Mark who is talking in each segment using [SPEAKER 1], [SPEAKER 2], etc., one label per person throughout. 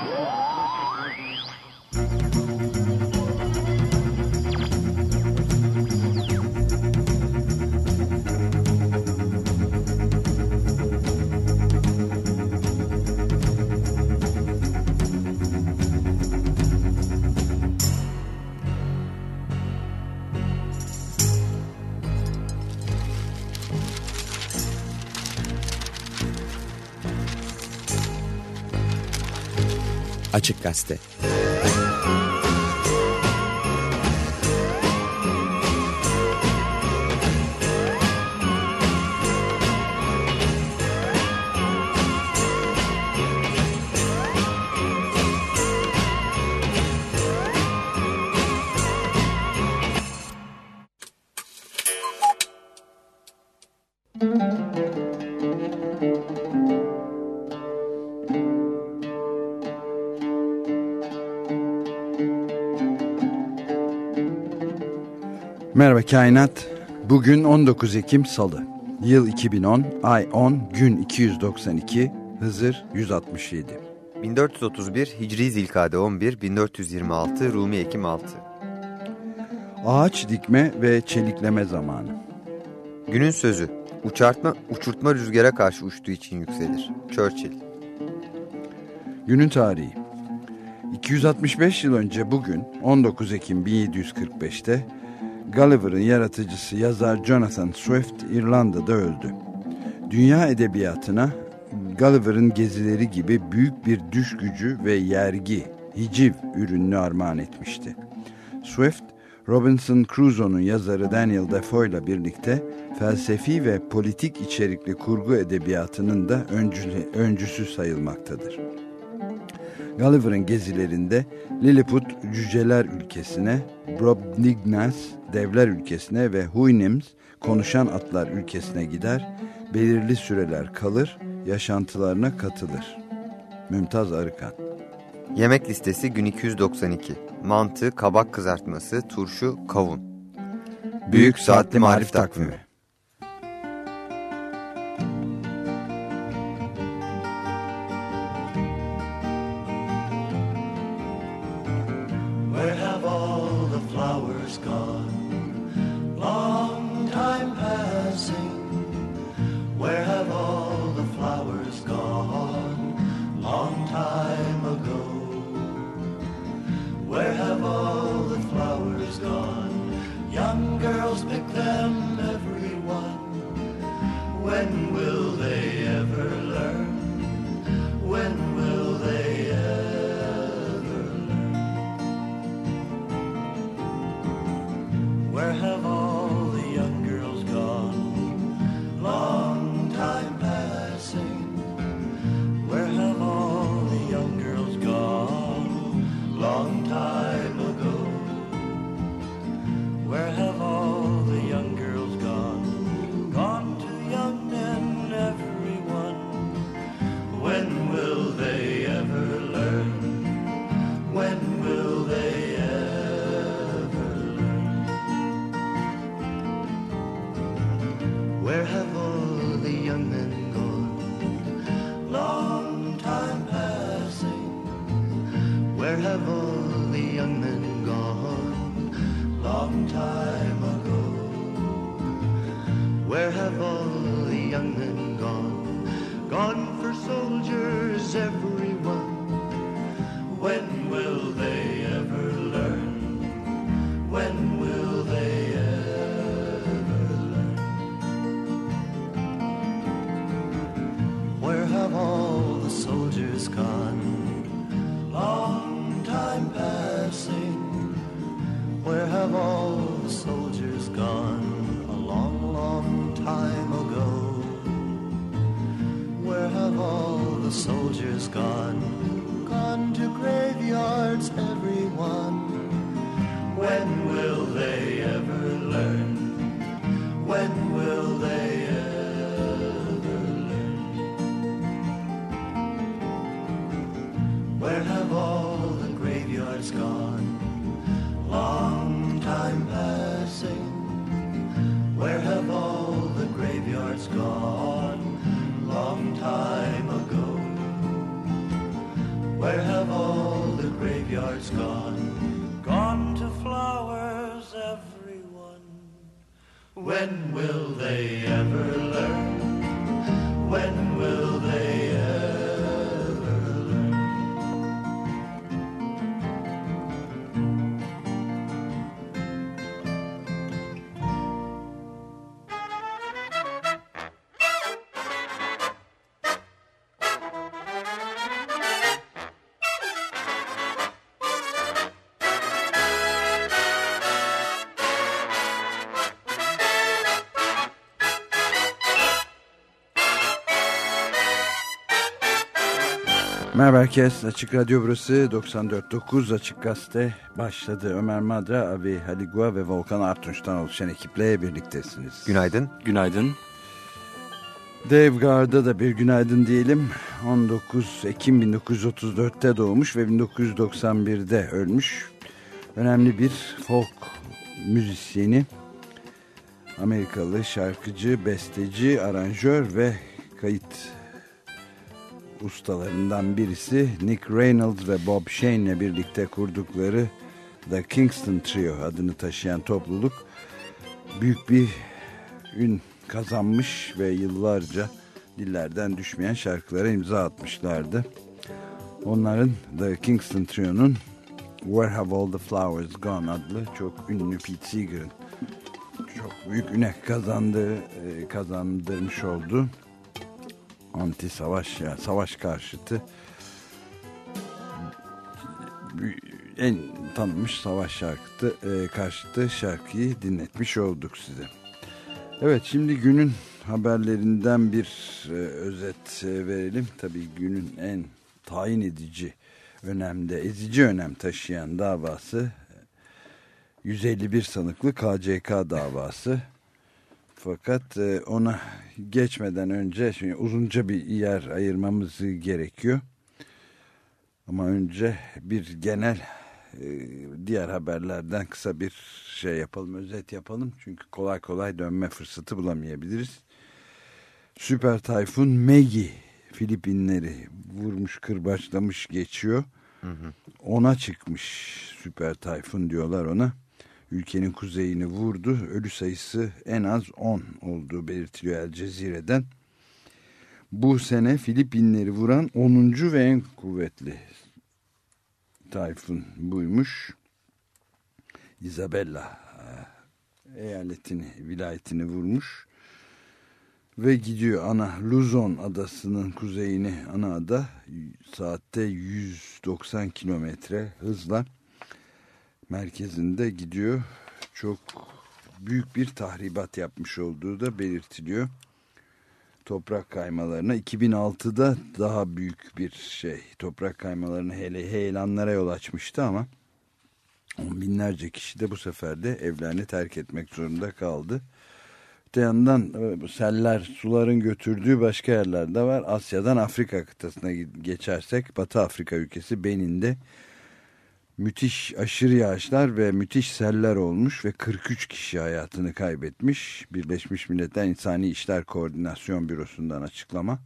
[SPEAKER 1] Oh! Açık Gazete
[SPEAKER 2] Kainat. Bugün 19 Ekim Salı. Yıl 2010, ay 10, gün 292, Hızır 167.
[SPEAKER 3] 1431 Hicri Zilkade 11, 1426 Rumi Ekim 6.
[SPEAKER 2] Ağaç dikme ve çelikleme zamanı.
[SPEAKER 3] Günün sözü. Uçartma, uçurtma rüzgara karşı uçtuğu için yükselir. Churchill.
[SPEAKER 2] Günün tarihi. 265 yıl önce bugün 19 Ekim 1745'te Gulliver'ın yaratıcısı yazar Jonathan Swift İrlanda'da öldü. Dünya edebiyatına Gulliver'ın gezileri gibi büyük bir düş gücü ve yergi, hiciv ürününü armağan etmişti. Swift, Robinson Crusoe'nun yazarı Daniel Defoe ile birlikte felsefi ve politik içerikli kurgu edebiyatının da öncülü, öncüsü sayılmaktadır. Gulliver'ın gezilerinde Lilliput cüceler ülkesine, Brobdingnas devler ülkesine ve Huynims konuşan atlar ülkesine gider, belirli süreler kalır, yaşantılarına katılır. Mümtaz Arıkan
[SPEAKER 3] Yemek listesi gün 292. Mantı, kabak kızartması, turşu, kavun. Büyük Saatli Marif Takvimi Heaven.
[SPEAKER 2] Merhaba herkes. Açık Radyo burası 94.9 Açık Gazete başladı. Ömer Madra, Avi Haligua ve Volkan Artunç'tan oluşan ekiple birliktesiniz.
[SPEAKER 4] Günaydın.
[SPEAKER 5] Günaydın.
[SPEAKER 2] Dave Gard'a da bir günaydın diyelim. 19 Ekim 1934'te doğmuş ve 1991'de ölmüş. Önemli bir folk müzisyeni. Amerikalı şarkıcı, besteci, aranjör ve kayıt ustalarından birisi Nick Reynolds ve Bob Shane'le birlikte kurdukları The Kingston Trio adını taşıyan topluluk büyük bir ün kazanmış ve yıllarca dillerden düşmeyen şarkılara imza atmışlardı. Onların The Kingston Trio'nun Where Have All The Flowers Gone adlı çok ünlü Pete Seeger'ın çok büyük üne kazandığı, e, kazandırmış olduğu anti savaş yani savaş karşıtı en tanınmış savaş şarkıtı e, karşıtı şarkıyı dinletmiş olduk size. Evet şimdi günün haberlerinden bir e, özet e, verelim. Tabii günün en tayin edici önemde ezici önem taşıyan davası 151 sanıklı KCK davası. Fakat e, ona geçmeden önce şimdi uzunca bir yer ayırmamız gerekiyor. Ama önce bir genel e, diğer haberlerden kısa bir şey yapalım, özet yapalım. Çünkü kolay kolay dönme fırsatı bulamayabiliriz. Süper Tayfun Megi Filipinleri vurmuş, kırbaçlamış geçiyor. Hı hı. Ona çıkmış Süper Tayfun diyorlar ona ülkenin kuzeyini vurdu. Ölü sayısı en az 10 olduğu belirtiliyor El Cezire'den. Bu sene Filipinleri vuran 10. ve en kuvvetli tayfun buymuş. Isabella eyaletini, vilayetini vurmuş. Ve gidiyor ana Luzon adasının kuzeyini ana ada saatte 190 kilometre hızla merkezinde gidiyor. Çok büyük bir tahribat yapmış olduğu da belirtiliyor. Toprak kaymalarına 2006'da daha büyük bir şey toprak kaymalarına hele heyelanlara yol açmıştı ama on binlerce kişi de bu sefer de evlerini terk etmek zorunda kaldı. Öte yandan e, seller suların götürdüğü başka yerler de var. Asya'dan Afrika kıtasına geçersek Batı Afrika ülkesi Benin'de müthiş aşırı yağışlar ve müthiş seller olmuş ve 43 kişi hayatını kaybetmiş. Birleşmiş Milletler İnsani İşler Koordinasyon Bürosu'ndan açıklama.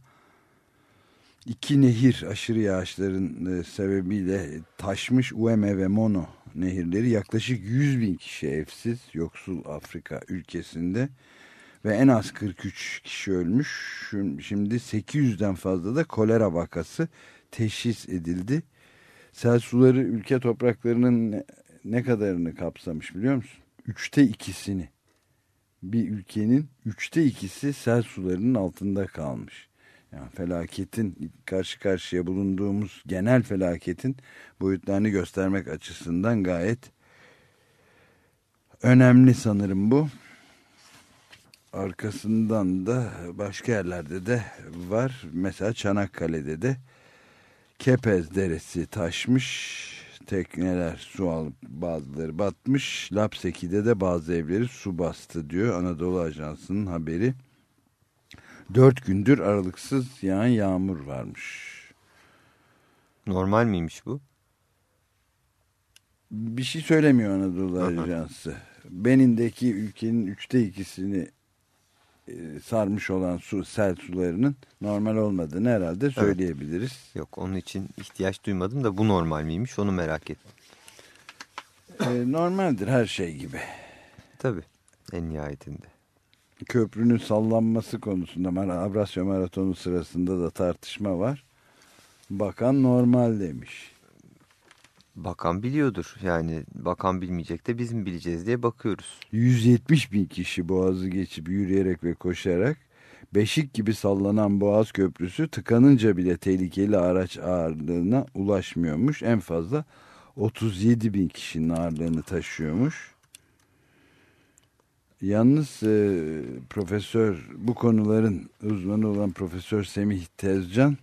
[SPEAKER 2] İki nehir aşırı yağışların e, sebebiyle taşmış Ueme ve Mono nehirleri yaklaşık 100 bin kişi evsiz yoksul Afrika ülkesinde ve en az 43 kişi ölmüş. Şimdi 800'den fazla da kolera vakası teşhis edildi sel suları ülke topraklarının ne, ne kadarını kapsamış biliyor musun? Üçte ikisini. Bir ülkenin üçte ikisi sel sularının altında kalmış. Yani felaketin karşı karşıya bulunduğumuz genel felaketin boyutlarını göstermek açısından gayet önemli sanırım bu. Arkasından da başka yerlerde de var. Mesela Çanakkale'de de Kepez Deresi taşmış. Tekneler su alıp bazıları batmış. Lapseki'de de bazı evleri su bastı diyor Anadolu Ajansı'nın haberi. Dört gündür aralıksız yağan yağmur varmış.
[SPEAKER 4] Normal miymiş bu?
[SPEAKER 2] Bir şey söylemiyor Anadolu Ajansı. Benin'deki ülkenin üçte ikisini sarmış olan su sel sularının normal olmadığını herhalde söyleyebiliriz.
[SPEAKER 4] Yok onun için ihtiyaç duymadım da bu normal miymiş onu merak ettim.
[SPEAKER 2] E, normaldir her şey gibi.
[SPEAKER 4] Tabii en nihayetinde.
[SPEAKER 2] Köprünün sallanması konusunda Avrasya Maratonu sırasında da tartışma var. Bakan normal demiş.
[SPEAKER 4] Bakan biliyordur yani bakan bilmeyecek de bizim bileceğiz diye bakıyoruz.
[SPEAKER 2] 170 bin kişi boğazı geçip yürüyerek ve koşarak beşik gibi sallanan Boğaz Köprüsü tıkanınca bile tehlikeli araç ağırlığına ulaşmıyormuş. En fazla 37 bin kişinin ağırlığını taşıyormuş. Yalnız e, profesör bu konuların uzmanı olan Profesör Semih Tezcan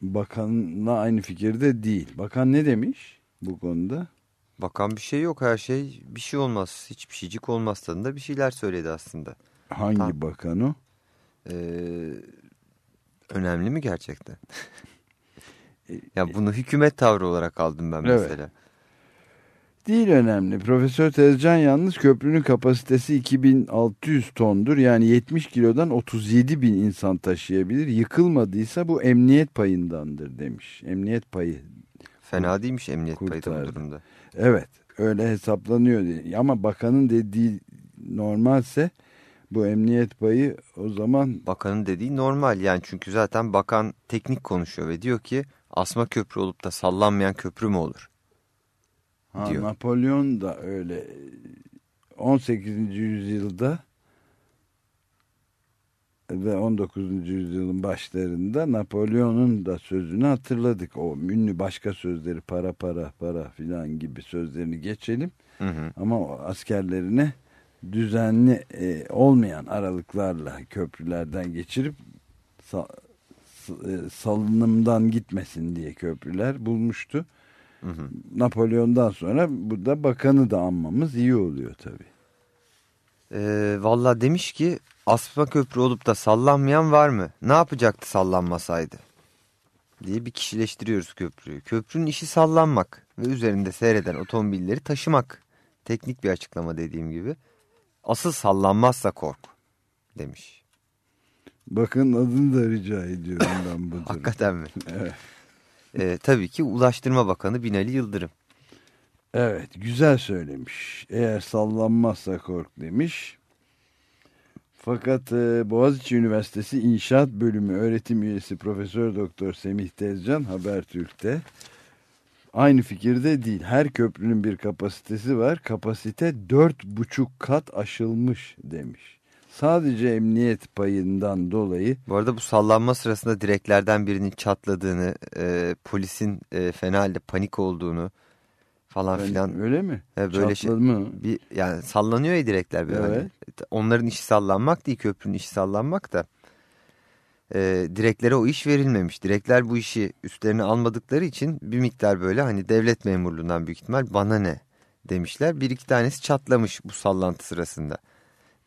[SPEAKER 2] bakanla aynı fikirde değil. Bakan ne demiş bu konuda?
[SPEAKER 4] Bakan bir şey yok her şey bir şey olmaz hiçbir şeycik olmaz tadında bir şeyler söyledi aslında.
[SPEAKER 2] Hangi
[SPEAKER 4] Tamam.
[SPEAKER 2] bakan o?
[SPEAKER 4] Ee, önemli mi gerçekten? ya bunu hükümet tavrı olarak aldım ben
[SPEAKER 2] Evet.
[SPEAKER 4] mesela.
[SPEAKER 2] Değil önemli. Profesör Tezcan yalnız köprünün kapasitesi 2600 tondur. Yani 70 kilodan 37 bin insan taşıyabilir. Yıkılmadıysa bu emniyet payındandır demiş. Emniyet payı.
[SPEAKER 4] Fena değilmiş emniyet payı bu
[SPEAKER 2] Kurtardı.
[SPEAKER 4] durumda.
[SPEAKER 2] Evet öyle hesaplanıyor. diye. Ama bakanın dediği normalse bu emniyet payı o zaman
[SPEAKER 4] Bakanın dediği normal yani çünkü zaten bakan teknik konuşuyor ve diyor ki asma köprü olup da sallanmayan köprü mü olur?
[SPEAKER 2] Ha,
[SPEAKER 4] diyor.
[SPEAKER 2] Napolyon da öyle 18. yüzyılda ve 19. yüzyılın başlarında Napolyon'un da sözünü hatırladık. O ünlü başka sözleri para para para filan gibi sözlerini geçelim.
[SPEAKER 4] Hı hı.
[SPEAKER 2] Ama o askerlerine düzenli e, olmayan aralıklarla köprülerden geçirip sa- e, salınımdan gitmesin diye köprüler bulmuştu.
[SPEAKER 4] Hı hı.
[SPEAKER 2] Napolyon'dan sonra bu da bakanı da anmamız iyi oluyor tabii.
[SPEAKER 4] Ee, Valla demiş ki asma köprü olup da sallanmayan var mı? Ne yapacaktı sallanmasaydı? Diye bir kişileştiriyoruz köprüyü. Köprünün işi sallanmak ve üzerinde seyreden otomobilleri taşımak. Teknik bir açıklama dediğim gibi. Asıl sallanmazsa kork demiş.
[SPEAKER 2] Bakın adını da rica ediyorum ben bu durumda.
[SPEAKER 4] Hakikaten mi?
[SPEAKER 2] Evet.
[SPEAKER 4] Ee, tabii ki Ulaştırma Bakanı Binali Yıldırım.
[SPEAKER 2] Evet güzel söylemiş. Eğer sallanmazsa kork demiş. Fakat e, Boğaziçi Üniversitesi İnşaat Bölümü öğretim üyesi Profesör Doktor Semih Tezcan Habertürk'te aynı fikirde değil. Her köprünün bir kapasitesi var. Kapasite dört buçuk kat aşılmış demiş. Sadece emniyet payından dolayı
[SPEAKER 4] Bu arada bu sallanma sırasında direklerden birinin çatladığını, e, polisin e, fena halde panik olduğunu falan filan
[SPEAKER 2] öyle mi?
[SPEAKER 4] E, böyle şey-
[SPEAKER 2] Çatladı mı?
[SPEAKER 4] bir yani sallanıyor ya direkler böyle.
[SPEAKER 2] Evet.
[SPEAKER 4] Hani. Onların işi sallanmak değil köprünün işi sallanmak da. E, direklere o iş verilmemiş. Direkler bu işi üstlerine almadıkları için bir miktar böyle hani devlet memurluğundan büyük ihtimal bana ne demişler. Bir iki tanesi çatlamış bu sallantı sırasında.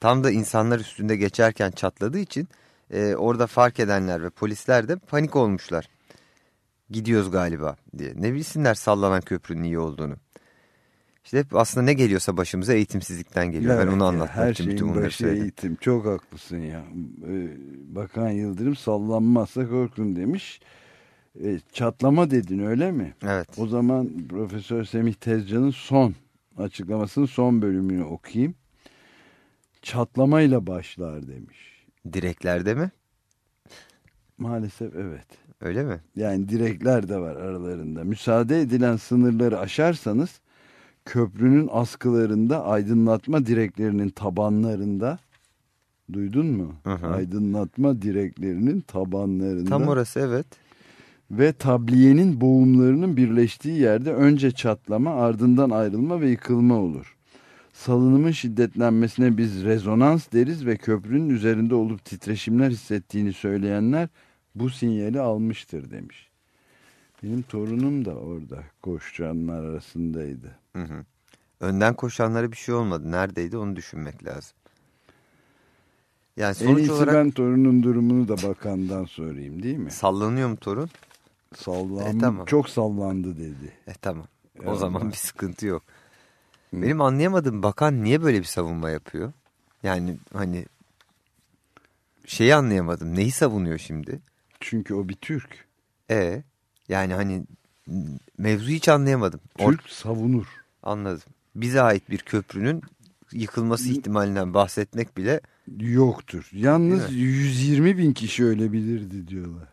[SPEAKER 4] Tam da insanlar üstünde geçerken çatladığı için e, orada fark edenler ve polisler de panik olmuşlar. Gidiyoruz galiba diye. Ne bilsinler sallanan köprünün iyi olduğunu. İşte hep aslında ne geliyorsa başımıza eğitimsizlikten geliyor.
[SPEAKER 2] Evet
[SPEAKER 4] ben onu anlatmak
[SPEAKER 2] Her
[SPEAKER 4] için bütün bunları
[SPEAKER 2] başı
[SPEAKER 4] söyledim.
[SPEAKER 2] eğitim. Çok haklısın ya. Ee, Bakan Yıldırım sallanmazsa korkun demiş. Ee, çatlama dedin öyle mi?
[SPEAKER 4] Evet.
[SPEAKER 2] O zaman Profesör Semih Tezcan'ın son açıklamasının son bölümünü okuyayım. Çatlamayla başlar demiş.
[SPEAKER 4] Direklerde mi?
[SPEAKER 2] Maalesef evet.
[SPEAKER 4] Öyle mi?
[SPEAKER 2] Yani direkler de var aralarında. Müsaade edilen sınırları aşarsanız köprünün askılarında aydınlatma direklerinin tabanlarında duydun mu?
[SPEAKER 4] Hı hı.
[SPEAKER 2] Aydınlatma direklerinin tabanlarında
[SPEAKER 4] Tam orası evet.
[SPEAKER 2] ve tabliyenin boğumlarının birleştiği yerde önce çatlama ardından ayrılma ve yıkılma olur. Salınımın şiddetlenmesine biz rezonans deriz ve köprünün üzerinde olup titreşimler hissettiğini söyleyenler bu sinyali almıştır demiş. Benim torunum da orada koşanlar arasındaydı.
[SPEAKER 4] Hı hı. Önden koşanlara bir şey olmadı. Neredeydi onu düşünmek lazım. Yani
[SPEAKER 2] en
[SPEAKER 4] sonuç
[SPEAKER 2] iyisi
[SPEAKER 4] olarak
[SPEAKER 2] ben torunun durumunu da bakandan sorayım değil mi?
[SPEAKER 4] sallanıyor mu torun?
[SPEAKER 2] Sallan,
[SPEAKER 4] E, tamam.
[SPEAKER 2] Çok sallandı dedi.
[SPEAKER 4] E tamam. O
[SPEAKER 2] Evet.
[SPEAKER 4] zaman bir sıkıntı yok. Benim anlayamadığım bakan niye böyle bir savunma yapıyor? Yani hani şeyi anlayamadım. Neyi savunuyor şimdi?
[SPEAKER 2] Çünkü o bir Türk.
[SPEAKER 4] E yani hani mevzuyu hiç anlayamadım. Or
[SPEAKER 2] Türk savunur.
[SPEAKER 4] anladım. Bize ait bir köprünün yıkılması ihtimalinden bahsetmek bile
[SPEAKER 2] Yoktur. Yalnız 120 bin kişi ölebilirdi diyorlar.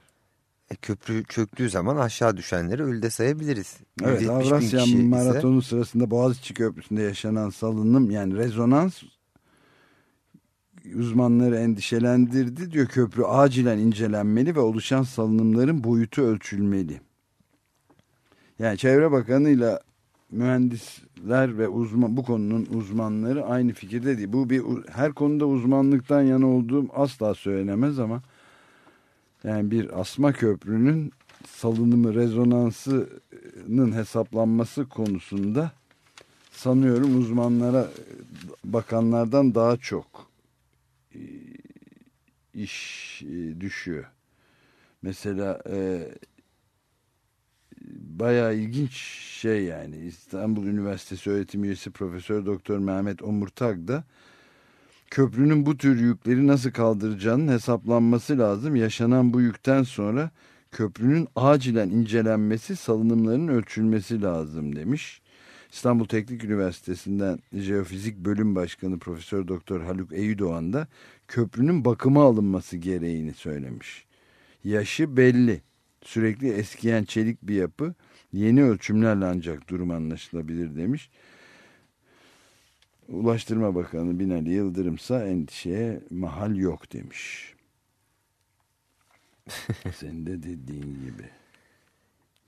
[SPEAKER 4] E, köprü çöktüğü zaman aşağı düşenleri ölü de sayabiliriz.
[SPEAKER 2] Evet
[SPEAKER 4] 170 bin
[SPEAKER 2] Avrasya
[SPEAKER 4] kişi ise-
[SPEAKER 2] Maratonu sırasında Boğaziçi Köprüsü'nde yaşanan salınım yani rezonans uzmanları endişelendirdi diyor. Köprü acilen incelenmeli ve oluşan salınımların boyutu ölçülmeli. Yani Çevre Bakanı'yla mühendisler ve uzman bu konunun uzmanları aynı fikirde değil. Bu bir her konuda uzmanlıktan yana olduğum asla söylenemez ama yani bir asma köprünün salınımı rezonansının hesaplanması konusunda sanıyorum uzmanlara bakanlardan daha çok e, iş e, düşüyor. Mesela e, bayağı ilginç şey yani İstanbul Üniversitesi öğretim üyesi Profesör Doktor Mehmet Omurtag da köprünün bu tür yükleri nasıl kaldıracağının hesaplanması lazım. Yaşanan bu yükten sonra köprünün acilen incelenmesi, salınımların ölçülmesi lazım demiş. İstanbul Teknik Üniversitesi'nden Jeofizik Bölüm Başkanı Profesör Doktor Haluk Eyüdoğan da köprünün bakıma alınması gereğini söylemiş. Yaşı belli. Sürekli eskiyen çelik bir yapı. Yeni ölçümlerle ancak durum anlaşılabilir demiş. Ulaştırma Bakanı Binali Yıldırımsa endişeye mahal yok demiş. Senin de dediğin gibi.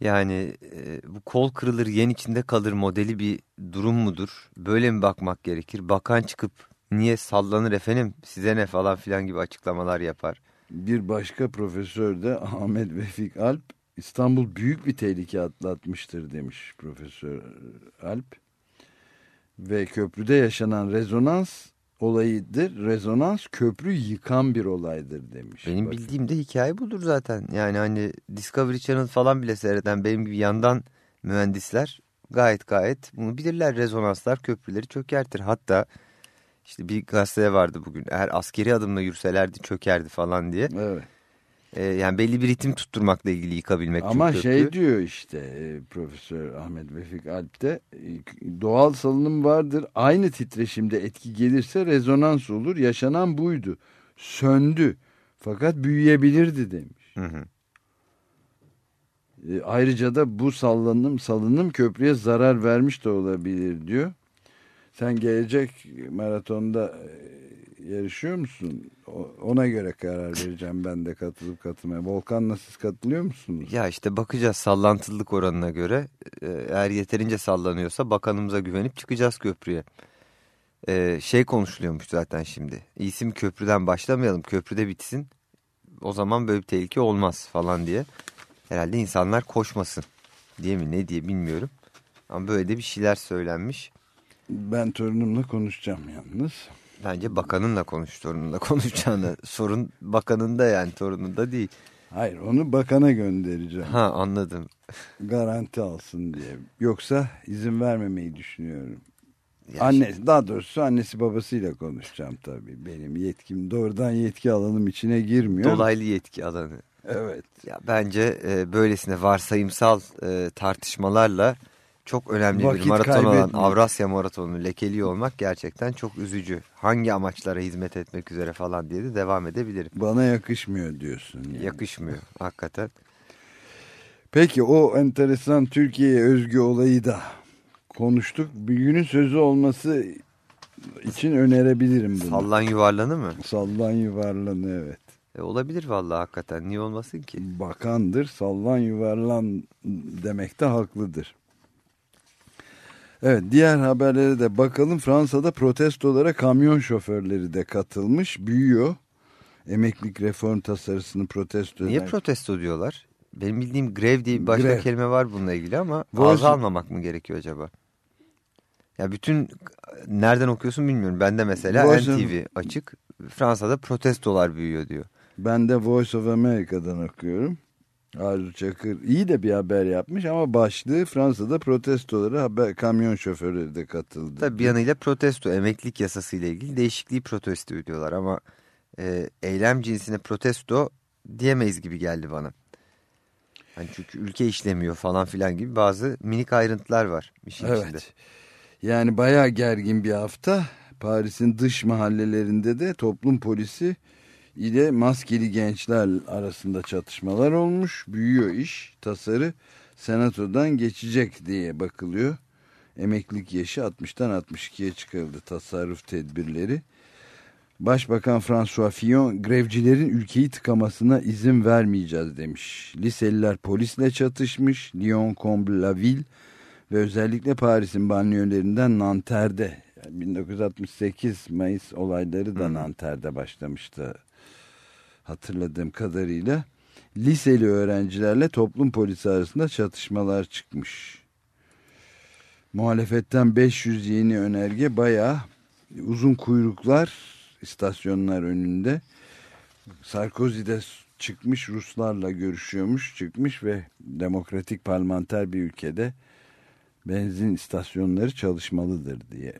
[SPEAKER 4] Yani e, bu kol kırılır yen içinde kalır modeli bir durum mudur? Böyle mi bakmak gerekir? Bakan çıkıp niye sallanır efendim size ne falan filan gibi açıklamalar yapar.
[SPEAKER 2] Bir başka profesör de Ahmet Vefik Alp İstanbul büyük bir tehlike atlatmıştır demiş Profesör Alp. Ve köprüde yaşanan rezonans olayıdır. Rezonans köprü yıkan bir olaydır demiş.
[SPEAKER 4] Benim
[SPEAKER 2] Bakın.
[SPEAKER 4] bildiğim de hikaye budur zaten. Yani hani Discovery Channel falan bile seyreden benim gibi yandan mühendisler gayet gayet bunu bilirler. Rezonanslar köprüleri çökertir. Hatta işte bir gazeteye vardı bugün eğer askeri adımla yürüselerdi çökerdi falan diye.
[SPEAKER 2] Evet.
[SPEAKER 4] Ee, yani belli bir ritim tutturmakla ilgili yıkabilmek.
[SPEAKER 2] Ama
[SPEAKER 4] çünkü
[SPEAKER 2] şey
[SPEAKER 4] köprü.
[SPEAKER 2] diyor işte e, Profesör Ahmet Vefik Alp de e, doğal salınım vardır. Aynı titreşimde etki gelirse rezonans olur. Yaşanan buydu. Söndü. Fakat büyüyebilirdi demiş.
[SPEAKER 4] Hı hı.
[SPEAKER 2] E, ayrıca da bu sallanım salınım köprüye zarar vermiş de olabilir diyor. Sen gelecek maratonda e, yarışıyor musun? Ona göre karar vereceğim ben de katılıp katılmaya. Volkan'la siz katılıyor musunuz?
[SPEAKER 4] Ya işte bakacağız sallantılılık oranına göre e, eğer yeterince sallanıyorsa bakanımıza güvenip çıkacağız köprüye. E, şey konuşuluyormuş zaten şimdi İsim köprüden başlamayalım köprüde bitsin o zaman böyle bir tehlike olmaz falan diye. Herhalde insanlar koşmasın diye mi ne diye bilmiyorum. Ama böyle de bir şeyler söylenmiş.
[SPEAKER 2] Ben torunumla konuşacağım yalnız.
[SPEAKER 4] Bence bakanınla konuş torununla konuşacağını. Sorun bakanında yani torununda değil.
[SPEAKER 2] Hayır onu bakana göndereceğim.
[SPEAKER 4] Ha anladım.
[SPEAKER 2] Garanti alsın diye. Yoksa izin vermemeyi düşünüyorum.
[SPEAKER 4] Ya
[SPEAKER 2] Anne, daha doğrusu annesi babasıyla konuşacağım tabii. Benim yetkim doğrudan yetki alanım içine girmiyor.
[SPEAKER 4] Dolaylı yetki alanı.
[SPEAKER 2] Evet.
[SPEAKER 4] Ya bence e, böylesine varsayımsal e, tartışmalarla çok önemli
[SPEAKER 2] Vakit
[SPEAKER 4] bir maraton olan
[SPEAKER 2] kaybetmek.
[SPEAKER 4] Avrasya Maratonu'nu lekeliyor olmak gerçekten çok üzücü. Hangi amaçlara hizmet etmek üzere falan diye de devam edebilirim.
[SPEAKER 2] Bana yakışmıyor diyorsun. Yani.
[SPEAKER 4] Yakışmıyor hakikaten.
[SPEAKER 2] Peki o enteresan Türkiye'ye özgü olayı da konuştuk. Bir günün sözü olması için önerebilirim bunu.
[SPEAKER 4] Sallan yuvarlanı mı?
[SPEAKER 2] Sallan yuvarlan evet.
[SPEAKER 4] E, olabilir vallahi hakikaten. Niye olmasın ki?
[SPEAKER 2] Bakandır sallan yuvarlan demekte haklıdır. Evet diğer haberlere de bakalım. Fransa'da protestolara kamyon şoförleri de katılmış. Büyüyor. Emeklilik reform tasarısını protesto
[SPEAKER 4] Niye protesto diyorlar? Benim bildiğim grev diye bir başka
[SPEAKER 2] Grev.
[SPEAKER 4] kelime var bununla ilgili ama ağza almamak mı gerekiyor acaba? Ya bütün nereden okuyorsun bilmiyorum. Ben de mesela
[SPEAKER 2] of-
[SPEAKER 4] NTV açık. Fransa'da protestolar büyüyor diyor.
[SPEAKER 2] Ben de Voice of America'dan okuyorum. Arzu Çakır iyi de bir haber yapmış ama başlığı Fransa'da protestolara haber, kamyon şoförleri de katıldı.
[SPEAKER 4] Tabii bir yanıyla protesto, emeklilik yasası ile ilgili değişikliği protesto ediyorlar ama e, eylem cinsine protesto diyemeyiz gibi geldi bana. Hani çünkü ülke işlemiyor falan filan gibi bazı minik ayrıntılar var işin
[SPEAKER 2] evet.
[SPEAKER 4] içinde.
[SPEAKER 2] Yani bayağı gergin bir hafta. Paris'in dış mahallelerinde de toplum polisi ile maskeli gençler arasında çatışmalar olmuş. Büyüyor iş. Tasarı senatodan geçecek diye bakılıyor. Emeklilik yaşı 60'tan 62'ye çıkarıldı tasarruf tedbirleri. Başbakan François Fillon grevcilerin ülkeyi tıkamasına izin vermeyeceğiz demiş. Liseliler polisle çatışmış. Lyon, Comble, La Ville ve özellikle Paris'in banliyölerinden Nanter'de 1968 Mayıs olayları da Nanter'de başlamıştı hatırladığım kadarıyla. Liseli öğrencilerle toplum polisi arasında çatışmalar çıkmış. Muhalefetten 500 yeni önerge bayağı uzun kuyruklar istasyonlar önünde. Sarkozy de çıkmış Ruslarla görüşüyormuş çıkmış ve demokratik parlamenter bir ülkede benzin istasyonları çalışmalıdır diye.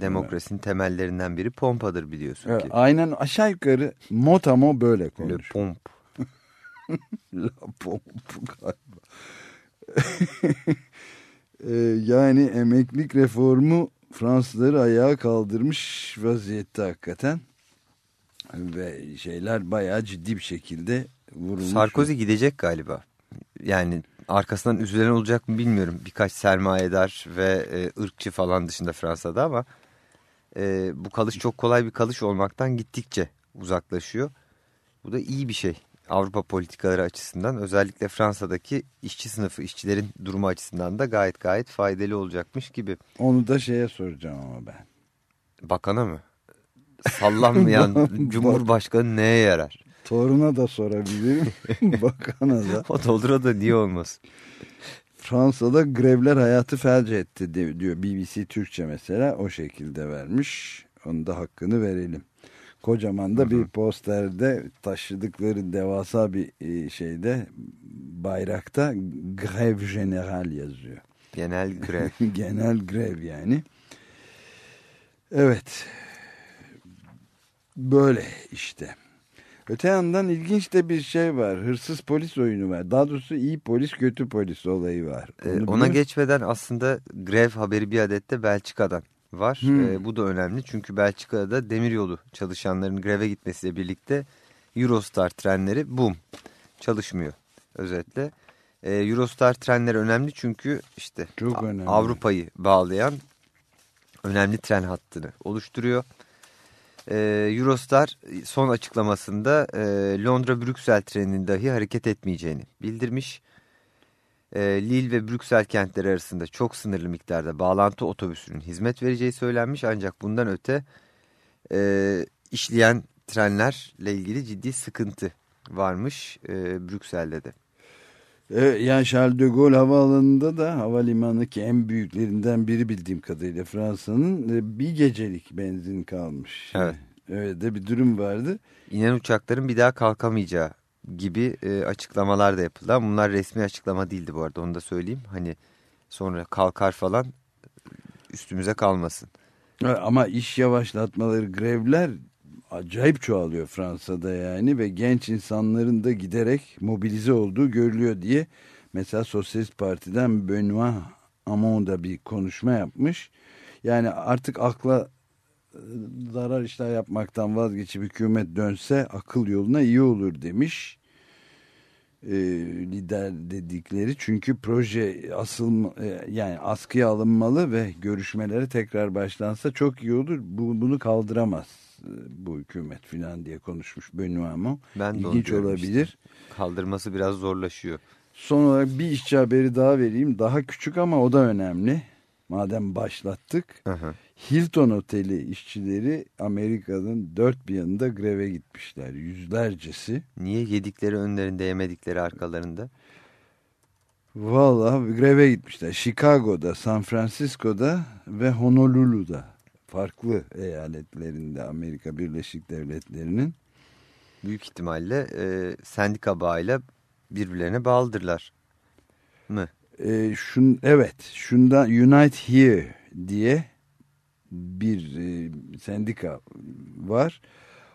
[SPEAKER 4] Demokrasinin temellerinden biri pompadır biliyorsun
[SPEAKER 2] Evet,
[SPEAKER 4] ki.
[SPEAKER 2] aynen aşağı yukarı motamo böyle
[SPEAKER 4] Le
[SPEAKER 2] konuş.
[SPEAKER 4] pomp.
[SPEAKER 2] La pompe galiba. Ee, yani emeklilik reformu Fransızları ayağa kaldırmış vaziyette hakikaten. Ve şeyler bayağı ciddi bir şekilde vurulmuş.
[SPEAKER 4] Sarkozy gidecek galiba. Yani arkasından üzülen olacak mı bilmiyorum. Birkaç sermayedar ve e, ırkçı falan dışında Fransa'da ama e, bu kalış çok kolay bir kalış olmaktan gittikçe uzaklaşıyor. Bu da iyi bir şey. Avrupa politikaları açısından özellikle Fransa'daki işçi sınıfı işçilerin durumu açısından da gayet gayet faydalı olacakmış gibi.
[SPEAKER 2] Onu da şeye soracağım ama ben.
[SPEAKER 4] Bakana mı? Sallanmayan Cumhurbaşkanı neye yarar?
[SPEAKER 2] Toruna da sorabilirim. Bakana da.
[SPEAKER 4] O o da niye olmasın?
[SPEAKER 2] Fransa'da grevler hayatı felç etti diyor BBC Türkçe mesela o şekilde vermiş. Onu da hakkını verelim. Kocaman da bir posterde taşıdıkları devasa bir e, şeyde bayrakta grev general yazıyor.
[SPEAKER 4] Genel grev.
[SPEAKER 2] Genel grev yani. Evet. Böyle işte. Öte yandan ilginç de bir şey var. Hırsız polis oyunu var. Daha doğrusu iyi polis kötü polis olayı var.
[SPEAKER 4] Ee, ona geçmeden aslında grev haberi bir adet de Belçika'dan var.
[SPEAKER 2] Hmm.
[SPEAKER 4] Ee, bu da önemli çünkü Belçika'da demiryolu çalışanların greve gitmesiyle birlikte Eurostar trenleri boom çalışmıyor özetle. Ee, Eurostar trenleri önemli çünkü işte. Avrupa'yı bağlayan önemli tren hattını oluşturuyor. Ee, Eurostar son açıklamasında e, Londra-Brüksel treninin dahi hareket etmeyeceğini bildirmiş. E, Lille ve Brüksel kentleri arasında çok sınırlı miktarda bağlantı otobüsünün hizmet vereceği söylenmiş. Ancak bundan öte e, işleyen trenlerle ilgili ciddi sıkıntı varmış e, Brüksel'de de.
[SPEAKER 2] Evet, yani Charles de Gaulle havaalanında da havalimanı ki en büyüklerinden biri bildiğim kadarıyla Fransa'nın e, bir gecelik benzin kalmış.
[SPEAKER 4] Evet.
[SPEAKER 2] Öyle de bir durum vardı.
[SPEAKER 4] İnen uçakların bir daha kalkamayacağı gibi e, açıklamalar da yapıldı. Ama bunlar resmi açıklama değildi bu arada onu da söyleyeyim. Hani sonra kalkar falan üstümüze kalmasın.
[SPEAKER 2] Ama iş yavaşlatmaları, grevler acayip çoğalıyor Fransa'da yani ve genç insanların da giderek mobilize olduğu görülüyor diye. Mesela Sosyalist Parti'den Benoît Hamon da bir konuşma yapmış. Yani artık akla e, zarar işler yapmaktan vazgeçip hükümet dönse akıl yoluna iyi olur demiş. E, lider dedikleri çünkü proje asıl e, yani askıya alınmalı ve görüşmelere tekrar başlansa çok iyi olur. Bu, bunu kaldıramaz bu hükümet filan diye konuşmuş Benoît.
[SPEAKER 4] Ben de
[SPEAKER 2] İlginç
[SPEAKER 4] diyorum
[SPEAKER 2] olabilir.
[SPEAKER 4] Kaldırması biraz zorlaşıyor.
[SPEAKER 2] Son olarak bir işçi haberi daha vereyim. Daha küçük ama o da önemli. Madem başlattık.
[SPEAKER 4] Hı.
[SPEAKER 2] Hilton Oteli işçileri Amerika'nın dört bir yanında greve gitmişler. Yüzlercesi.
[SPEAKER 4] Niye yedikleri önlerinde yemedikleri arkalarında?
[SPEAKER 2] Vallahi greve gitmişler. Chicago'da, San Francisco'da ve Honolulu'da. Farklı eyaletlerinde Amerika Birleşik Devletleri'nin.
[SPEAKER 4] Büyük ihtimalle e, sendika bağıyla birbirlerine bağlıdırlar mı?
[SPEAKER 2] E, şun, evet, şundan Unite Here diye bir e, sendika var.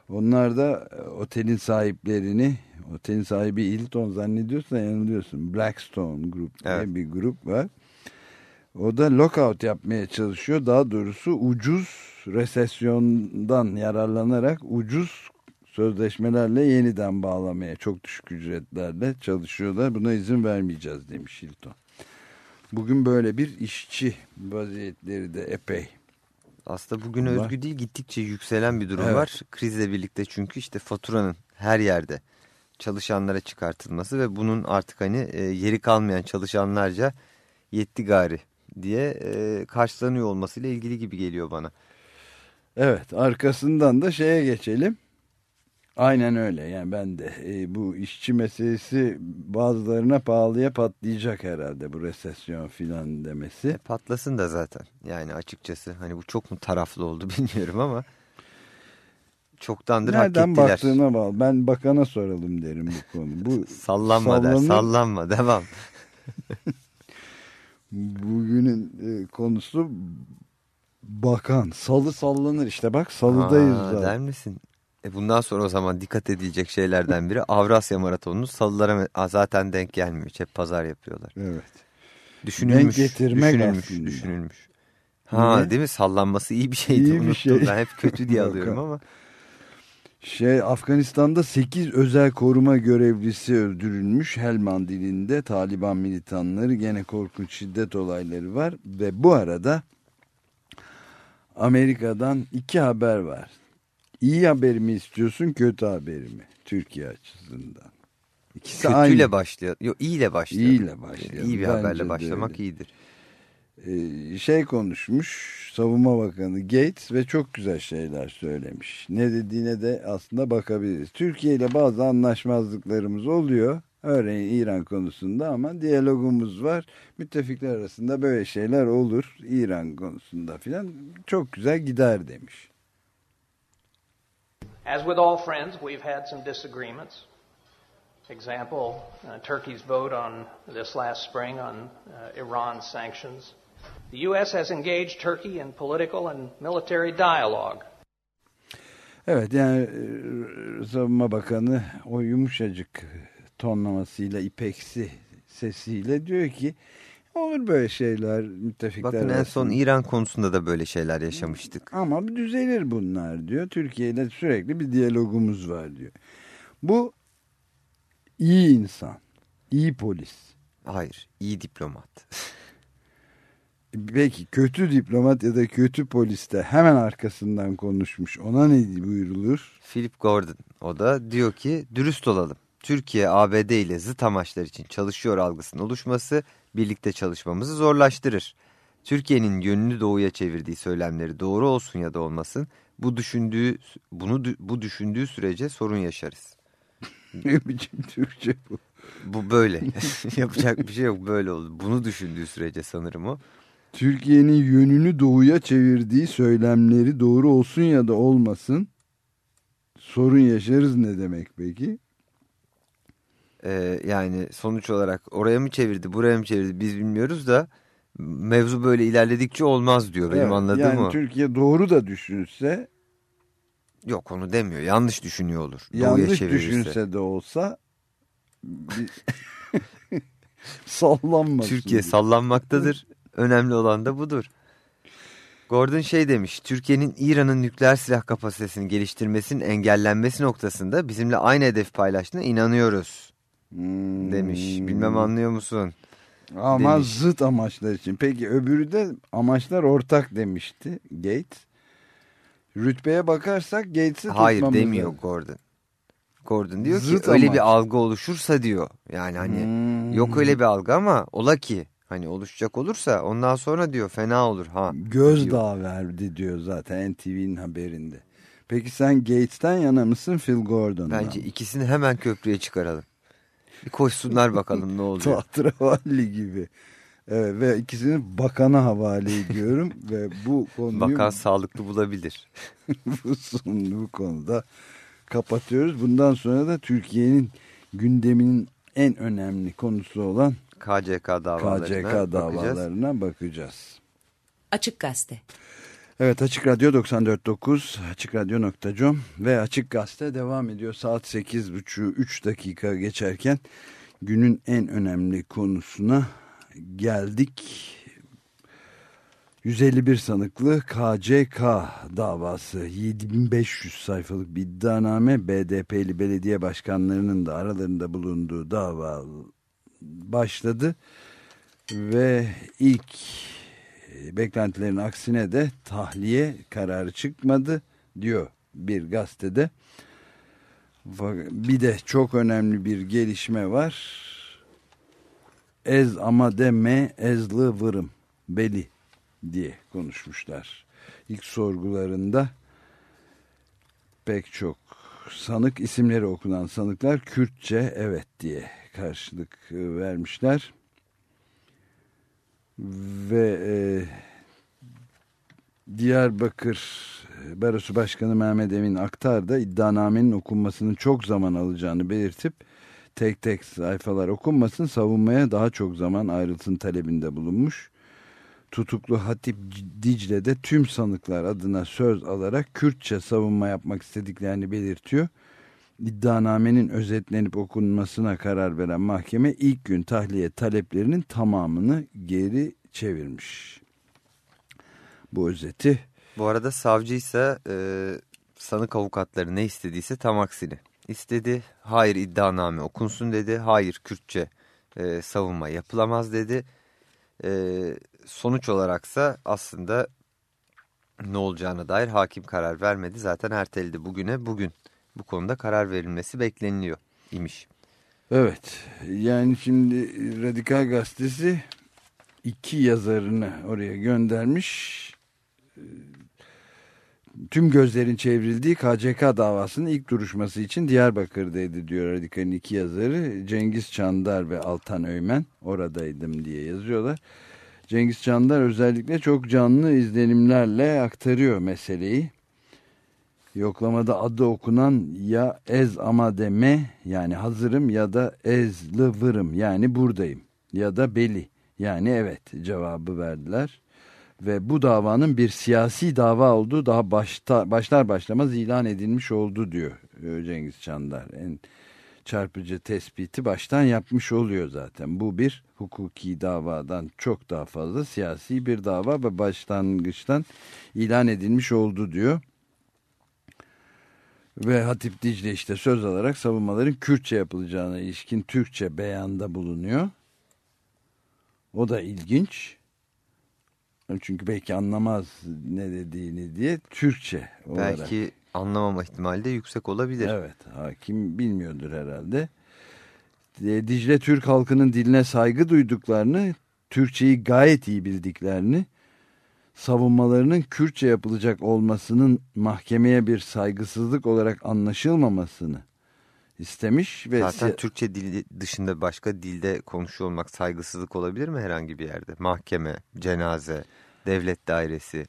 [SPEAKER 2] Onlar da e, otelin sahiplerini, otelin sahibi Hilton zannediyorsan yanılıyorsun. Blackstone Group diye
[SPEAKER 4] Evet.
[SPEAKER 2] bir grup var. O da lockout yapmaya çalışıyor. Daha doğrusu ucuz resesyondan yararlanarak ucuz sözleşmelerle yeniden bağlamaya çok düşük ücretlerle çalışıyorlar. Buna izin vermeyeceğiz demiş Hilton. Bugün böyle bir işçi vaziyetleri de epey.
[SPEAKER 4] Aslında bugün
[SPEAKER 2] Var.
[SPEAKER 4] özgü değil gittikçe yükselen bir durum
[SPEAKER 2] Evet.
[SPEAKER 4] var. Krizle birlikte çünkü işte faturanın her yerde çalışanlara çıkartılması ve bunun artık hani e, yeri kalmayan çalışanlarca yetti gari diye e, karşılanıyor olmasıyla ilgili gibi geliyor bana.
[SPEAKER 2] Evet arkasından da şeye geçelim. Aynen öyle yani ben de e, bu işçi meselesi bazılarına pahalıya patlayacak herhalde bu resesyon filan demesi.
[SPEAKER 4] E, patlasın da zaten yani açıkçası hani bu çok mu taraflı oldu bilmiyorum ama çoktandır hak
[SPEAKER 2] Nereden
[SPEAKER 4] ettiler.
[SPEAKER 2] baktığına bağlı. Ben bakana soralım derim bu konu. Bu
[SPEAKER 4] Sallanma der
[SPEAKER 2] sallanır.
[SPEAKER 4] sallanma devam.
[SPEAKER 2] Bugünün e, konusu bakan. Salı sallanır işte bak salıdayız
[SPEAKER 4] Aa,
[SPEAKER 2] zaten.
[SPEAKER 4] Der misin? E bundan sonra o zaman dikkat edilecek şeylerden biri Avrasya Maratonu'nun salılara zaten denk gelmiyor. Hep pazar yapıyorlar.
[SPEAKER 2] Evet.
[SPEAKER 4] Düşünülmüş.
[SPEAKER 2] getirmek
[SPEAKER 4] düşünülmüş,
[SPEAKER 2] aslında.
[SPEAKER 4] düşünülmüş. Ha
[SPEAKER 2] Niye?
[SPEAKER 4] değil mi? Sallanması iyi bir şeydi.
[SPEAKER 2] İyi bir
[SPEAKER 4] Unuttum.
[SPEAKER 2] şey.
[SPEAKER 4] Ben hep kötü diye alıyorum ama.
[SPEAKER 2] Şey Afganistan'da 8 özel koruma görevlisi öldürülmüş. Helmand ilinde Taliban militanları gene korkunç şiddet olayları var ve bu arada Amerika'dan iki haber var. İyi haberi mi istiyorsun kötü haberi mi Türkiye açısından? İkisi
[SPEAKER 4] Kötüyle
[SPEAKER 2] aynı.
[SPEAKER 4] başlıyor. Yok iyiyle başlıyor.
[SPEAKER 2] İyiyle başlayalım.
[SPEAKER 4] İyi bir
[SPEAKER 2] Bence
[SPEAKER 4] haberle başlamak
[SPEAKER 2] öyle.
[SPEAKER 4] iyidir.
[SPEAKER 2] Ee, şey konuşmuş savunma bakanı Gates ve çok güzel şeyler söylemiş. Ne dediğine de aslında bakabiliriz. Türkiye ile bazı anlaşmazlıklarımız oluyor. Örneğin İran konusunda ama diyalogumuz var. Müttefikler arasında böyle şeyler olur. İran konusunda filan çok güzel gider demiş.
[SPEAKER 6] As with all friends, we've had some disagreements. Example, uh, Turkey's vote on this last spring on uh, Iran sanctions. The U.S. has engaged Turkey in political and military dialogue.
[SPEAKER 2] Evet yani e, savunma bakanı o yumuşacık tonlamasıyla ipeksi sesiyle diyor ki olur böyle şeyler müttefikler
[SPEAKER 4] Bakın en son. İran konusunda da böyle şeyler yaşamıştık.
[SPEAKER 2] Ama düzelir bunlar diyor. Türkiye ile sürekli bir diyalogumuz var diyor. Bu iyi insan, iyi polis.
[SPEAKER 4] Hayır, iyi diplomat.
[SPEAKER 2] Peki kötü diplomat ya da kötü polis de hemen arkasından konuşmuş. Ona ne buyurulur?
[SPEAKER 4] Philip Gordon o da diyor ki dürüst olalım. Türkiye ABD ile zıt amaçlar için çalışıyor algısının oluşması birlikte çalışmamızı zorlaştırır. Türkiye'nin yönünü doğuya çevirdiği söylemleri doğru olsun ya da olmasın bu düşündüğü bunu bu düşündüğü sürece sorun yaşarız.
[SPEAKER 2] Ne biçim Türkçe bu?
[SPEAKER 4] Bu böyle. Yapacak bir şey yok böyle oldu. Bunu düşündüğü sürece sanırım o.
[SPEAKER 2] Türkiye'nin yönünü doğuya çevirdiği söylemleri doğru olsun ya da olmasın sorun yaşarız ne demek peki?
[SPEAKER 4] Ee, yani sonuç olarak oraya mı çevirdi buraya mı çevirdi biz bilmiyoruz da mevzu böyle ilerledikçe olmaz diyor benim
[SPEAKER 2] Evet,
[SPEAKER 4] anladığım
[SPEAKER 2] yani
[SPEAKER 4] o.
[SPEAKER 2] Türkiye doğru da düşünse
[SPEAKER 4] Yok onu demiyor yanlış düşünüyor olur.
[SPEAKER 2] Yanlış düşünse de olsa sallanmasın.
[SPEAKER 4] Türkiye
[SPEAKER 2] diye.
[SPEAKER 4] sallanmaktadır. Önemli olan da budur. Gordon şey demiş, Türkiye'nin İran'ın nükleer silah kapasitesini geliştirmesinin engellenmesi noktasında bizimle aynı hedef paylaştığına inanıyoruz
[SPEAKER 2] Hmm.
[SPEAKER 4] demiş. Bilmem anlıyor musun?
[SPEAKER 2] Ama
[SPEAKER 4] demiş.
[SPEAKER 2] zıt amaçlar için. Peki öbürü de amaçlar ortak demişti Gates. Rütbeye bakarsak Gates'i
[SPEAKER 4] Hayır demiyor
[SPEAKER 2] lazım.
[SPEAKER 4] Gordon. Gordon diyor
[SPEAKER 2] Zıt
[SPEAKER 4] ki öyle
[SPEAKER 2] amaç.
[SPEAKER 4] bir algı oluşursa diyor. Yani hani
[SPEAKER 2] Hmm.
[SPEAKER 4] yok öyle bir algı ama ola ki hani oluşacak olursa ondan sonra diyor fena olur ha. diyor.
[SPEAKER 2] Gözdağı verdi diyor zaten NTV'nin haberinde. Peki sen Gates'ten yana mısın Phil Gordon'dan?
[SPEAKER 4] Bence ikisini hemen köprüye çıkaralım. Bir koşsunlar bakalım ne oluyor.
[SPEAKER 2] Tahterevalli gibi. Evet, ve ikisini bakana havale ediyorum ve bu konuyu
[SPEAKER 4] Bakan sağlıklı bulabilir.
[SPEAKER 2] bu, son- bu konuda kapatıyoruz. Bundan sonra da Türkiye'nin gündeminin en önemli konusu olan
[SPEAKER 4] KCK davalarına
[SPEAKER 2] KCK
[SPEAKER 4] bakacağız.
[SPEAKER 2] davalarına bakacağız.
[SPEAKER 5] Açık Gazete.
[SPEAKER 2] Evet Açık Radyo 94.9 AçıkRadyo.com ve Açık Gazete devam ediyor. Saat 8.30 3 dakika geçerken günün en önemli konusuna geldik. 151 sanıklı KCK davası 7500 sayfalık bir iddianame BDP'li belediye başkanlarının da aralarında bulunduğu dava başladı ve ilk beklentilerin aksine de tahliye kararı çıkmadı diyor bir gazetede. Bir de çok önemli bir gelişme var. Ez ama deme ezlı vırım beli diye konuşmuşlar. İlk sorgularında pek çok sanık isimleri okunan sanıklar Kürtçe evet diye karşılık vermişler. Ve e, Diyarbakır Barosu Başkanı Mehmet Emin Aktar da iddianamenin okunmasının çok zaman alacağını belirtip tek tek sayfalar okunmasın savunmaya daha çok zaman ayrılsın talebinde bulunmuş. Tutuklu Hatip Dicle'de tüm sanıklar adına söz alarak Kürtçe savunma yapmak istediklerini belirtiyor. İddianamenin özetlenip okunmasına karar veren mahkeme ilk gün tahliye taleplerinin tamamını geri çevirmiş. Bu özeti.
[SPEAKER 4] Bu arada savcı ise e, sanık avukatları ne istediyse tam aksini istedi. Hayır iddianame okunsun dedi. Hayır Kürtçe e, savunma yapılamaz dedi. E, sonuç olaraksa aslında ne olacağına dair hakim karar vermedi. Zaten erteledi bugüne bugün bu konuda karar verilmesi bekleniliyor imiş.
[SPEAKER 2] Evet yani şimdi Radikal Gazetesi iki yazarını oraya göndermiş. Tüm gözlerin çevrildiği KCK davasının ilk duruşması için Diyarbakır'daydı diyor Radikal'in iki yazarı. Cengiz Çandar ve Altan Öymen oradaydım diye yazıyorlar. Cengiz Çandar özellikle çok canlı izlenimlerle aktarıyor meseleyi. Yoklamada adı okunan ya ez ama deme yani hazırım ya da ezlı vırım yani buradayım ya da beli yani evet cevabı verdiler. Ve bu davanın bir siyasi dava olduğu daha başta, başlar başlamaz ilan edilmiş oldu diyor Cengiz Çandar. En çarpıcı tespiti baştan yapmış oluyor zaten. Bu bir hukuki davadan çok daha fazla siyasi bir dava ve başlangıçtan ilan edilmiş oldu diyor. Ve Hatip Dicle işte söz alarak savunmaların Kürtçe yapılacağına ilişkin Türkçe beyanda bulunuyor. O da ilginç. Çünkü belki anlamaz ne dediğini diye Türkçe olarak.
[SPEAKER 4] Belki anlamama ihtimali de yüksek olabilir.
[SPEAKER 2] Evet hakim bilmiyordur herhalde. Dicle Türk halkının diline saygı duyduklarını, Türkçeyi gayet iyi bildiklerini, savunmalarının Kürtçe yapılacak olmasının mahkemeye bir saygısızlık olarak anlaşılmamasını istemiş. ve
[SPEAKER 4] Zaten Türkçe dili dışında başka dilde konuşuyor olmak saygısızlık olabilir mi herhangi bir yerde? Mahkeme, cenaze, devlet dairesi.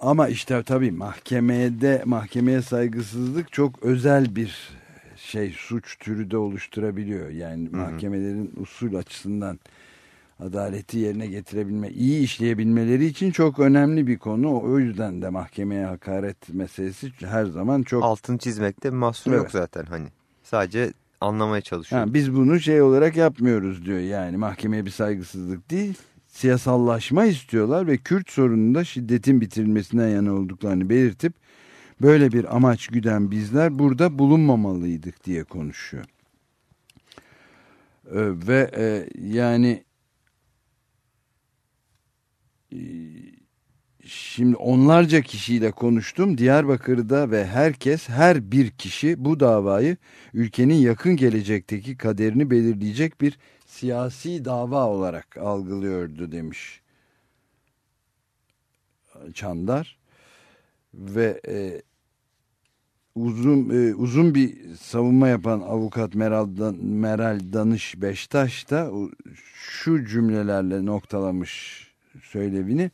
[SPEAKER 2] Ama işte tabii mahkemede mahkemeye saygısızlık çok özel bir şey suç türü de oluşturabiliyor. Yani Hı -hı. mahkemelerin usul açısından adaleti yerine getirebilme, iyi işleyebilmeleri için çok önemli bir konu. O yüzden de mahkemeye hakaret meselesi her zaman çok...
[SPEAKER 4] Altın çizmekte mahsur evet. yok zaten hani. Sadece anlamaya çalışıyor.
[SPEAKER 2] Yani biz bunu şey olarak yapmıyoruz diyor yani mahkemeye bir saygısızlık değil. Siyasallaşma istiyorlar ve Kürt sorununda şiddetin bitirilmesinden yana olduklarını belirtip böyle bir amaç güden bizler burada bulunmamalıydık diye konuşuyor. Ee, ve e, yani Şimdi onlarca kişiyle konuştum. Diyarbakır'da ve herkes, her bir kişi bu davayı ülkenin yakın gelecekteki kaderini belirleyecek bir siyasi dava olarak algılıyordu demiş Çandar. Ve e, uzun e, uzun bir savunma yapan avukat Meral, Dan, Meral Danış Beştaş da şu cümlelerle noktalamış söylevini.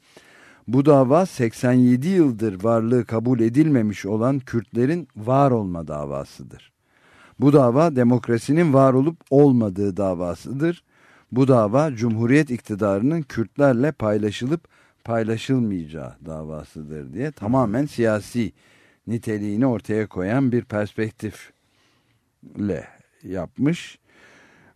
[SPEAKER 2] Bu dava 87 yıldır varlığı kabul edilmemiş olan Kürtlerin var olma davasıdır. Bu dava demokrasinin var olup olmadığı davasıdır. Bu dava Cumhuriyet iktidarının Kürtlerle paylaşılıp paylaşılmayacağı davasıdır diye tamamen siyasi niteliğini ortaya koyan bir perspektifle yapmış.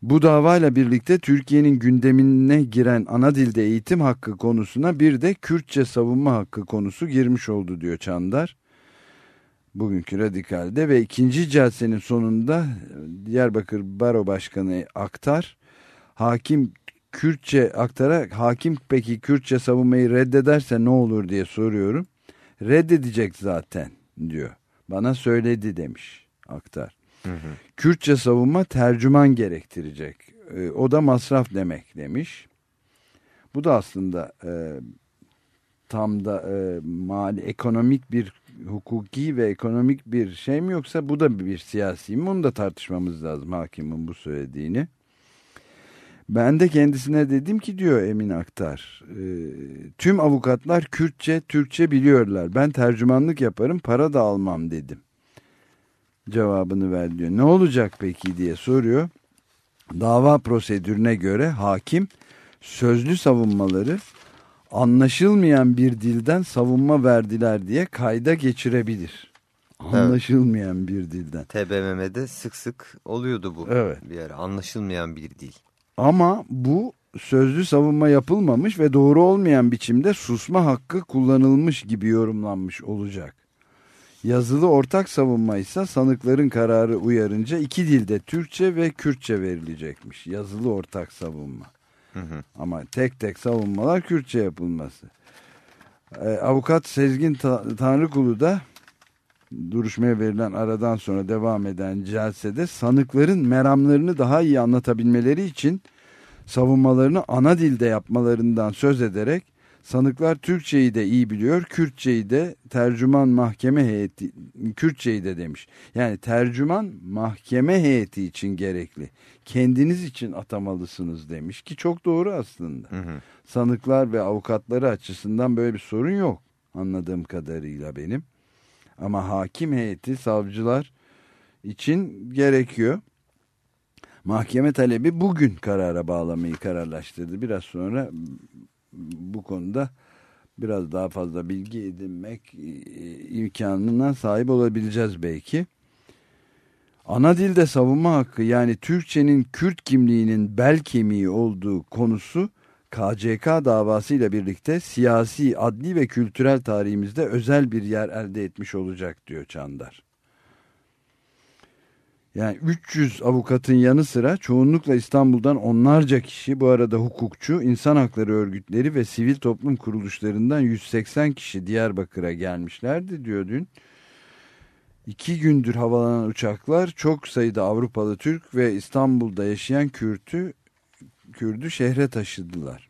[SPEAKER 2] Bu davayla birlikte Türkiye'nin gündemine giren ana dilde eğitim hakkı konusuna bir de Kürtçe savunma hakkı konusu girmiş oldu diyor Çandar. Bugünkü Radikal'de ve ikinci celsenin sonunda Diyarbakır Baro Başkanı Aktar hakim Kürtçe aktara hakim peki Kürtçe savunmayı reddederse ne olur diye soruyorum. Reddedecek zaten diyor. Bana söyledi demiş Aktar. Hı hı. Kürtçe savunma tercüman gerektirecek. E, o da masraf demek demiş. Bu da aslında e, tam da e, mali ekonomik bir hukuki ve ekonomik bir şey mi yoksa bu da bir siyasi mi? Onu da tartışmamız lazım hakimin bu söylediğini. Ben de kendisine dedim ki diyor Emin Aktar, e, tüm avukatlar Kürtçe, Türkçe biliyorlar. Ben tercümanlık yaparım, para da almam dedim. Cevabını ver diyor. Ne olacak peki diye soruyor. Dava prosedürüne göre hakim sözlü savunmaları anlaşılmayan bir dilden savunma verdiler diye kayda geçirebilir. Anlaşılmayan evet. bir dilden.
[SPEAKER 4] TBMM'de sık sık oluyordu bu.
[SPEAKER 2] Evet.
[SPEAKER 4] Bir yer anlaşılmayan bir dil.
[SPEAKER 2] Ama bu sözlü savunma yapılmamış ve doğru olmayan biçimde susma hakkı kullanılmış gibi yorumlanmış olacak. Yazılı ortak savunma ise sanıkların kararı uyarınca iki dilde Türkçe ve Kürtçe verilecekmiş. Yazılı ortak savunma. Hı hı. Ama tek tek savunmalar Kürtçe yapılması. Ee, avukat Sezgin Ta Tanrıkulu da duruşmaya verilen aradan sonra devam eden celsede sanıkların meramlarını daha iyi anlatabilmeleri için savunmalarını ana dilde yapmalarından söz ederek sanıklar Türkçeyi de iyi biliyor, Kürtçeyi de tercüman mahkeme heyeti Kürtçeyi de demiş. Yani tercüman mahkeme heyeti için gerekli. Kendiniz için atamalısınız demiş ki çok doğru aslında. Hı hı. Sanıklar ve avukatları açısından böyle bir sorun yok anladığım kadarıyla benim. Ama hakim heyeti, savcılar için gerekiyor. Mahkeme talebi bugün karara bağlamayı kararlaştırdı. Biraz sonra bu konuda biraz daha fazla bilgi edinmek e, imkanına sahip olabileceğiz belki. Ana dilde savunma hakkı yani Türkçenin Kürt kimliğinin bel kemiği olduğu konusu KCK davasıyla birlikte siyasi, adli ve kültürel tarihimizde özel bir yer elde etmiş olacak diyor Çandar. Yani 300 avukatın yanı sıra çoğunlukla İstanbul'dan onlarca kişi bu arada hukukçu, insan hakları örgütleri ve sivil toplum kuruluşlarından 180 kişi Diyarbakır'a gelmişlerdi diyor dün. İki gündür havalanan uçaklar çok sayıda Avrupalı Türk ve İstanbul'da yaşayan Kürt'ü Kürdü şehre taşıdılar.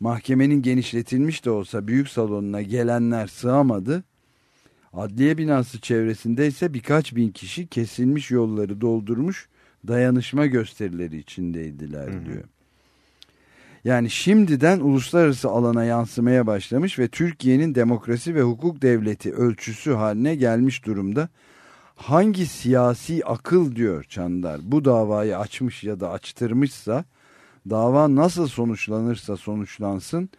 [SPEAKER 2] Mahkemenin genişletilmiş de olsa büyük salonuna gelenler sığamadı. Adliye binası çevresinde ise birkaç bin kişi kesilmiş yolları doldurmuş dayanışma gösterileri içindeydiler diyor. Yani şimdiden uluslararası alana yansımaya başlamış ve Türkiye'nin demokrasi ve hukuk devleti ölçüsü haline gelmiş durumda. Hangi siyasi akıl diyor Çandar bu davayı açmış ya da açtırmışsa dava nasıl sonuçlanırsa sonuçlansın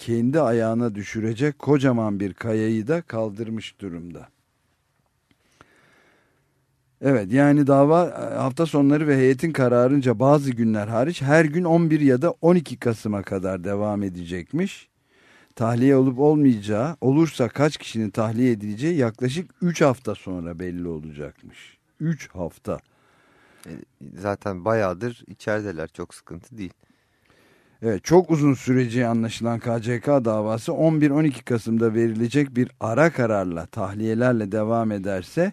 [SPEAKER 2] kendi ayağına düşürecek kocaman bir kayayı da kaldırmış durumda. Evet yani dava e, hafta sonları ve heyetin kararınca bazı günler hariç her gün 11 ya da 12 Kasım'a kadar devam edecekmiş. Tahliye olup olmayacağı, olursa kaç kişinin tahliye edileceği yaklaşık 3 hafta sonra belli olacakmış. 3 hafta.
[SPEAKER 4] E, zaten bayağıdır içerideler çok sıkıntı değil.
[SPEAKER 2] Evet, çok uzun süreci anlaşılan KCK davası 11-12 Kasım'da verilecek bir ara kararla tahliyelerle devam ederse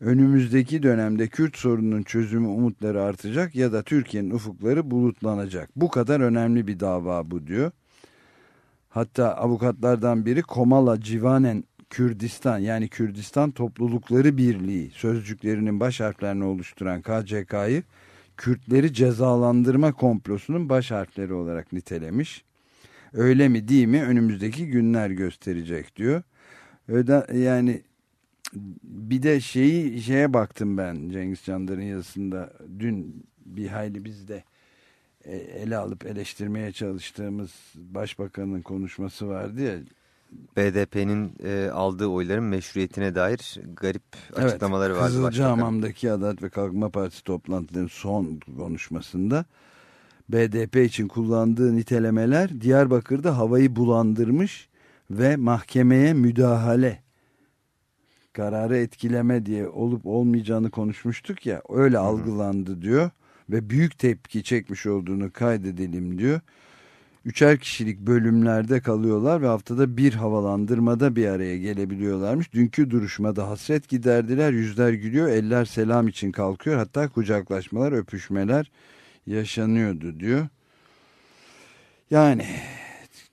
[SPEAKER 2] önümüzdeki dönemde Kürt sorununun çözümü umutları artacak ya da Türkiye'nin ufukları bulutlanacak. Bu kadar önemli bir dava bu diyor. Hatta avukatlardan biri Komala Civanen Kürdistan yani Kürdistan Toplulukları Birliği sözcüklerinin baş harflerini oluşturan KCK'yı Kürtleri cezalandırma komplosunun baş harfleri olarak nitelemiş. Öyle mi değil mi önümüzdeki günler gösterecek diyor. Öde, yani bir de şeyi şeye baktım ben Cengiz Candar'ın yazısında dün bir hayli biz de e, ele alıp eleştirmeye çalıştığımız başbakanın konuşması vardı ya.
[SPEAKER 4] BDP'nin e, aldığı oyların meşruiyetine dair garip açıklamaları
[SPEAKER 2] evet,
[SPEAKER 4] vardı.
[SPEAKER 2] Kızılcahamam'daki Adalet ve Kalkınma Partisi toplantılarının son konuşmasında BDP için kullandığı nitelemeler Diyarbakır'da havayı bulandırmış ve mahkemeye müdahale kararı etkileme diye olup olmayacağını konuşmuştuk ya öyle Hı -hı. algılandı diyor ve büyük tepki çekmiş olduğunu kaydedelim diyor. Üçer kişilik bölümlerde kalıyorlar ve haftada bir havalandırmada bir araya gelebiliyorlarmış. Dünkü duruşmada hasret giderdiler, yüzler gülüyor, eller selam için kalkıyor. Hatta kucaklaşmalar, öpüşmeler yaşanıyordu diyor. Yani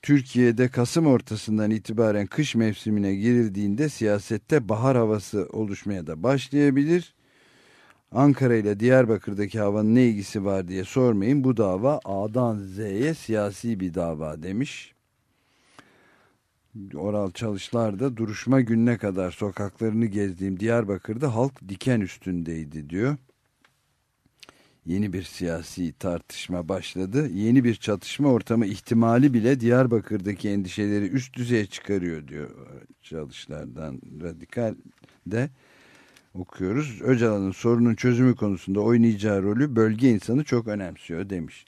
[SPEAKER 2] Türkiye'de Kasım ortasından itibaren kış mevsimine girildiğinde siyasette bahar havası oluşmaya da başlayabilir. Ankara ile Diyarbakır'daki havanın ne ilgisi var diye sormayın. Bu dava A'dan Z'ye siyasi bir dava demiş. Oral Çalışlar da duruşma gününe kadar sokaklarını gezdiğim Diyarbakır'da halk diken üstündeydi diyor. Yeni bir siyasi tartışma başladı. Yeni bir çatışma ortamı ihtimali bile Diyarbakır'daki endişeleri üst düzeye çıkarıyor diyor Çalışlardan radikal de okuyoruz. Öcalan'ın sorunun çözümü konusunda oynayacağı rolü bölge insanı çok önemsiyor demiş.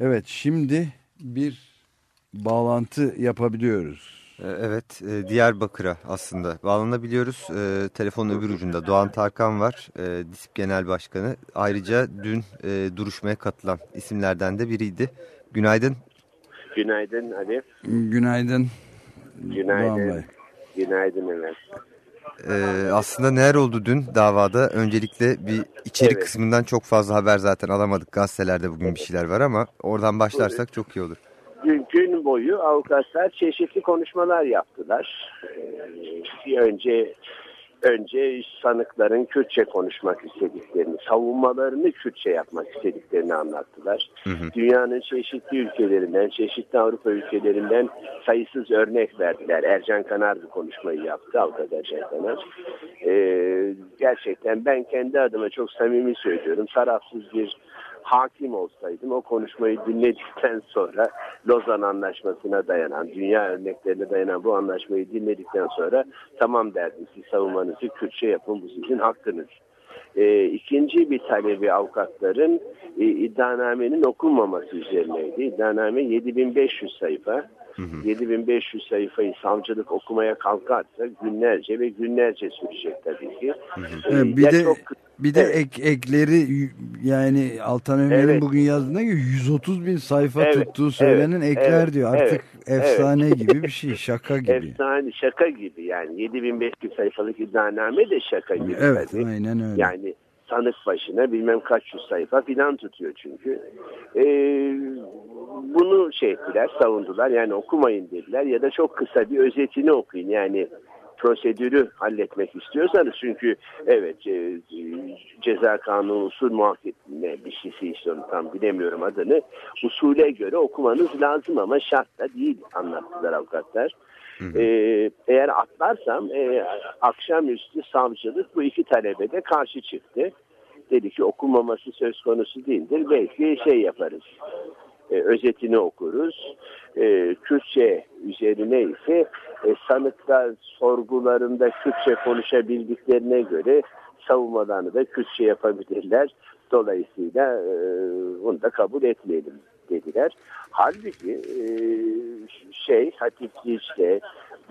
[SPEAKER 2] Evet şimdi bir bağlantı yapabiliyoruz.
[SPEAKER 4] E, evet e, Diyarbakır'a aslında bağlanabiliyoruz. E, telefonun öbür ucunda Doğan Tarkan var. DİSİP Genel Başkanı. Ayrıca dün duruşmaya katılan isimlerden de biriydi. Günaydın.
[SPEAKER 7] Günaydın Ali.
[SPEAKER 2] Günaydın.
[SPEAKER 7] Günaydın. Günaydın evet.
[SPEAKER 4] Ee, aslında neler oldu dün davada? Öncelikle bir içerik evet. kısmından çok fazla haber zaten alamadık. Gazetelerde bugün bir şeyler var ama oradan başlarsak çok iyi olur.
[SPEAKER 7] Gün, gün boyu avukatlar çeşitli konuşmalar yaptılar. Ee, önce önce sanıkların Kürtçe konuşmak istediklerini, savunmalarını Kürtçe yapmak istediklerini anlattılar. Hı hı. Dünyanın çeşitli ülkelerinden, çeşitli Avrupa ülkelerinden sayısız örnek verdiler. Ercan Kanar bir konuşmayı yaptı, avukat Ercan Kanar. Ee, gerçekten ben kendi adıma çok samimi söylüyorum, tarafsız bir hakim olsaydım o konuşmayı dinledikten sonra Lozan Anlaşması'na dayanan, dünya örneklerine dayanan bu anlaşmayı dinledikten sonra tamam derdim siz savunmanızı Kürtçe yapın bu sizin hakkınız. E, ikinci bir talebi avukatların e, iddianamenin okunmaması üzerineydi. İddianame 7500 sayfa. Hı hı. 7500 sayfayı savcılık okumaya kalkarsa günlerce ve günlerce sürecek tabii ki. Hı
[SPEAKER 2] hı. Ee, bir de çok bir de evet. ek, ekleri yani Altan Ömer'in evet. bugün yazdığına göre 130 bin sayfa evet. tuttuğu söylenen evet. ekler evet. diyor. Artık evet. efsane evet. gibi bir şey. Şaka gibi.
[SPEAKER 7] Efsane şaka gibi yani 7500 sayfalık iddianame de şaka gibi.
[SPEAKER 2] Evet tabii. aynen öyle.
[SPEAKER 7] Yani sanık başına bilmem kaç yüz sayfa filan tutuyor çünkü. Ee, bunu şey ettiler, savundular. Yani okumayın dediler ya da çok kısa bir özetini okuyun. Yani prosedürü halletmek istiyorsanız çünkü evet e, ceza kanunu usul muhakkikine bir şeysi işte onu tam bilemiyorum adını usule göre okumanız lazım ama şart da değil anlattılar avukatlar. Hı Ee, eğer atlarsam e, akşamüstü savcılık bu iki talebe de karşı çıktı. Dedi ki okunmaması söz konusu değildir. Belki şey yaparız e, özetini okuruz. E, Kürtçe üzerine ise e, sanıklar sorgularında Kürtçe konuşabildiklerine göre savunmalarını da Kürtçe yapabilirler. Dolayısıyla e, bunu da kabul etmeyelim dediler. Halbuki e, şey Hatip Dicle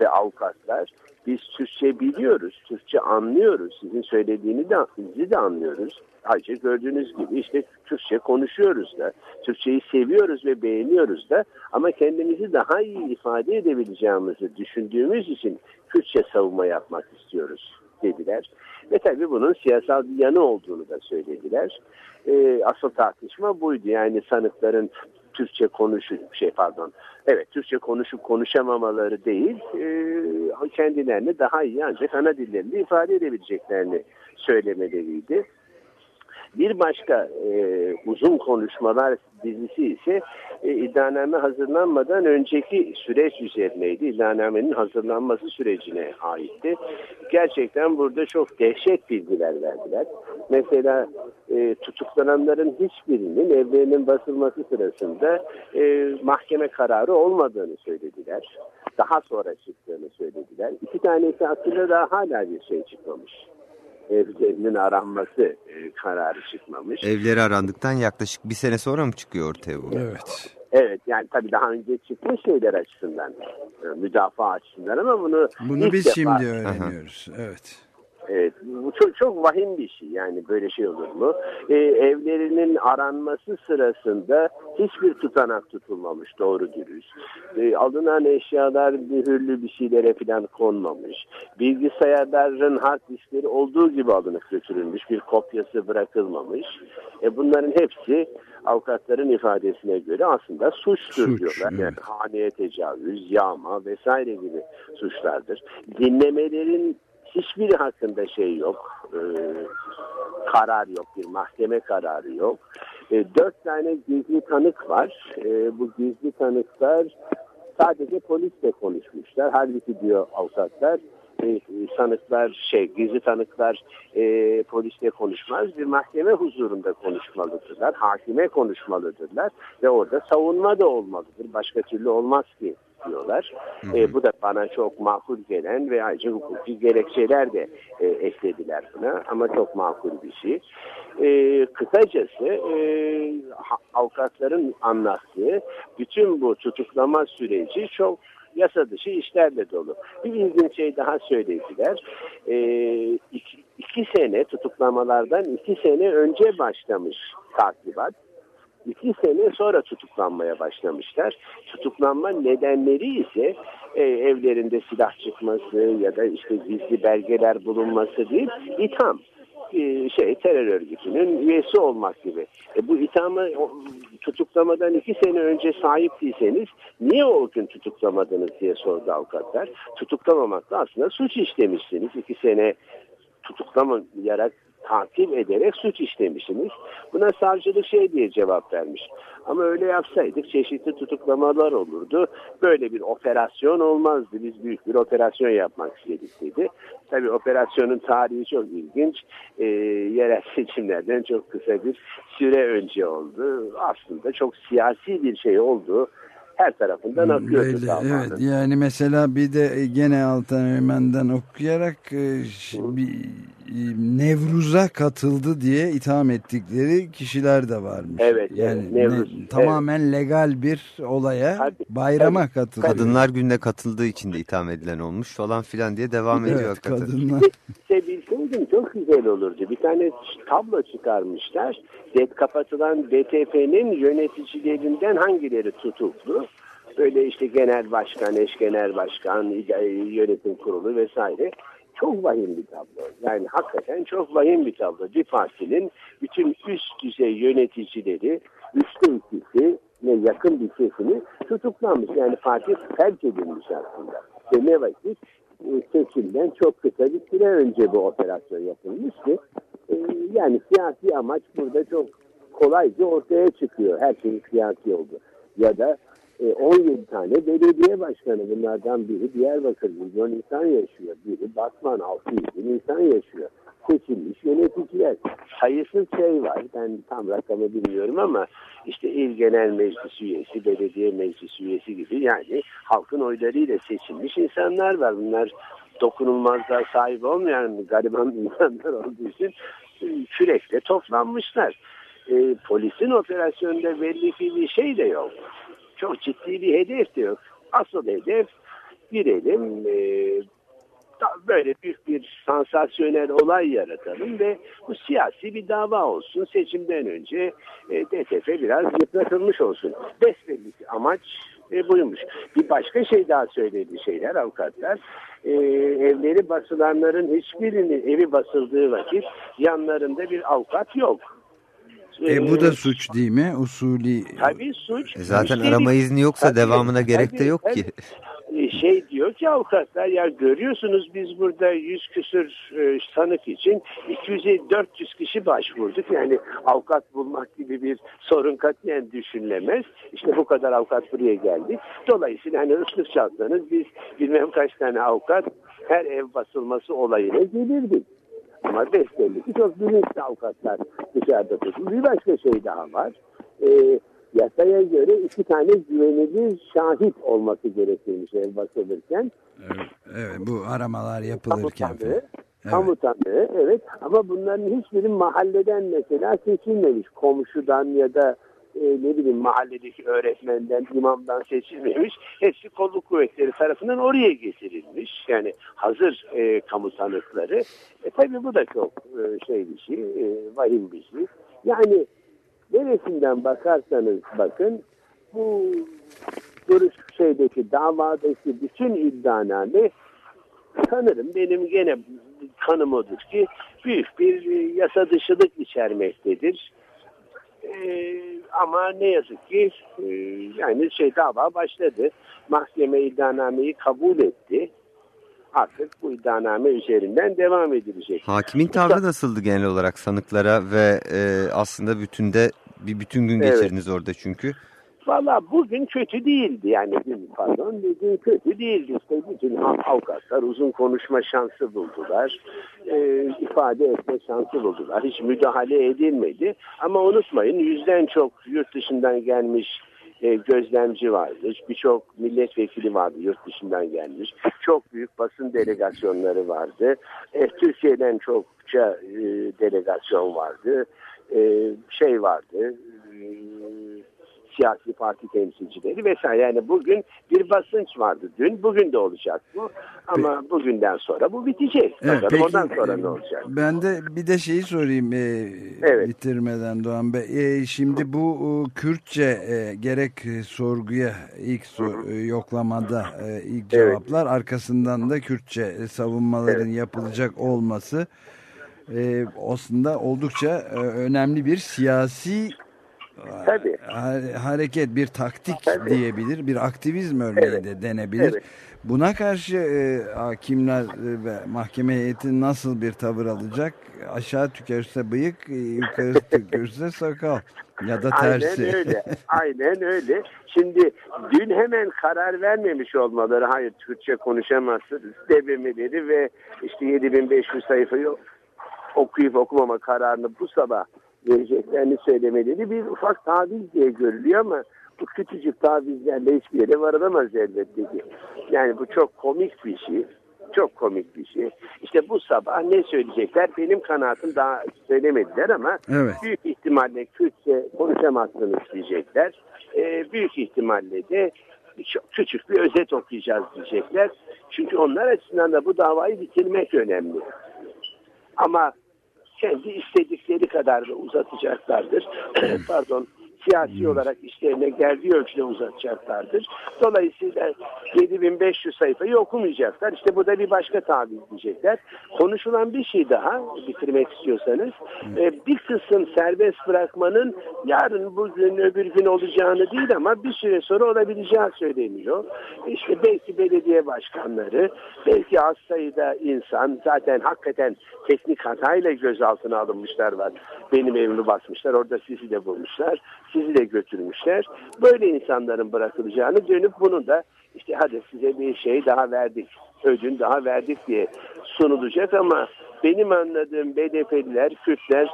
[SPEAKER 7] ve avukatlar biz Türkçe biliyoruz, Türkçe anlıyoruz. Sizin söylediğini de, bizi de anlıyoruz. Ayrıca gördüğünüz gibi işte Türkçe konuşuyoruz da, Türkçeyi seviyoruz ve beğeniyoruz da ama kendimizi daha iyi ifade edebileceğimizi düşündüğümüz için Kürtçe savunma yapmak istiyoruz dediler. Ve tabii bunun siyasal bir yanı olduğunu da söylediler. E, asıl tartışma buydu. Yani sanıkların Türkçe konuşup şey pardon evet Türkçe konuşup konuşamamaları değil e, kendilerini daha iyi ancak ana dillerinde ifade edebileceklerini söylemeleriydi. Bir başka e, uzun konuşmalar dizisi ise e, iddianame hazırlanmadan önceki süreç üzerineydi. İddianamenin hazırlanması sürecine aitti. Gerçekten burada çok dehşet bilgiler verdiler. Mesela e, tutuklananların hiçbirinin evlerinin basılması sırasında e, mahkeme kararı olmadığını söylediler. Daha sonra çıktığını söylediler. İki tanesi hakkında da hala bir şey çıkmamış evlerinin aranması e, kararı çıkmamış.
[SPEAKER 4] Evleri arandıktan yaklaşık bir sene sonra mı çıkıyor ortaya bu?
[SPEAKER 2] Evet.
[SPEAKER 7] Evet yani tabii daha önce çıkmış şeyler açısından, e, müdafaa açısından ama bunu
[SPEAKER 2] Bunu biz
[SPEAKER 7] defa,
[SPEAKER 2] şimdi öğreniyoruz. Evet.
[SPEAKER 7] Evet, bu çok, çok vahim bir şey yani böyle şey olur mu? Ee, evlerinin aranması sırasında hiçbir tutanak tutulmamış doğru dürüst. Ee, alınan eşyalar mühürlü bir şeylere falan konmamış. Bilgisayarların hard diskleri olduğu gibi alınıp götürülmüş bir kopyası bırakılmamış. E, bunların hepsi avukatların ifadesine göre aslında suçtur
[SPEAKER 2] Suç,
[SPEAKER 7] diyorlar. Yani
[SPEAKER 2] evet.
[SPEAKER 7] haneye tecavüz, yağma vesaire gibi suçlardır. Dinlemelerin hiçbiri hakkında şey yok. Ee, karar yok. Bir mahkeme kararı yok. Ee, dört tane gizli tanık var. Ee, bu gizli tanıklar sadece polisle konuşmuşlar. Halbuki diyor avukatlar e, sanıklar şey gizli tanıklar e, polisle konuşmaz bir mahkeme huzurunda konuşmalıdırlar hakime konuşmalıdırlar ve orada savunma da olmalıdır başka türlü olmaz ki diyorlar. E, bu da bana çok makul gelen ve ayrıca hukuki gerekçeler de e, eklediler buna ama çok makul bir şey. E, kısacası e, avukatların anlattığı bütün bu tutuklama süreci çok yasa dışı işlerle dolu. Bir ilginç şey daha söylediler. E, iki, iki sene tutuklamalardan iki sene önce başlamış takibat. İki sene sonra tutuklanmaya başlamışlar. Tutuklanma nedenleri ise e, evlerinde silah çıkması ya da işte gizli belgeler bulunması değil, itham. E, şey terör örgütünün üyesi olmak gibi. E, bu ithamı tutuklamadan iki sene önce sahip değilseniz niye o gün tutuklamadınız diye sordu avukatlar. Tutuklamamakla aslında suç işlemişsiniz. iki sene tutuklamayarak takip ederek suç işlemişsiniz. Buna savcılık şey diye cevap vermiş. Ama öyle yapsaydık çeşitli tutuklamalar olurdu. Böyle bir operasyon olmazdı. Biz büyük bir operasyon yapmak istedik dedi. Tabii operasyonun tarihi çok ilginç. Ee, yerel seçimlerden çok kısa bir süre önce oldu. Aslında çok siyasi bir şey oldu. Her tarafından
[SPEAKER 2] Böyle,
[SPEAKER 7] davanın.
[SPEAKER 2] evet yani mesela bir de gene Altan Öğmen'den okuyarak e, bir e, Nevruz'a katıldı diye itham ettikleri kişiler de varmış.
[SPEAKER 7] Evet,
[SPEAKER 2] yani
[SPEAKER 7] evet, Nevruz,
[SPEAKER 2] ne- tamamen legal bir olaya
[SPEAKER 7] Tabii,
[SPEAKER 2] bayrama katıldı.
[SPEAKER 4] Kadınlar gününe katıldığı için de itham edilen olmuş falan filan diye devam ediyor
[SPEAKER 2] Evet
[SPEAKER 4] hakikaten.
[SPEAKER 2] kadınlar.
[SPEAKER 7] İşte bilseydim çok güzel olurdu. Bir tane tablo çıkarmışlar. Det kapatılan BTP'nin yöneticilerinden hangileri tutuklu? Böyle işte genel başkan, eş genel başkan, yönetim kurulu vesaire. Çok vahim bir tablo. Yani hakikaten çok vahim bir tablo. Bir partinin bütün üst düzey yöneticileri, üçte ikisi ne yakın bir kesimi tutuklanmış. Yani parti terk edilmiş aslında. Ve ne vakit seçimden çok kısa bir süre önce bu operasyon yapılmış ki e, yani siyasi amaç burada çok kolayca ortaya çıkıyor. Her şey siyasi oldu. Ya da e, 17 tane belediye başkanı bunlardan biri Diyarbakır milyon insan yaşıyor. Biri Batman 600 bin insan yaşıyor. Seçilmiş yöneticiler. Sayısız şey var. Ben tam rakamı bilmiyorum ama işte il genel meclis üyesi, belediye meclis üyesi gibi yani halkın oylarıyla seçilmiş insanlar var. Bunlar dokunulmazlığa sahip olmayan gariban insanlar olduğu için e, kürekle toplanmışlar. E, polisin operasyonunda belli bir şey de yok. Çok ciddi bir hedef de yok. Asıl hedef girelim e, böyle büyük bir sansasyonel olay yaratalım ve bu siyasi bir dava olsun. Seçimden önce e, DTF biraz yıpratılmış olsun. Besbelli amaç e, buymuş. Bir başka şey daha söyledi şeyler avukatlar. E, evleri basılanların hiçbirinin evi basıldığı vakit yanlarında bir avukat yok.
[SPEAKER 2] E, bu da
[SPEAKER 7] E,
[SPEAKER 2] suç değil mi? Usulü.
[SPEAKER 7] Tabii suç.
[SPEAKER 4] E zaten arama izni yoksa
[SPEAKER 7] Tabii,
[SPEAKER 4] devamına gerek de
[SPEAKER 7] tabii,
[SPEAKER 4] yok
[SPEAKER 7] tabii.
[SPEAKER 4] ki.
[SPEAKER 7] E, şey diyor ki avukatlar ya görüyorsunuz biz burada 100 küsür e, sanık için 200-400 kişi başvurduk. Yani avukat bulmak gibi bir sorun katiyen düşünülemez. İşte bu kadar avukat buraya geldi. Dolayısıyla hani ıslık çalsanız biz bilmem kaç tane avukat her ev basılması olayına gelirdik. Ama besbelli ki çok bilinçli avukatlar dışarıda tutuldu. Bir başka şey daha var. Ee, yasaya göre iki tane güvenilir şahit olması gerekirmiş ev basılırken.
[SPEAKER 2] Evet, evet, bu aramalar yapılırken.
[SPEAKER 7] Kamu tanığı,
[SPEAKER 2] Evet.
[SPEAKER 7] kamu tanığı, evet. Ama bunların hiçbiri mahalleden mesela seçilmemiş. Komşudan ya da e, ne bileyim mahalledeki öğretmenden, imamdan seçilmemiş. Hepsi kolluk kuvvetleri tarafından oraya getirilmiş. Yani hazır e, kamu tanıkları. E, tabii bu da çok e, şey bir şey, e, vahim bir şey. Yani neresinden bakarsanız bakın bu duruş şeydeki davadaki bütün iddianame sanırım benim gene kanım odur ki büyük bir yasa dışılık içermektedir. Ee, ama ne yazık ki e, yani şey dava başladı. Mahkeme iddianameyi kabul etti. Artık bu iddianame üzerinden devam edilecek.
[SPEAKER 4] Hakimin tavrı nasıldı genel olarak sanıklara ve e, aslında bütünde bir bütün gün
[SPEAKER 7] Evet.
[SPEAKER 4] geçirdiniz orada çünkü.
[SPEAKER 7] Valla bugün kötü değildi yani dün pardon bugün kötü değildi işte. Bütün av- avukatlar uzun konuşma şansı buldular Ee, ifade etme şansı buldular. Hiç müdahale edilmedi. Ama unutmayın yüzden çok yurt dışından gelmiş e, gözlemci vardı. Birçok milletvekili vardı yurt dışından gelmiş. Çok büyük basın delegasyonları vardı. E, Türkiye'den çokça e, delegasyon vardı E, şey vardı e, siyasi parti temsilcileri vesaire. Yani bugün bir basınç vardı dün. Bugün de olacak bu. Ama bugünden sonra bu bitecek.
[SPEAKER 2] Evet,
[SPEAKER 7] Bakalım
[SPEAKER 2] peki,
[SPEAKER 7] ondan sonra ne olacak?
[SPEAKER 2] Ben de bir de şeyi sorayım e,
[SPEAKER 7] Evet.
[SPEAKER 2] bitirmeden Doğan Bey. E, şimdi bu e, Kürtçe e, gerek e, sorguya ilk so- e, yoklamada e, ilk cevaplar arkasından da Kürtçe savunmaların yapılacak olması e, aslında oldukça e, önemli bir siyasi
[SPEAKER 7] Tabii.
[SPEAKER 2] ha- hareket, bir taktik
[SPEAKER 7] Tabii.
[SPEAKER 2] diyebilir, bir aktivizm örneği
[SPEAKER 7] Evet.
[SPEAKER 2] de denebilir.
[SPEAKER 7] Evet.
[SPEAKER 2] Buna karşı e, hakimler e, ve mahkeme heyeti nasıl bir tavır alacak? Aşağı tükürse bıyık, e, yukarı tükürse sakal ya da tersi.
[SPEAKER 7] Aynen öyle. Aynen öyle. Şimdi dün hemen karar vermemiş olmaları hayır Türkçe konuşamazsınız dememeleri ve işte 7500 sayfayı okuyup okumama kararını bu sabah vereceklerini söylemeleri bir ufak taviz diye görülüyor ama bu küçücük tavizlerle hiçbir yere varılamaz elbette ki. Yani bu çok komik bir şey. Çok komik bir şey. İşte bu sabah ne söyleyecekler? Benim kanaatim daha söylemediler ama
[SPEAKER 2] Evet.
[SPEAKER 7] büyük ihtimalle Kürtçe konuşamazsınız diyecekler. Ee, büyük ihtimalle de çok küçük bir özet okuyacağız diyecekler. Çünkü onlar açısından da bu davayı bitirmek önemli. Ama kendi istedikleri kadar da uzatacaklardır. Pardon siyasi olarak işlerine geldiği ölçüde uzatacaklardır. Dolayısıyla 7500 sayfayı okumayacaklar. İşte bu da bir başka taviz diyecekler. Konuşulan bir şey daha bitirmek istiyorsanız e, bir kısım serbest bırakmanın yarın bugün öbür gün olacağını değil ama bir süre sonra olabileceği söyleniyor. İşte belki belediye başkanları, belki az sayıda insan zaten hakikaten teknik hatayla gözaltına alınmışlar var. Benim evimi basmışlar, orada sizi de bulmuşlar, sizi de götürmüşler. Böyle insanların bırakılacağını dönüp bunu da işte hadi size bir şey daha verdik, ödün daha verdik diye sunulacak ama benim anladığım BDP'liler, Kürtler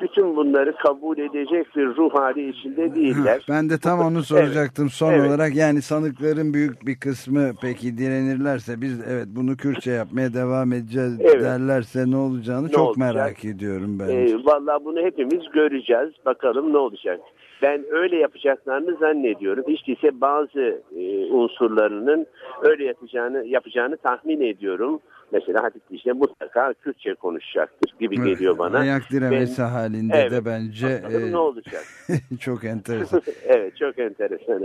[SPEAKER 7] bütün bunları kabul edecek bir ruh hali içinde değiller.
[SPEAKER 2] Ben de tam onu soracaktım son
[SPEAKER 7] Evet.
[SPEAKER 2] olarak. Yani sanıkların büyük bir kısmı peki direnirlerse biz evet bunu Kürtçe yapmaya devam edeceğiz
[SPEAKER 7] Evet.
[SPEAKER 2] derlerse ne olacağını
[SPEAKER 7] Ne
[SPEAKER 2] çok
[SPEAKER 7] olacak?
[SPEAKER 2] merak ediyorum ben.
[SPEAKER 7] Ee, vallahi bunu hepimiz göreceğiz. Bakalım ne olacak. Ben öyle yapacaklarını zannediyorum. Hiç değilse bazı e, unsurlarının öyle yapacağını yapacağını tahmin ediyorum. Mesela Hatip Dicle mutlaka Kürtçe konuşacaktır gibi
[SPEAKER 2] Evet,
[SPEAKER 7] geliyor bana.
[SPEAKER 2] Ayak diremesi
[SPEAKER 7] Ben-
[SPEAKER 2] halinde
[SPEAKER 7] Evet.
[SPEAKER 2] de bence e,
[SPEAKER 7] ne olacak?
[SPEAKER 2] çok enteresan.
[SPEAKER 7] evet çok enteresan.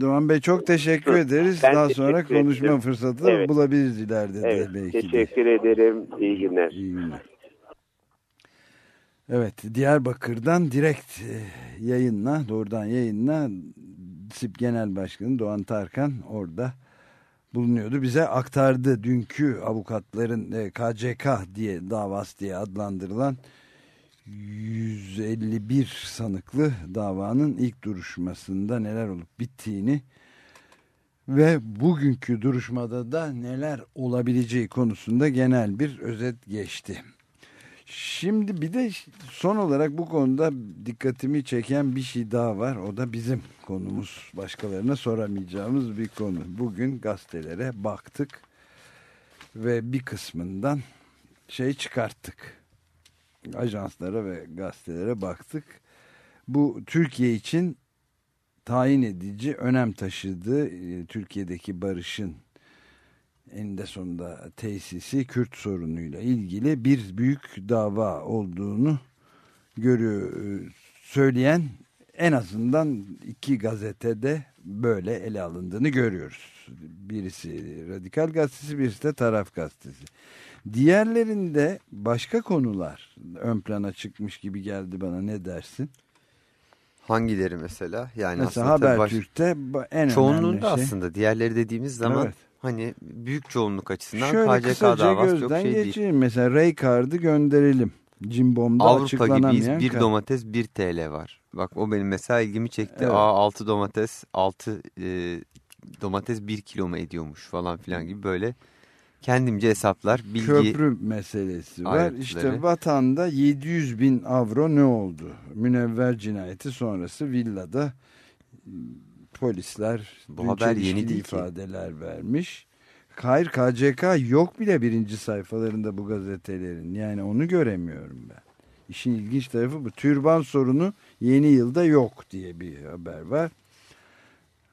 [SPEAKER 2] Doğan Bey çok teşekkür ederiz.
[SPEAKER 7] Ben
[SPEAKER 2] Daha sonra konuşma
[SPEAKER 7] ederim.
[SPEAKER 2] fırsatı
[SPEAKER 7] Evet.
[SPEAKER 2] bulabiliriz ileride
[SPEAKER 7] Evet,
[SPEAKER 2] de belki de.
[SPEAKER 7] teşekkür ederim. İyi günler.
[SPEAKER 2] İyi günler. Evet, Diyarbakır'dan direkt e, yayınla, doğrudan yayınla SİP Genel Başkanı Doğan Tarkan orada bulunuyordu. Bize aktardı dünkü avukatların e, KCK diye davası diye adlandırılan 151 sanıklı davanın ilk duruşmasında neler olup bittiğini ve bugünkü duruşmada da neler olabileceği konusunda genel bir özet geçti. Şimdi bir de son olarak bu konuda dikkatimi çeken bir şey daha var. O da bizim konumuz. Başkalarına soramayacağımız bir konu. Bugün gazetelere baktık ve bir kısmından şey çıkarttık. Ajanslara ve gazetelere baktık. Bu Türkiye için tayin edici önem taşıdığı e, Türkiye'deki barışın eninde sonunda tesisi Kürt sorunuyla ilgili bir büyük dava olduğunu görüyor e, söyleyen en azından iki gazetede böyle ele alındığını görüyoruz. Birisi Radikal Gazetesi, birisi de Taraf Gazetesi. Diğerlerinde başka konular ön plana çıkmış gibi geldi bana ne dersin?
[SPEAKER 4] Hangileri mesela? Yani
[SPEAKER 2] Mesela Habertürk'te ba- en
[SPEAKER 4] çoğunluğunda
[SPEAKER 2] önemli şey.
[SPEAKER 4] aslında diğerleri dediğimiz zaman
[SPEAKER 2] Evet.
[SPEAKER 4] Hani büyük çoğunluk açısından
[SPEAKER 2] Şöyle
[SPEAKER 4] KCK davası çok şey değil.
[SPEAKER 2] geçirelim. Mesela Ray Card'ı gönderelim. Cimbom'da
[SPEAKER 4] Avrupa gibiyiz. Bir
[SPEAKER 2] kar-
[SPEAKER 4] domates 1 TL var. Bak o benim mesela ilgimi çekti.
[SPEAKER 2] Evet.
[SPEAKER 4] Aa 6 domates 6 e, domates 1 kilo mu ediyormuş falan filan gibi böyle kendimce hesaplar, bilgi
[SPEAKER 2] Köprü meselesi var.
[SPEAKER 4] ayrıntıları.
[SPEAKER 2] İşte vatanda 700 bin avro ne oldu? Münevver cinayeti sonrası villada polisler
[SPEAKER 4] Bu haber yeni değil ki.
[SPEAKER 2] ifadeler vermiş. Hayır KCK yok bile birinci sayfalarında bu gazetelerin. Yani onu göremiyorum ben. İşin ilginç tarafı bu. Türban sorunu yeni yılda yok diye bir haber var.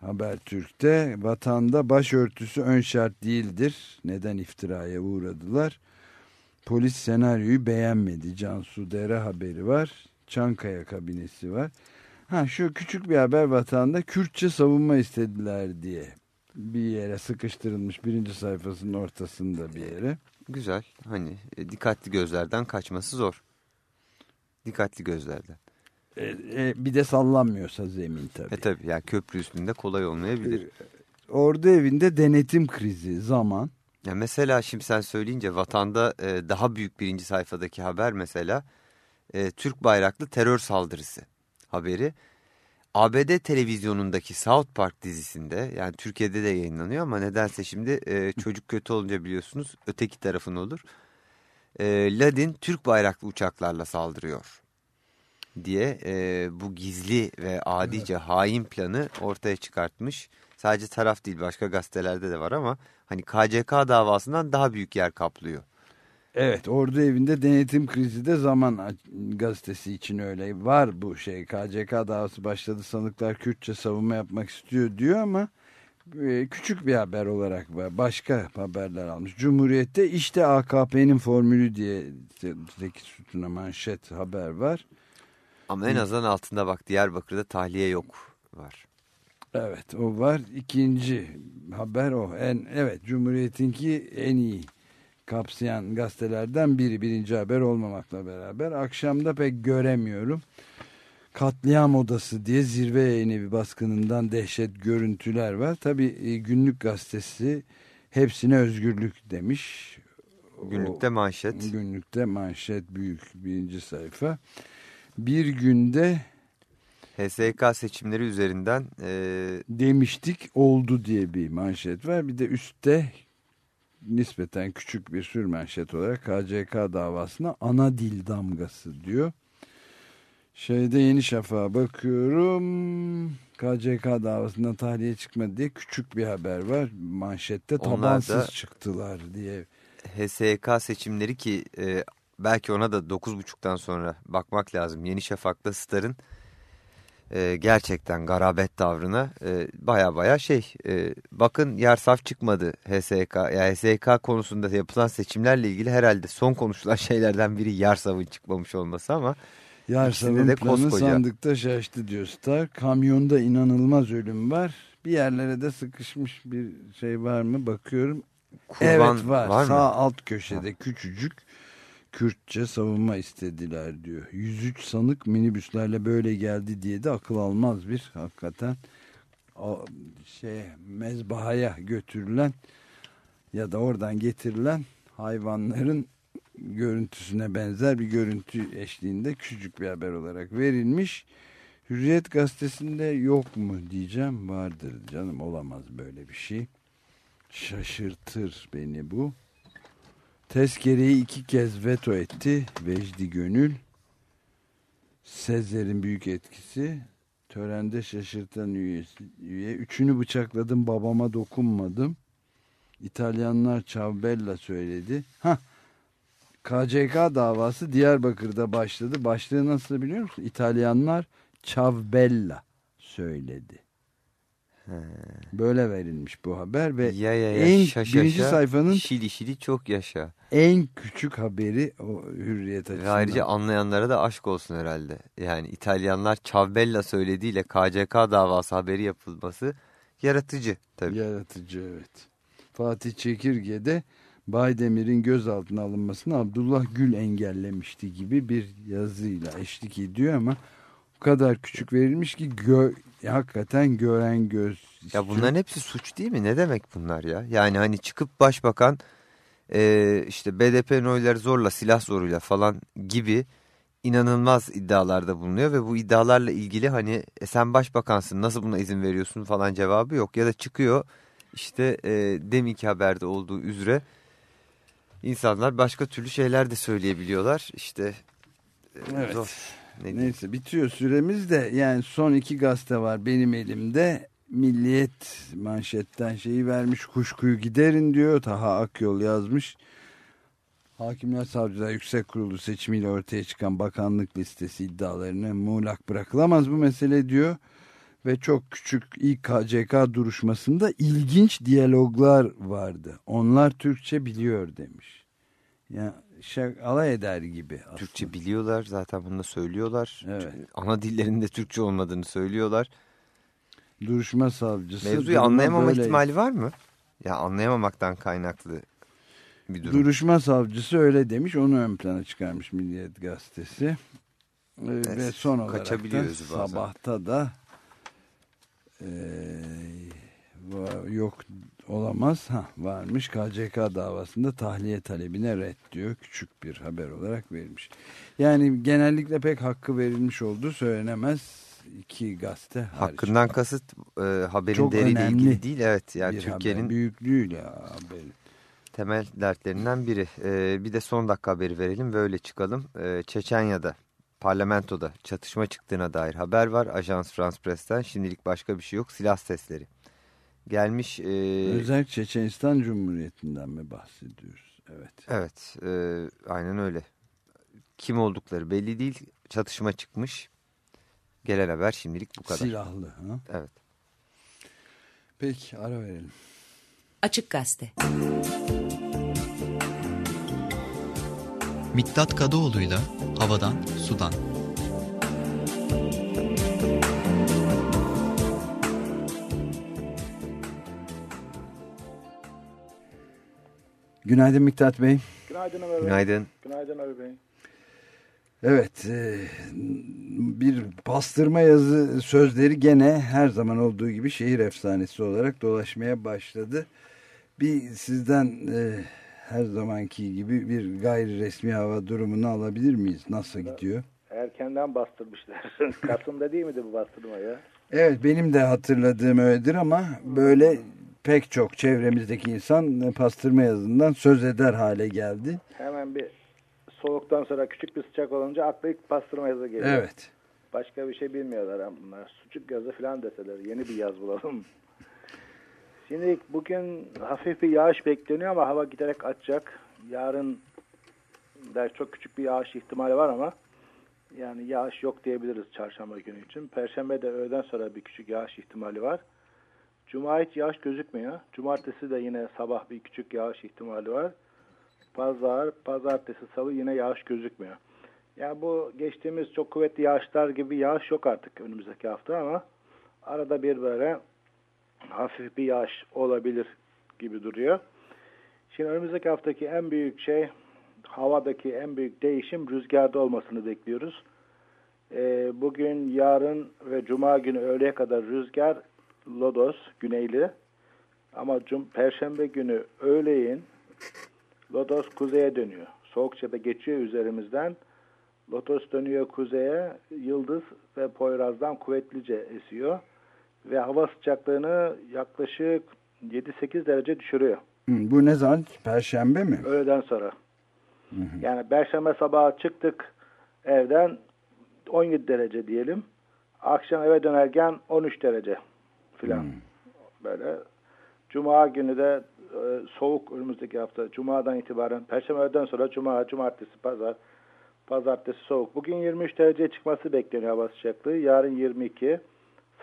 [SPEAKER 2] Habertürk'te vatanda başörtüsü ön şart değildir. Neden iftiraya uğradılar? Polis senaryoyu beğenmedi. Cansu Dere haberi var. Çankaya kabinesi var. Ha şu küçük bir haber vatanda Kürtçe savunma istediler diye bir yere sıkıştırılmış birinci sayfasının ortasında bir yere.
[SPEAKER 4] güzel. Hani e, dikkatli gözlerden kaçması zor. Dikkatli gözlerden.
[SPEAKER 2] E, e, bir de sallanmıyorsa zemin tabii.
[SPEAKER 4] E tabi yani köprü üstünde kolay olmayabilir.
[SPEAKER 2] Ordu evinde denetim krizi zaman.
[SPEAKER 4] Ya mesela şimdi sen söyleyince vatanda e, daha büyük birinci sayfadaki haber mesela e, Türk bayraklı terör saldırısı haberi. ABD televizyonundaki South Park dizisinde yani Türkiye'de de yayınlanıyor ama nedense şimdi e, çocuk kötü olunca biliyorsunuz öteki tarafın olur. E, Ladin Türk bayraklı uçaklarla saldırıyor diye e, bu gizli ve adice hain planı ortaya çıkartmış. Sadece taraf değil başka gazetelerde de var ama hani KCK davasından daha büyük yer kaplıyor.
[SPEAKER 2] Evet ordu evinde denetim krizi de zaman gazetesi için öyle. Var bu şey KCK davası başladı sanıklar Kürtçe savunma yapmak istiyor diyor ama e, küçük bir haber olarak var başka haberler almış. Cumhuriyet'te işte AKP'nin formülü diye 8 sütuna manşet haber var.
[SPEAKER 4] Ama en azından altında bak Diyarbakır'da tahliye yok var.
[SPEAKER 2] evet o var. İkinci haber o. En evet Cumhuriyet'inki en iyi kapsayan gazetelerden biri birinci haber olmamakla beraber akşamda pek göremiyorum. Katliam Odası diye zirve yayın evi baskınından dehşet görüntüler var. Tabi günlük gazetesi hepsine özgürlük demiş.
[SPEAKER 4] Günlükte manşet.
[SPEAKER 2] O, günlükte manşet büyük birinci sayfa. Bir günde
[SPEAKER 4] HSK seçimleri üzerinden e,
[SPEAKER 2] demiştik oldu diye bir manşet var. Bir de üstte nispeten küçük bir sür manşet olarak KCK davasına ana dil damgası diyor. Şeyde Yeni Şafak'a bakıyorum. KCK davasından tahliye çıkmadı diye küçük bir haber var. Manşette
[SPEAKER 4] Onlar
[SPEAKER 2] tabansız
[SPEAKER 4] da-
[SPEAKER 2] çıktılar diye.
[SPEAKER 4] HSK seçimleri ki e, belki ona da 9.30'dan sonra bakmak lazım. Yeni Şafak'ta Star'ın e, gerçekten garabet tavrına e, baya baya şey e, bakın yer saf çıkmadı HSK. Ya HSK konusunda yapılan seçimlerle ilgili herhalde son konuşulan şeylerden biri yer savın çıkmamış olması ama
[SPEAKER 2] Yarsav'ın
[SPEAKER 4] de
[SPEAKER 2] planı
[SPEAKER 4] koskoca.
[SPEAKER 2] sandıkta şaştı diyor Star. Kamyonda inanılmaz ölüm var. Bir yerlere de sıkışmış bir şey var mı bakıyorum.
[SPEAKER 4] kurban
[SPEAKER 2] evet var.
[SPEAKER 4] var
[SPEAKER 2] Sağ
[SPEAKER 4] mı?
[SPEAKER 2] alt köşede küçücük Kürtçe savunma istediler diyor. 103 sanık minibüslerle böyle geldi diye de akıl almaz bir hakikaten şey mezbahaya götürülen ya da oradan getirilen hayvanların görüntüsüne benzer bir görüntü eşliğinde küçücük bir haber olarak verilmiş. Hürriyet gazetesinde yok mu diyeceğim vardır canım olamaz böyle bir şey. Şaşırtır beni bu. Tezkereyi iki kez veto etti Vecdi Gönül. Sezer'in büyük etkisi. Törende şaşırtan üyesi, üye. Üçünü bıçakladım babama dokunmadım. İtalyanlar Çavbella söyledi. Ha, KCK davası Diyarbakır'da başladı. Başlığı nasıl biliyor musun? İtalyanlar Çavbella söyledi. Böyle verilmiş bu haber ve
[SPEAKER 4] Ya ya ya
[SPEAKER 2] en
[SPEAKER 4] şaşa
[SPEAKER 2] birinci
[SPEAKER 4] şa,
[SPEAKER 2] sayfanın
[SPEAKER 4] şili şili çok yaşa.
[SPEAKER 2] en küçük haberi o hürriyet
[SPEAKER 4] Ve
[SPEAKER 2] açısından.
[SPEAKER 4] ayrıca anlayanlara da aşk olsun herhalde. Yani İtalyanlar Çavbella söylediğiyle KCK davası haberi yapılması yaratıcı tabii.
[SPEAKER 2] Yaratıcı evet. Fatih Çekirge de Baydemir'in gözaltına alınmasını Abdullah Gül engellemişti gibi bir yazıyla eşlik ediyor ama o kadar küçük verilmiş ki gö hakikaten gören göz
[SPEAKER 4] Ya bunların hepsi suç değil mi? Ne demek bunlar ya? Yani hani çıkıp başbakan e, işte BDP'nin oyları zorla silah zoruyla falan gibi inanılmaz iddialarda bulunuyor ve bu iddialarla ilgili hani e, sen başbakansın nasıl buna izin veriyorsun falan cevabı yok. Ya da çıkıyor işte e, deminki haberde olduğu üzere insanlar başka türlü şeyler de söyleyebiliyorlar. İşte e,
[SPEAKER 2] Evet.
[SPEAKER 4] zor. Ne?
[SPEAKER 2] Neyse bitiyor süremiz de yani son iki gazete var benim elimde. Milliyet manşetten şeyi vermiş kuşkuyu giderin diyor. Taha Akyol yazmış. Hakimler Savcılar Yüksek Kurulu seçimiyle ortaya çıkan bakanlık listesi iddialarını muğlak bırakılamaz bu mesele diyor. Ve çok küçük ilk KCK duruşmasında ilginç diyaloglar vardı. Onlar Türkçe biliyor demiş. Ya şak, alay eder gibi aslında.
[SPEAKER 4] Türkçe biliyorlar zaten bunu da söylüyorlar.
[SPEAKER 2] Evet.
[SPEAKER 4] Ana dillerinde Türkçe olmadığını söylüyorlar.
[SPEAKER 2] Duruşma savcısı.
[SPEAKER 4] Mevzuyu anlayamama
[SPEAKER 2] böyle-
[SPEAKER 4] ihtimali var mı? Ya anlayamamaktan kaynaklı bir durum.
[SPEAKER 2] Duruşma savcısı öyle demiş. Onu ön plana çıkarmış Milliyet Gazetesi. Ee, Ve son olarak da
[SPEAKER 4] bazen.
[SPEAKER 2] sabahta da va- yok olamaz. Ha, varmış KCK davasında tahliye talebine red diyor. Küçük bir haber olarak verilmiş. Yani genellikle pek hakkı verilmiş olduğu söylenemez. İki gazete hariç.
[SPEAKER 4] Hakkından kasıt e, haberin
[SPEAKER 2] Çok
[SPEAKER 4] değeriyle
[SPEAKER 2] önemli
[SPEAKER 4] ilgili değil. Evet yani Türkiye'nin
[SPEAKER 2] büyüklüğüyle haberi.
[SPEAKER 4] temel dertlerinden biri. E, bir de son dakika haberi verelim ve öyle çıkalım. E, Çeçenya'da parlamentoda çatışma çıktığına dair haber var. Ajans France Press'ten şimdilik başka bir şey yok. Silah sesleri. Gelmiş. E,
[SPEAKER 2] Özel Çeçenistan Cumhuriyeti'nden mi bahsediyoruz? Evet.
[SPEAKER 4] Evet, e, aynen öyle. Kim oldukları belli değil. Çatışma çıkmış. Gelen haber şimdilik bu kadar.
[SPEAKER 2] Silahlı. Ha?
[SPEAKER 4] Evet.
[SPEAKER 2] Peki ara verelim.
[SPEAKER 8] Açık Gazete.
[SPEAKER 1] Miktat Kadıoğlu'yla Havadan Sudan.
[SPEAKER 2] Günaydın Miktat Bey.
[SPEAKER 9] Günaydın Ömer Bey.
[SPEAKER 4] Günaydın.
[SPEAKER 9] Günaydın Ömer Bey.
[SPEAKER 2] Evet e, bir pastırma yazı sözleri gene her zaman olduğu gibi şehir efsanesi olarak dolaşmaya başladı. Bir sizden e, her zamanki gibi bir gayri resmi hava durumunu alabilir miyiz? Nasıl gidiyor?
[SPEAKER 9] Erkenden bastırmışlar. Kasım'da değil miydi bu bastırma ya?
[SPEAKER 2] Evet benim de hatırladığım öyledir ama böyle pek çok çevremizdeki insan e, pastırma yazından söz eder hale geldi.
[SPEAKER 9] Hemen bir soğuktan sonra küçük bir sıcak olunca akla ilk pastırma yazı geliyor.
[SPEAKER 2] Evet.
[SPEAKER 9] Başka bir şey bilmiyorlar bunlar. Sucuk yazı falan deseler. Yeni bir yaz bulalım. Şimdi bugün hafif bir yağış bekleniyor ama hava giderek açacak. Yarın da çok küçük bir yağış ihtimali var ama yani yağış yok diyebiliriz çarşamba günü için. Perşembe de öğleden sonra bir küçük yağış ihtimali var. Cuma hiç yağış gözükmüyor. Cumartesi de yine sabah bir küçük yağış ihtimali var. Pazar, pazartesi, salı yine yağış gözükmüyor. Yani bu geçtiğimiz çok kuvvetli yağışlar gibi yağış yok artık önümüzdeki hafta ama arada bir böyle hafif bir yağış olabilir gibi duruyor. Şimdi önümüzdeki haftaki en büyük şey havadaki en büyük değişim rüzgarda olmasını bekliyoruz. Ee, bugün, yarın ve cuma günü öğleye kadar rüzgar Lodos güneyli. Ama cum Perşembe günü öğleyin Lodos kuzeye dönüyor. Soğukçepe geçiyor üzerimizden. Lotos dönüyor kuzeye. Yıldız ve Poyraz'dan kuvvetlice esiyor. Ve hava sıcaklığını yaklaşık 7-8 derece düşürüyor.
[SPEAKER 2] Hı, bu ne zaman? Perşembe mi?
[SPEAKER 9] Öğleden sonra. Yani Perşembe sabahı çıktık evden 17 derece diyelim. Akşam eve dönerken 13 derece filan. Böyle. Cuma günü de e, soğuk önümüzdeki hafta. Cuma'dan itibaren Perşembe öğleden sonra Cuma, Cumartesi, Pazar. Pazartesi soğuk. Bugün 23 dereceye çıkması bekleniyor hava sıcaklığı. Yarın 22.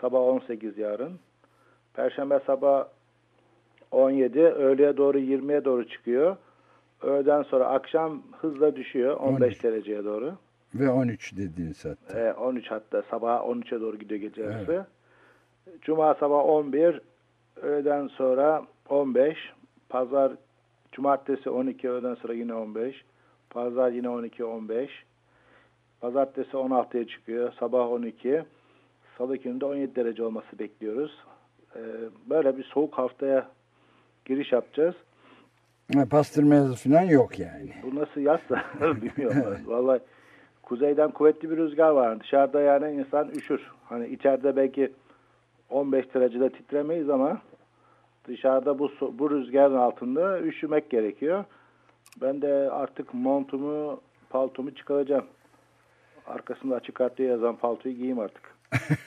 [SPEAKER 9] Sabah 18 yarın. Perşembe sabah 17. Öğleye doğru 20'ye doğru çıkıyor. Öğleden sonra akşam hızla düşüyor 15
[SPEAKER 2] 13.
[SPEAKER 9] dereceye doğru.
[SPEAKER 2] Ve 13 dediğiniz hatta.
[SPEAKER 9] Ee, 13 hatta sabah 13'e doğru gidiyor gece yarısı. Cuma sabah 11, öğleden sonra 15, pazar cumartesi 12, öğleden sonra yine 15, pazar yine 12 15. Pazartesi 16'ya çıkıyor, sabah 12. Salı günü de 17 derece olması bekliyoruz. Ee, böyle bir soğuk haftaya giriş yapacağız.
[SPEAKER 2] Pastırma falan yok yani.
[SPEAKER 9] Bu nasıl yazsa bilmiyorum. Vallahi kuzeyden kuvvetli bir rüzgar var. Dışarıda yani insan üşür. Hani içeride belki 15 derecede titremeyiz ama dışarıda bu bu rüzgarın altında üşümek gerekiyor. Ben de artık montumu, paltomu çıkaracağım. Arkasında açık harfle yazan paltoyu giyeyim artık.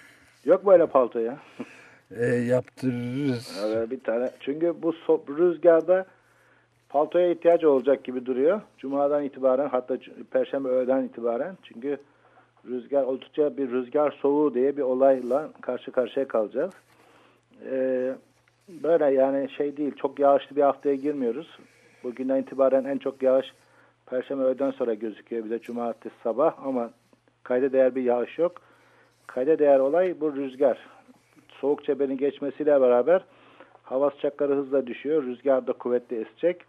[SPEAKER 9] Yok böyle palto ya.
[SPEAKER 2] E, yaptırırız.
[SPEAKER 9] Evet, bir tane. Çünkü bu so- rüzgarda paltoya ihtiyaç olacak gibi duruyor. Cuma'dan itibaren hatta Perşembe öğleden itibaren. Çünkü rüzgar oldukça bir rüzgar soğuğu diye bir olayla karşı karşıya kalacağız. Ee, böyle yani şey değil çok yağışlı bir haftaya girmiyoruz. Bugünden itibaren en çok yağış Perşembe öğleden sonra gözüküyor. Bir de Cumartesi sabah ama kayda değer bir yağış yok. Kayda değer olay bu rüzgar. Soğuk çepenin geçmesiyle beraber hava sıcakları hızla düşüyor. Rüzgar da kuvvetli esecek.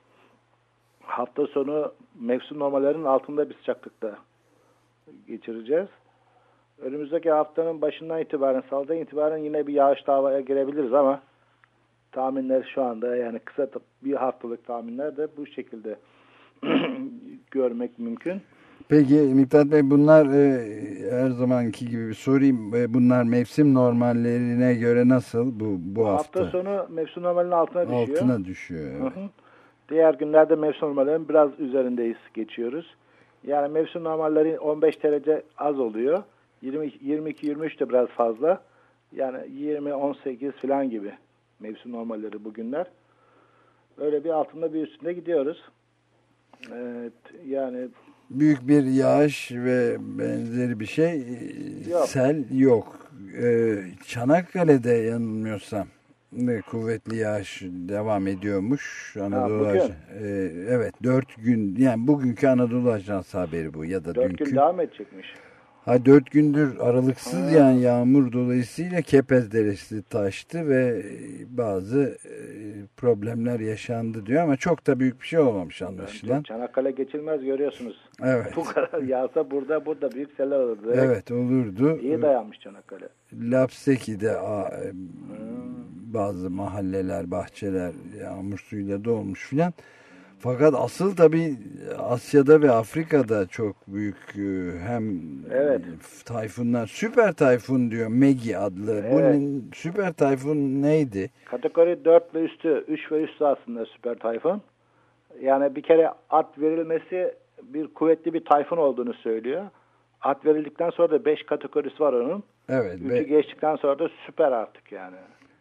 [SPEAKER 9] Hafta sonu mevsim normallerinin altında bir sıcaklıkta geçireceğiz. Önümüzdeki haftanın başından itibaren, salıdan itibaren yine bir yağış havaya girebiliriz ama tahminler şu anda yani kısa bir haftalık tahminler de bu şekilde görmek mümkün.
[SPEAKER 2] Peki Miktat Bey bunlar e, her zamanki gibi bir sorayım. E, bunlar mevsim normallerine göre nasıl bu bu hafta?
[SPEAKER 9] Hafta sonu mevsim normalinin altına düşüyor.
[SPEAKER 2] Altına düşüyor.
[SPEAKER 9] Hı
[SPEAKER 2] evet.
[SPEAKER 9] hı. Diğer günlerde mevsim normallerinin biraz üzerindeyiz, geçiyoruz. Yani mevsim normalleri 15 derece az oluyor. 22-23 de biraz fazla. Yani 20-18 falan gibi mevsim normalleri bugünler. Öyle bir altında bir üstünde gidiyoruz. Evet, yani
[SPEAKER 2] Büyük bir yağış ve benzeri bir şey.
[SPEAKER 9] Yok.
[SPEAKER 2] Sel yok. E, Çanakkale'de yanılmıyorsam e, kuvvetli yağış devam ediyormuş. Anadolu
[SPEAKER 9] bugün?
[SPEAKER 2] Ajansı- E, evet dört gün yani bugünkü Anadolu Ajansı haberi bu ya da
[SPEAKER 9] 4
[SPEAKER 2] dünkü.
[SPEAKER 9] gün devam edecekmiş.
[SPEAKER 2] Ha dört gündür aralıksız
[SPEAKER 9] Ha.
[SPEAKER 2] yağan yağmur dolayısıyla Kepez Deresi taştı ve e, bazı e, problemler yaşandı diyor ama çok da büyük bir şey olmamış anlaşılan.
[SPEAKER 9] Çanakkale geçilmez görüyorsunuz.
[SPEAKER 2] Evet.
[SPEAKER 9] Bu kadar yağsa burada burada büyük seller olurdu.
[SPEAKER 2] Evet olurdu.
[SPEAKER 9] İyi dayanmış Çanakkale.
[SPEAKER 2] Lapseki'de e, bazı mahalleler, bahçeler yağmur suyuyla dolmuş filan. Fakat asıl tabii Asya'da ve Afrika'da çok büyük e, hem
[SPEAKER 9] Evet.
[SPEAKER 2] tayfunlar, süper tayfun diyor Megi adlı. Bu
[SPEAKER 9] Evet.
[SPEAKER 2] ne- süper tayfun neydi?
[SPEAKER 9] Kategori 4 ve üstü, 3 ve üstü aslında süper tayfun. Yani bir kere at verilmesi bir kuvvetli bir tayfun olduğunu söylüyor. At verildikten sonra da 5 kategorisi var onun.
[SPEAKER 2] Evet
[SPEAKER 9] Üçü
[SPEAKER 2] ve
[SPEAKER 9] geçtikten sonra da süper artık yani.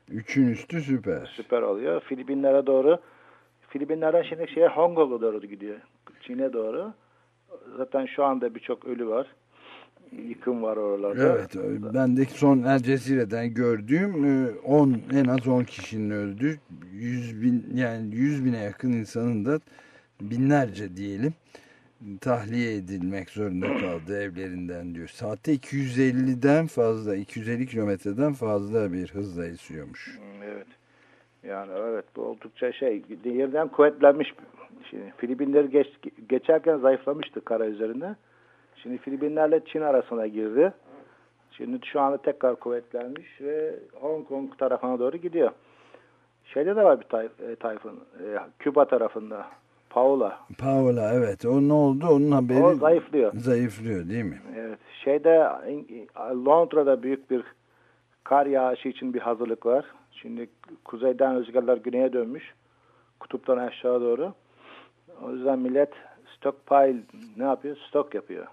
[SPEAKER 2] üçün üstü süper.
[SPEAKER 9] Süper oluyor. Filipinlere doğru. Filipinlerden şimdi şeye Hong Kong'a doğru gidiyor. Çin'e doğru. Zaten şu anda birçok ölü var. Yıkım var oralarda.
[SPEAKER 2] Evet, ben de son El Cezire'den gördüğüm e, 10 en az 10 kişinin öldü. 100 bin yani 100 bine yakın insanın da binlerce diyelim tahliye edilmek zorunda kaldı evlerinden diyor. Saatte 250'den fazla, 250 kilometreden fazla bir hızla esiyormuş.
[SPEAKER 9] Evet. Yani evet bu oldukça şey yerden kuvvetlenmiş. Şimdi Filipinleri geç, geçerken zayıflamıştı kara üzerinde. Şimdi Filipinlerle Çin arasına girdi. Şimdi şu anda tekrar kuvvetlenmiş ve Hong Kong tarafına doğru gidiyor. Şeyde de var bir tayf, e, tayfun. E, Küba tarafında. Paula.
[SPEAKER 2] Paola evet. O ne oldu? Onun haberi
[SPEAKER 9] O zayıflıyor.
[SPEAKER 2] zayıflıyor değil mi?
[SPEAKER 9] Evet. Şeyde Londra'da büyük bir kar yağışı için bir hazırlık var. Şimdi kuzeyden rüzgarlar güneye dönmüş. Kutuptan aşağı doğru. O yüzden millet stockpile ne yapıyor? Stok yapıyor.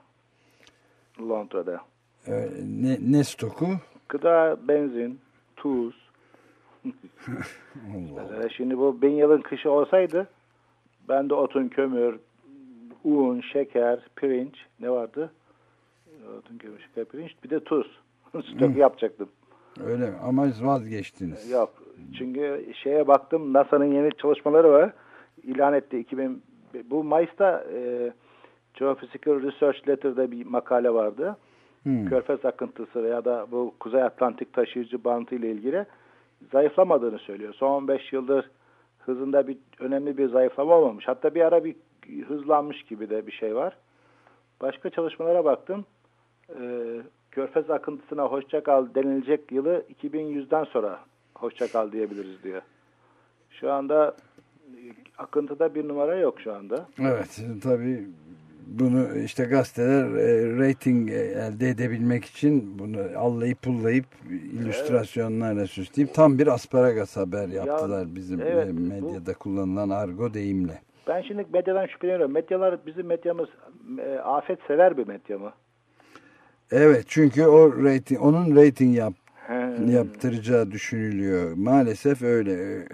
[SPEAKER 9] Londra'da.
[SPEAKER 2] Ee, ne, ne stoku?
[SPEAKER 9] Gıda, benzin, tuz. Mesela şimdi bu bin yılın kışı olsaydı ben de otun, kömür, un, şeker, pirinç ne vardı? Otun, kömür, şeker, pirinç bir de tuz. Stok yapacaktım.
[SPEAKER 2] Öyle mi? Ama vazgeçtiniz.
[SPEAKER 9] Yok. Çünkü şeye baktım NASA'nın yeni çalışmaları var. İlan etti 2000 bu Mayıs'ta e, Geophysical Research Letter'da bir makale vardı.
[SPEAKER 2] Hmm.
[SPEAKER 9] Körfez akıntısı veya da bu Kuzey Atlantik taşıyıcı bantı ile ilgili zayıflamadığını söylüyor. Son 15 yıldır hızında bir önemli bir zayıflama olmamış. Hatta bir ara bir hızlanmış gibi de bir şey var. Başka çalışmalara baktım. Ee, Körfez akıntısına hoşça kal denilecek yılı 2100'den sonra hoşça kal diyebiliriz diyor. Şu anda e, akıntıda bir numara yok şu anda.
[SPEAKER 2] Evet tabii bunu işte gazeteler e, rating e, elde edebilmek için bunu allayıp pullayıp illüstrasyonlarla süsleyip tam bir asparagas haber yaptılar bizim
[SPEAKER 9] evet,
[SPEAKER 2] e,
[SPEAKER 9] bu-
[SPEAKER 2] medyada kullanılan argo deyimle.
[SPEAKER 9] Ben şimdi medyadan şüpheleniyorum. Medyalar bizim medyamız e, afet sever bir medya mı?
[SPEAKER 2] Evet çünkü o rating onun rating yap,
[SPEAKER 9] He.
[SPEAKER 2] yaptıracağı düşünülüyor. Maalesef öyle e,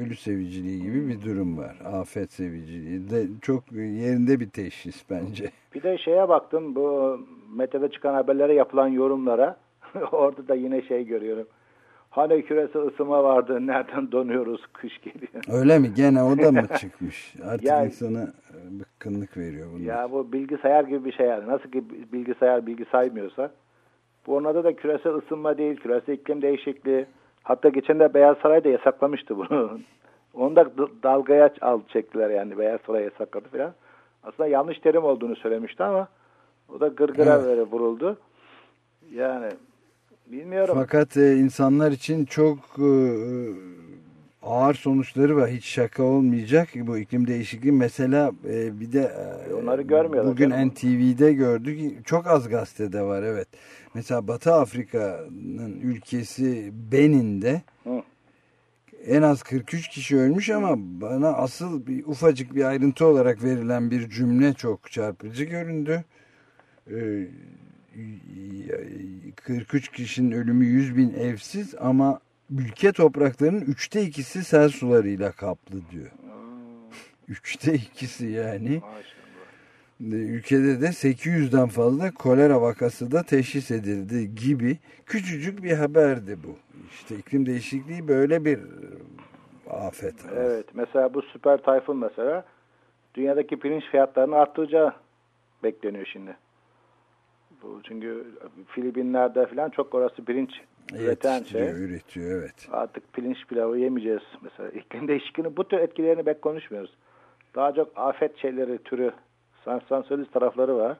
[SPEAKER 2] ölü seviciliği gibi bir durum var. Afet seviciliği de çok yerinde bir teşhis bence.
[SPEAKER 9] Bir de şeye baktım bu medyada çıkan haberlere yapılan yorumlara. Orada da yine şey görüyorum. Hani küresel ısınma vardı nereden donuyoruz kış geliyor.
[SPEAKER 2] Öyle mi? Gene o da mı çıkmış? Artık
[SPEAKER 9] Ya-
[SPEAKER 2] insana e, bıkkınlık veriyor bunlar.
[SPEAKER 9] Ya bu bilgisayar gibi bir şey yani. Nasıl ki bilgisayar bilgi saymıyorsa. Bu onlarda da küresel ısınma değil, küresel iklim değişikliği. Hatta geçen de Beyaz Saray da yasaklamıştı bunu. Onu da dalgaya al çektiler yani Beyaz Saray yasakladı falan. Aslında yanlış terim olduğunu söylemişti ama o da gırgıra
[SPEAKER 2] Evet.
[SPEAKER 9] böyle vuruldu. Yani bilmiyorum.
[SPEAKER 2] Fakat e, insanlar için çok e, ağır sonuçları var. Hiç şaka olmayacak bu iklim değişikliği. Mesela e, bir de e,
[SPEAKER 9] Onları görmüyorlar,
[SPEAKER 2] Bugün. NTV'de gördük. Çok az gazetede var evet. Mesela Batı Afrika'nın ülkesi Benin'de
[SPEAKER 9] Hı.
[SPEAKER 2] en az 43 kişi ölmüş ama bana asıl bir ufacık bir ayrıntı olarak verilen bir cümle çok çarpıcı göründü. Ee, 43 kişinin ölümü 100 bin evsiz ama ülke topraklarının üçte ikisi sel sularıyla kaplı diyor. Üçte ikisi yani. Ülkede de 800'den fazla kolera vakası da teşhis edildi gibi küçücük bir haberdi bu. İşte iklim değişikliği böyle bir e, afet.
[SPEAKER 9] Evet. Mesela bu süper tayfun mesela dünyadaki pirinç fiyatlarını arttıracağı bekleniyor şimdi. Bu çünkü Filipinler'de falan çok orası pirinç üreten şey.
[SPEAKER 2] Üretiyor evet.
[SPEAKER 9] Artık pirinç pilavı yemeyeceğiz mesela. İklim değişikliğinin bu tür etkilerini pek konuşmuyoruz. Daha çok afet şeyleri türü sansasyonist tarafları var.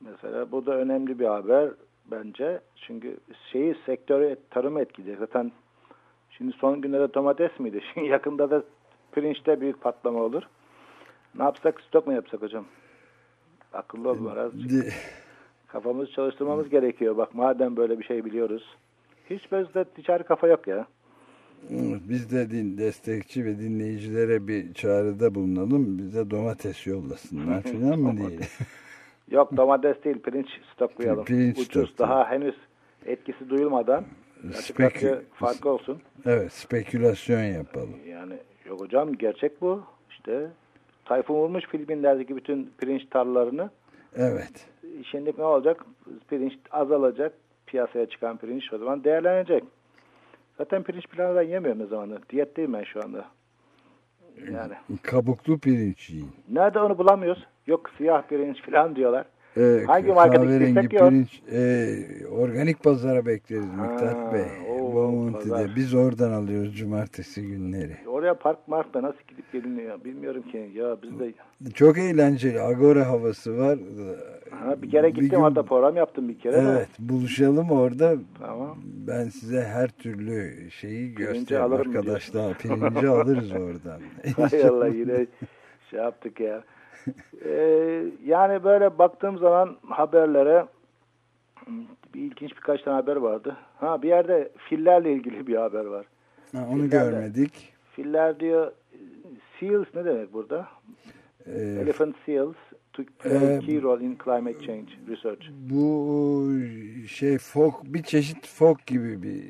[SPEAKER 9] Mesela bu da önemli bir haber bence. Çünkü şeyi sektörü tarımı etkileyecek. Zaten şimdi son günlerde domates miydi? Şimdi yakında da pirinçte büyük patlama olur. Ne yapsak stok mu yapsak hocam? Akıllı ol biraz. Kafamızı çalıştırmamız gerekiyor. Bak madem böyle bir şey biliyoruz. Hiç bizde ticari kafa yok ya.
[SPEAKER 2] Biz de din destekçi ve dinleyicilere bir çağrıda bulunalım. Bize domates yollasınlar falan mı diye.
[SPEAKER 9] Yok domates değil pirinç stoklayalım.
[SPEAKER 2] Pirinç
[SPEAKER 9] Ucuz
[SPEAKER 2] stoklayalım.
[SPEAKER 9] daha henüz etkisi duyulmadan açık
[SPEAKER 2] Spek-
[SPEAKER 9] açık farkı olsun.
[SPEAKER 2] Evet spekülasyon yapalım.
[SPEAKER 9] Yani yok hocam gerçek bu. İşte tayfun vurmuş Filipinler'deki bütün pirinç tarlalarını.
[SPEAKER 2] Evet.
[SPEAKER 9] Şimdi ne olacak? Pirinç azalacak. Piyasaya çıkan pirinç o zaman değerlenecek. Zaten pirinç pilavı ben yemiyorum ne zamanı. Diyetteyim ben şu anda. Yani
[SPEAKER 2] Kabuklu pirinç yiyin.
[SPEAKER 9] nerede onu bulamıyoruz? Yok siyah pirinç falan diyorlar.
[SPEAKER 2] Ee,
[SPEAKER 9] Hangi
[SPEAKER 2] kahverengi
[SPEAKER 9] gitsek yok.
[SPEAKER 2] pirinç e, organik pazara bekleriz Miktat Bey.
[SPEAKER 9] Oo,
[SPEAKER 2] Bomonti'de. Biz oradan alıyoruz cumartesi günleri.
[SPEAKER 9] Oraya park markta nasıl gidip geliniyor bilmiyorum ki. Ya biz de
[SPEAKER 2] Çok eğlenceli. Agora havası var.
[SPEAKER 9] ha, bir kere
[SPEAKER 2] Bir
[SPEAKER 9] gittim
[SPEAKER 2] gün-
[SPEAKER 9] orada program yaptım bir kere de.
[SPEAKER 2] Evet buluşalım orada.
[SPEAKER 9] Tamam.
[SPEAKER 2] Ben size her türlü şeyi
[SPEAKER 9] alırım
[SPEAKER 2] arkadaşlar. Pirinci alırız oradan.
[SPEAKER 9] Hay Allah yine şey yaptık ya. Ee, yani böyle baktığım zaman haberlere bir ilginç birkaç tane haber vardı. Ha bir yerde fillerle ilgili bir haber var.
[SPEAKER 2] Ha, onu
[SPEAKER 9] Fillerle-
[SPEAKER 2] görmedik.
[SPEAKER 9] Filler diyor seals ne demek burada?
[SPEAKER 2] Ee,
[SPEAKER 9] Elephant seals to play
[SPEAKER 2] Ee,
[SPEAKER 9] key role in climate change research.
[SPEAKER 2] bu şey fok bir çeşit fok gibi bir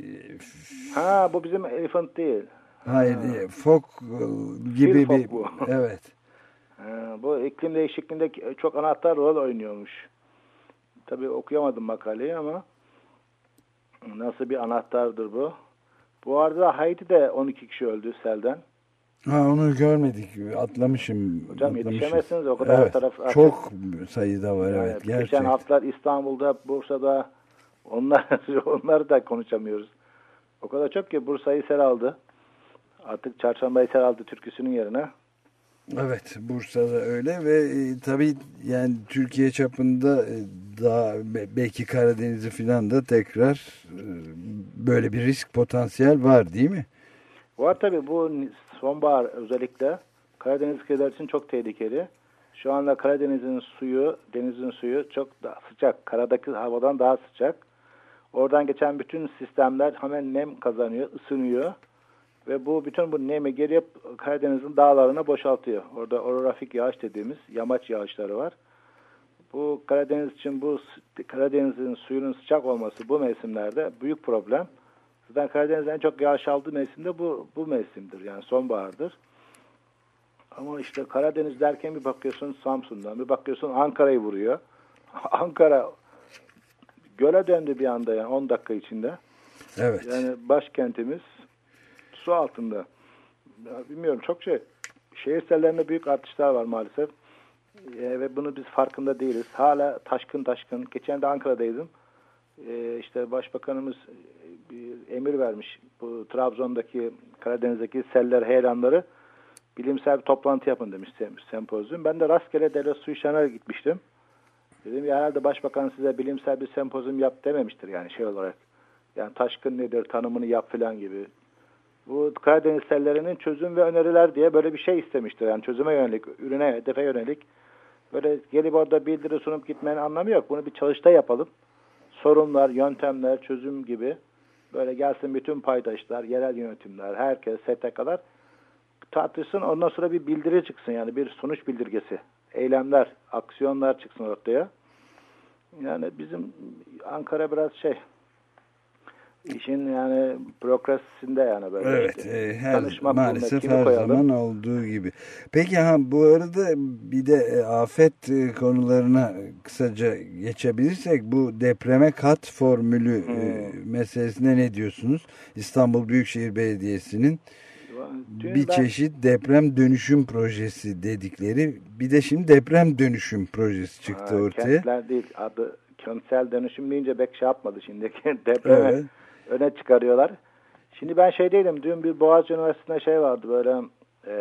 [SPEAKER 9] Ha bu bizim elephant değil.
[SPEAKER 2] hayır değil, fok e, gibi
[SPEAKER 9] Fil
[SPEAKER 2] bir
[SPEAKER 9] bu.
[SPEAKER 2] evet.
[SPEAKER 9] Ha, bu iklim değişikliğinde çok anahtar rol oynuyormuş. Tabii okuyamadım makaleyi ama nasıl bir anahtardır bu? Bu arada Haiti'de 12 kişi öldü selden.
[SPEAKER 2] Ha onu görmedik. Atlamışım.
[SPEAKER 9] Hocam
[SPEAKER 2] atlamışız.
[SPEAKER 9] yetişemezsiniz o kadar
[SPEAKER 2] Evet,
[SPEAKER 9] taraf artık.
[SPEAKER 2] Çok sayıda var
[SPEAKER 9] Yani
[SPEAKER 2] evet
[SPEAKER 9] geçen
[SPEAKER 2] gerçekten.
[SPEAKER 9] haftalar İstanbul'da, Bursa'da onlar onları da konuşamıyoruz. O kadar çok ki Bursa'yı sel aldı. Artık Çarşamba'yı sel aldı türküsünün yerine.
[SPEAKER 2] Evet Bursa'da öyle ve e, tabii yani Türkiye çapında e, daha be- belki Karadeniz'i filan da tekrar e, böyle bir risk potansiyel var değil mi?
[SPEAKER 9] Var tabii bu sonbahar özellikle Karadeniz kıyıları için çok tehlikeli. Şu anda Karadeniz'in suyu, denizin suyu çok daha sıcak. Karadaki havadan daha sıcak. Oradan geçen bütün sistemler hemen nem kazanıyor, ısınıyor. Ve bu bütün bu nemi geri Karadeniz'in dağlarına boşaltıyor. Orada orografik yağış dediğimiz yamaç yağışları var. Bu Karadeniz için bu Karadeniz'in suyunun sıcak olması bu mevsimlerde büyük problem. Zaten Karadeniz'in en çok yağış aldığı mevsimde bu, bu mevsimdir. Yani sonbahardır. Ama işte Karadeniz derken bir bakıyorsun Samsun'dan, bir bakıyorsun Ankara'yı vuruyor. Ankara göle döndü bir anda yani 10 dakika içinde.
[SPEAKER 2] Evet.
[SPEAKER 9] Yani başkentimiz su altında. Ya bilmiyorum çok şey. Şehir sellerinde büyük artışlar var maalesef. Ee, ve bunu biz farkında değiliz. Hala taşkın taşkın. Geçen de Ankara'daydım. Ee, işte başbakanımız e, bir emir vermiş. Bu Trabzon'daki Karadeniz'deki seller, heyelanları bilimsel bir toplantı yapın demiş sem- sempozyum. Ben de rastgele devlet su işlerine gitmiştim. Dedim ya herhalde başbakan size bilimsel bir sempozyum yap dememiştir yani şey olarak. Yani taşkın nedir, tanımını yap falan gibi. Bu Karadeniz sellerinin çözüm ve öneriler diye böyle bir şey istemiştir. Yani çözüme yönelik, ürüne, hedefe yönelik. Böyle gelip orada bildiri sunup gitmenin anlamı yok. Bunu bir çalışta yapalım. Sorunlar, yöntemler, çözüm gibi. Böyle gelsin bütün paydaşlar, yerel yönetimler, herkes, STK'lar tartışsın. Ondan sonra bir bildiri çıksın yani bir sonuç bildirgesi. Eylemler, aksiyonlar çıksın ortaya. Yani bizim Ankara biraz şey işin yani bürokrasisinde yani böyle.
[SPEAKER 2] Evet,
[SPEAKER 9] işte.
[SPEAKER 2] e, her, maalesef her
[SPEAKER 9] koyalım?
[SPEAKER 2] zaman olduğu gibi. Peki ha bu arada bir de e, afet e, konularına kısaca geçebilirsek bu depreme kat formülü e,
[SPEAKER 9] Hmm.
[SPEAKER 2] meselesine ne diyorsunuz? İstanbul Büyükşehir Belediyesi'nin
[SPEAKER 9] Dün
[SPEAKER 2] bir
[SPEAKER 9] ben-
[SPEAKER 2] çeşit deprem dönüşüm projesi dedikleri bir de şimdi deprem dönüşüm projesi çıktı
[SPEAKER 9] Ha,
[SPEAKER 2] ortaya.
[SPEAKER 9] Kentler değil adı kentsel dönüşüm deyince pek şey yapmadı şimdi. Depreme
[SPEAKER 2] Evet.
[SPEAKER 9] Öne çıkarıyorlar. Şimdi ben şeydeydim dün bir Boğaziçi Üniversitesi'nde şey vardı böyle e,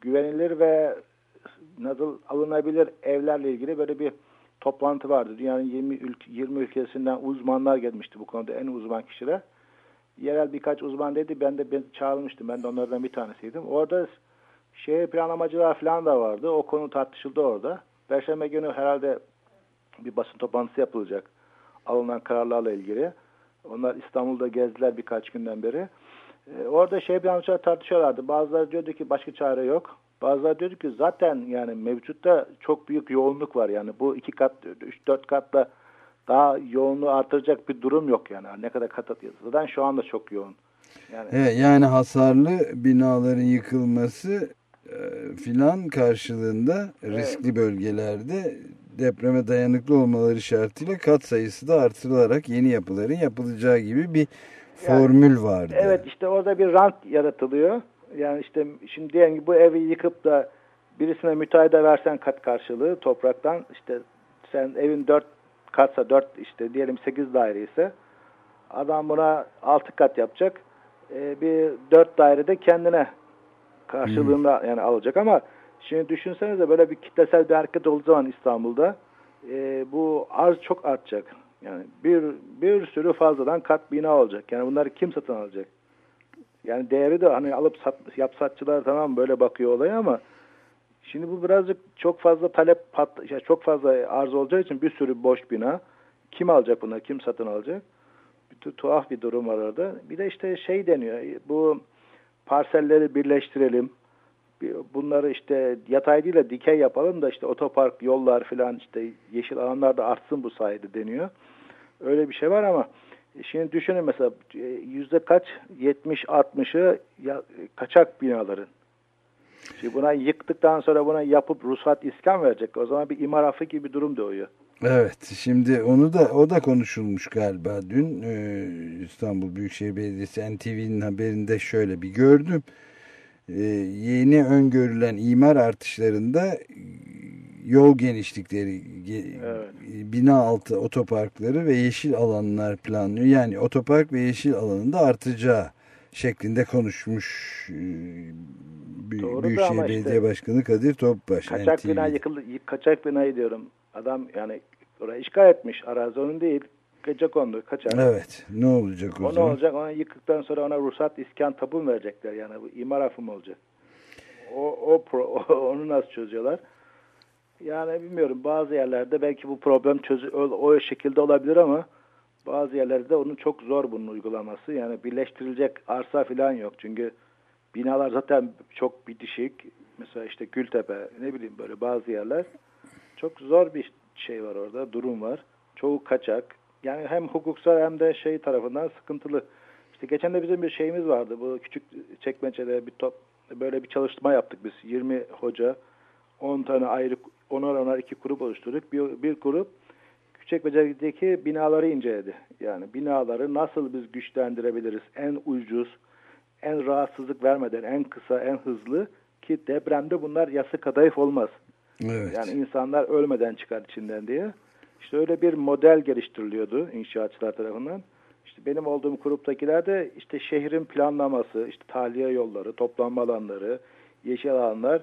[SPEAKER 9] güvenilir ve nasıl alınabilir evlerle ilgili böyle bir toplantı vardı. Dünyanın 20, ülke, 20 ülkesinden uzmanlar gelmişti bu konuda en uzman kişiler. Yerel birkaç uzman dedi ben de ben çağrılmıştım. Ben de onlardan bir tanesiydim. Orada şehir planlamacılar falan da vardı. O konu tartışıldı orada. Perşembe günü herhalde bir basın toplantısı yapılacak. Alınan kararlarla ilgili. Onlar İstanbul'da gezdiler birkaç günden beri. Ee, orada şey planlamacılar tartışıyorlardı. Bazıları diyordu ki başka çare yok. Bazıları diyordu ki zaten yani mevcutta çok büyük yoğunluk var. Yani bu iki kat, üç dört katla daha yoğunluğu artıracak bir durum yok yani. Ne kadar kat. Zaten şu anda çok yoğun. Yani
[SPEAKER 2] Evet, yani hasarlı binaların yıkılması e, filan karşılığında riskli bölgelerde depreme dayanıklı olmaları şartıyla kat sayısı da artırılarak yeni yapıların yapılacağı gibi bir formül vardı.
[SPEAKER 9] Evet işte orada bir rant yaratılıyor. Yani işte şimdi diyelim ki bu evi yıkıp da birisine müteahhide versen kat karşılığı topraktan işte sen evin dört katsa dört işte diyelim sekiz daire ise Adam buna altı kat yapacak. E, bir dört dairede kendine karşılığında yani alacak ama şimdi düşünsenize böyle bir kitlesel bir hareket olduğu zaman İstanbul'da e, bu arz çok artacak. Yani bir bir sürü fazladan kat bina olacak. Yani bunları kim satın alacak? Yani değeri de hani alıp sat, yapsatçılar tamam böyle bakıyor olaya ama şimdi bu birazcık çok fazla talep pat, ya çok fazla arz olacağı için bir sürü boş bina. Kim alacak bunları? Kim satın alacak? Bir tu- tuhaf bir durum var orada. Bir de işte şey deniyor. Bu parselleri birleştirelim. Bunları işte yatay değil de dikey yapalım da işte otopark, yollar filan işte yeşil alanlar da artsın bu sayede deniyor. Öyle bir şey var ama şimdi düşünün mesela e, yüzde kaç? 70-60'ı ya- kaçak binaların. Şimdi buna yıktıktan sonra buna yapıp ruhsat iskan verecek. O zaman bir imar affı gibi bir durum doğuyor.
[SPEAKER 2] Evet şimdi onu da o da konuşulmuş galiba dün Ee, İstanbul Büyükşehir Belediyesi NTV'nin haberinde şöyle bir gördüm. Ee, yeni öngörülen imar artışlarında e, yol genişlikleri, ge-
[SPEAKER 9] Evet.
[SPEAKER 2] bina altı otoparkları ve yeşil alanlar planlıyor. Yani otopark ve yeşil alanında artacağı şeklinde konuşmuş e,
[SPEAKER 9] Doğru
[SPEAKER 2] Büyükşehir
[SPEAKER 9] ama işte
[SPEAKER 2] Belediye Başkanı Kadir Topbaş.
[SPEAKER 9] Kaçak
[SPEAKER 2] NTV'de.
[SPEAKER 9] bina yıkıldı. yık- Kaçak binayı diyorum. Adam yani orayı işgal etmiş. Arazi onun değil. Gece kondu. Kaçak.
[SPEAKER 2] Evet. Ne olacak o
[SPEAKER 9] O ne
[SPEAKER 2] zaman?
[SPEAKER 9] olacak? Ona yıktıktan sonra ona ruhsat iskan tapu mu verecekler? Yani bu imar affı mı olacak? O, o, pro- o- onu nasıl çözüyorlar? Yani bilmiyorum. Bazı yerlerde belki bu problem çözü o, o şekilde olabilir ama bazı yerlerde onun çok zor bunun uygulaması. Yani birleştirilecek arsa falan yok. Çünkü binalar zaten çok bitişik. Mesela işte Gültepe ne bileyim böyle bazı yerler çok zor bir şey var orada. Durum var. Çoğu kaçak. Yani hem hukuksal hem de şey tarafından sıkıntılı. İşte geçen de bizim bir şeyimiz vardı. Bu küçük çekmecede bir top böyle bir çalışma yaptık biz. 20 hoca 10 tane ayrı onar onar iki grup oluşturduk. Bir, bir grup Küçükbeceri'deki binaları inceledi. Yani binaları nasıl biz güçlendirebiliriz? En ucuz, en rahatsızlık vermeden, en kısa, en hızlı ki depremde bunlar yası kadayıf olmaz.
[SPEAKER 2] Evet.
[SPEAKER 9] Yani insanlar ölmeden çıkar içinden diye. İşte öyle bir model geliştiriliyordu inşaatçılar tarafından. İşte benim olduğum gruptakiler de işte şehrin planlaması, işte tahliye yolları, toplanma alanları, yeşil alanlar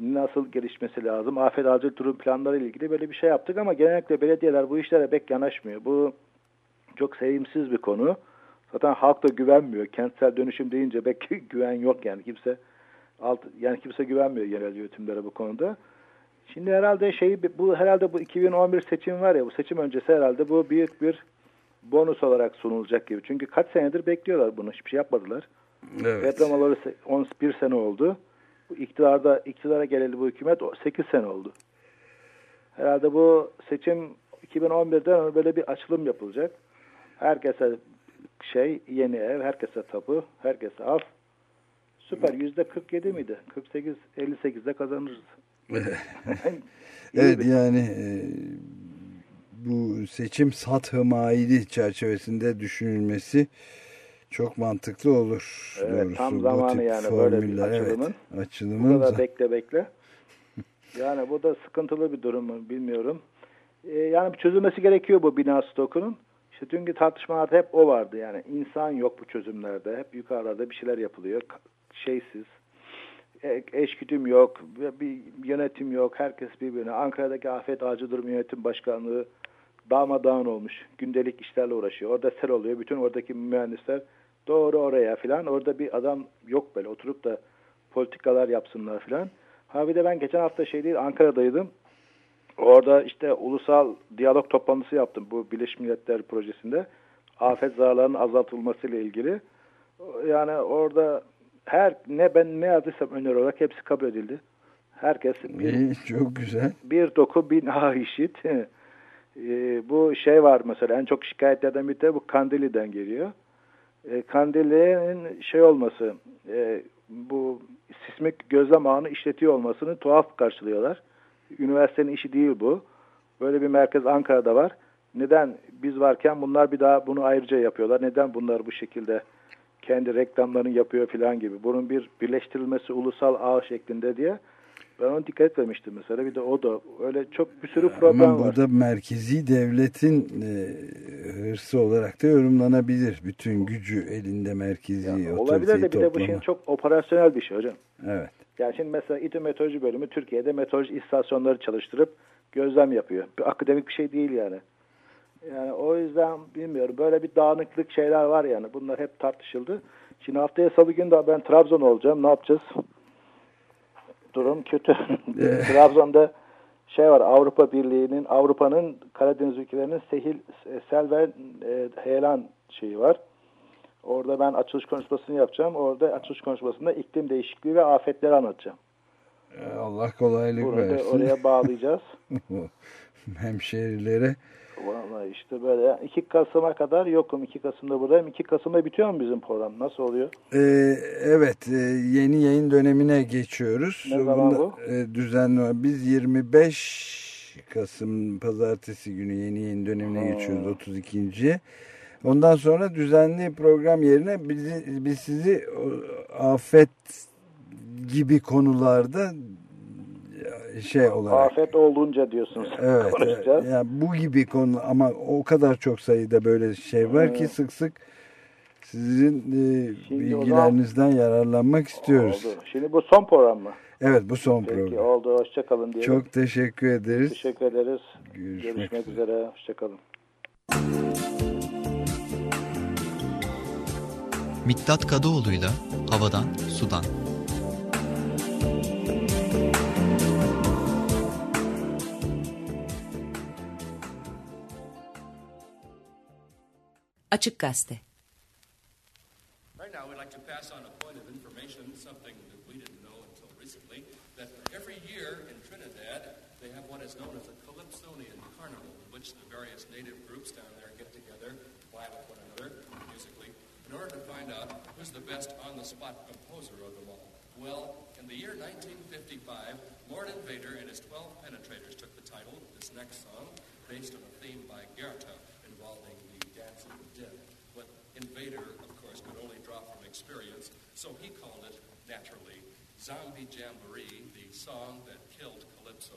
[SPEAKER 9] nasıl gelişmesi lazım, afet acil durum planları ile ilgili böyle bir şey yaptık ama genellikle belediyeler bu işlere pek yanaşmıyor. Bu çok sevimsiz bir konu. Zaten halk da güvenmiyor. Kentsel dönüşüm deyince pek güven yok yani kimse alt, yani kimse güvenmiyor yerel yönetimlere bu konuda. Şimdi herhalde şey bu herhalde bu 2011 seçim var ya bu seçim öncesi herhalde bu büyük bir bonus olarak sunulacak gibi. Çünkü kaç senedir bekliyorlar bunu. Hiçbir şey yapmadılar.
[SPEAKER 2] Evet.
[SPEAKER 9] Deprem olalı se- 11 sene oldu. Bu iktidarda iktidara geleli bu hükümet o 8 sene oldu. Herhalde bu seçim 2011'den böyle bir açılım yapılacak. Herkese şey yeni ev, herkese tapu, herkese af. Süper. Yüzde 47 miydi? 48, 58'de kazanırız.
[SPEAKER 2] Evet
[SPEAKER 9] bir-
[SPEAKER 2] yani e, bu seçim sathı maili çerçevesinde düşünülmesi çok mantıklı olur.
[SPEAKER 9] Evet,
[SPEAKER 2] doğrusu.
[SPEAKER 9] tam zamanı yani böyle bir
[SPEAKER 2] formüller, evet,
[SPEAKER 9] açılımın. Bu
[SPEAKER 2] açılımın
[SPEAKER 9] kadar bekle bekle. Yani bu da sıkıntılı bir durum mu bilmiyorum. Ee, yani çözülmesi gerekiyor bu bina stokunun. İşte çünkü tartışmalarda hep o vardı yani insan yok bu çözümlerde. Hep yukarıda bir şeyler yapılıyor. Şeysiz. E- eşgüdüm yok. Bir yönetim yok. Herkes birbirine. Ankara'daki Afet Acil Durum Yönetim Başkanlığı darmadağın olmuş. Gündelik işlerle uğraşıyor. Orada sel oluyor. Bütün oradaki mühendisler doğru oraya filan. Orada bir adam yok böyle oturup da politikalar yapsınlar filan. Ha bir de ben geçen hafta şey değil Ankara'daydım. Orada işte ulusal diyalog toplantısı yaptım bu Birleşmiş Milletler projesinde. Afet zararlarının azaltılmasıyla ilgili. Yani orada her ne ben ne yazdıysam öneri olarak hepsi kabul edildi. Herkes bir,
[SPEAKER 2] İyi, çok güzel.
[SPEAKER 9] bir doku bin ah işit. Ee, bu şey var mesela en çok şikayetlerden biri de bu Kandili'den geliyor. E, Kandili'nin şey olması e, bu sismik gözlem ağını işletiyor olmasını tuhaf karşılıyorlar. Üniversitenin işi değil bu. Böyle bir merkez Ankara'da var. Neden biz varken bunlar bir daha bunu ayrıca yapıyorlar? Neden bunlar bu şekilde kendi reklamlarını yapıyor filan gibi. Bunun bir birleştirilmesi ulusal ağ şeklinde diye Ben ona dikkat etmemiştim mesela. Bir de o da öyle çok bir sürü problem
[SPEAKER 2] Ama
[SPEAKER 9] var.
[SPEAKER 2] bu da merkezi devletin e, hırsı olarak da yorumlanabilir. Bütün gücü elinde merkezi
[SPEAKER 9] Yani olabilir de bir de bu
[SPEAKER 2] toplama.
[SPEAKER 9] şeyin çok operasyonel bir şey hocam.
[SPEAKER 2] Evet.
[SPEAKER 9] Yani şimdi mesela İTÜ Meteoroloji Bölümü Türkiye'de meteoroloji istasyonları çalıştırıp gözlem yapıyor. Bir akademik bir şey değil yani. Yani o yüzden bilmiyorum. Böyle bir dağınıklık şeyler var yani. Bunlar hep tartışıldı. Şimdi haftaya salı günü de ben Trabzon olacağım. Ne yapacağız? Durum kötü. Trabzon'da şey var Avrupa Birliği'nin Avrupa'nın Karadeniz ülkelerinin sehil, sel ve e, heyelan şeyi var. Orada ben açılış konuşmasını yapacağım. Orada açılış konuşmasında iklim değişikliği ve afetleri anlatacağım.
[SPEAKER 2] E, Allah kolaylık
[SPEAKER 9] Burada
[SPEAKER 2] versin.
[SPEAKER 9] oraya bağlayacağız.
[SPEAKER 2] Hemşehrilere.
[SPEAKER 9] Vallahi işte böyle 2 Kasım'a kadar yokum. 2 Kasım'da buradayım. 2 Kasım'da bitiyor mu bizim program? Nasıl oluyor?
[SPEAKER 2] E, evet e, yeni yayın dönemine geçiyoruz.
[SPEAKER 9] Ne zaman
[SPEAKER 2] Bunda,
[SPEAKER 9] bu?
[SPEAKER 2] e, düzenli biz 25 Kasım pazartesi günü yeni yayın dönemine
[SPEAKER 9] Ha.
[SPEAKER 2] geçiyoruz 32. Ondan sonra düzenli program yerine bizi, biz sizi o, afet gibi konularda e, şey olarak
[SPEAKER 9] Afet olunca diyorsunuz.
[SPEAKER 2] Evet,
[SPEAKER 9] Konuşacağız.
[SPEAKER 2] yani bu gibi konu ama o kadar çok sayıda böyle şey var ki sık sık sizin e,
[SPEAKER 9] Şimdi
[SPEAKER 2] bilgilerinizden yararlanmak istiyoruz.
[SPEAKER 9] Oldu. Şimdi bu son program mı?
[SPEAKER 2] Evet bu son
[SPEAKER 9] Peki
[SPEAKER 2] program.
[SPEAKER 9] oldu. Hoşçakalın diyelim.
[SPEAKER 2] Çok teşekkür ederiz.
[SPEAKER 9] teşekkür ederiz.
[SPEAKER 2] Görüşmek
[SPEAKER 9] Görüşmek
[SPEAKER 2] üzere.
[SPEAKER 9] üzere. Hoşçakalın.
[SPEAKER 1] Miktat Kadıoğlu'yla Havadan Sudan.
[SPEAKER 10] Right now, we'd like to pass on a point of information, something that we didn't know until recently, that every year in Trinidad, they have what is known as a Calypsonian Carnival, in which the various native groups down there get together, vie with one another musically, in order to find out who's the best on-the-spot composer of them all. Well, in the year 1955, Lord Invader and his 12 penetrators took the title, this next song, based on a theme by Goethe involving the dance of the dead. But Invader, of course, could only draw from experience, so he called it, naturally, Zombie Jamboree, the song that killed Calypso.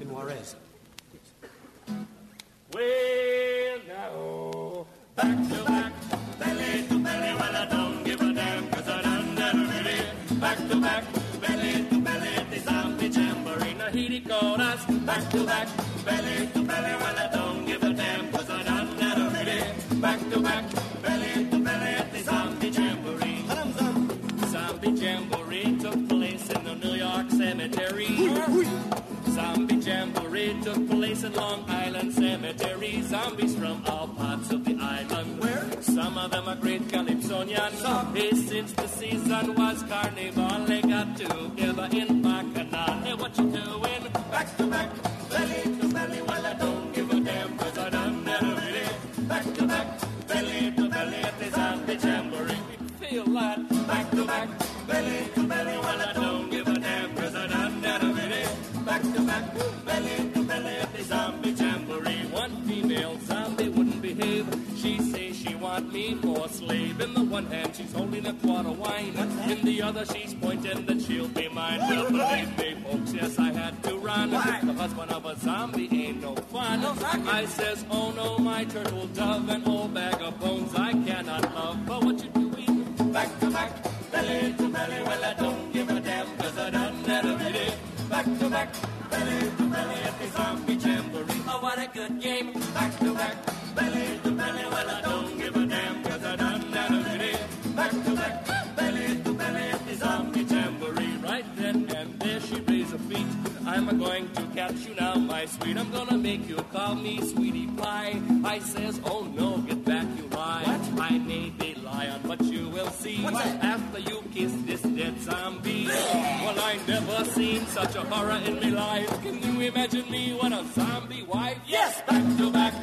[SPEAKER 11] In Juarez.
[SPEAKER 10] Well, now, back to back, belly to belly, well, I don't give a damn, cause I done that already. Back to back, belly to belly, the zombie jamboree. Now, he called us back to back, belly to belly, well, I don't give a damn, cause I done that already. Back to back, place in Long Island Cemetery. Zombies from all parts of the island. Where? Some of them are great Calypsonians. Hey, since the season was carnival, they got together in Bacchanal. Hey, what you doing? Back to back, belly to belly. Well, I don't give a damn, cause I done that already. Back to back, belly to belly at the zombie jamboree. Feel that? Back to back, belly to belly. Well, I don't give a damn, cause I done that already. Back to back, belly say she want me for a slave. In the one hand, she's holding a quart of wine. In the other, she's pointing that she'll be mine. Well, believe me, folks, yes, I had to run. The husband of a zombie ain't no fun. I says, oh no, my turtle dove, an old bag of bones I cannot love. But what you doing? Back to back, belly to belly. Well, I don't give a damn, cause I done that already. Back to back, belly to belly at the zombie jamboree. Oh, what a good game. Back catch you now, my sweet. I'm gonna make you call me sweetie pie. I says, oh no, get back, you lie. What? I may be lion, but you will see. After you kiss this dead zombie. Well, I never seen such a horror in my life. Can you imagine me when a zombie wife? Yes, back to back,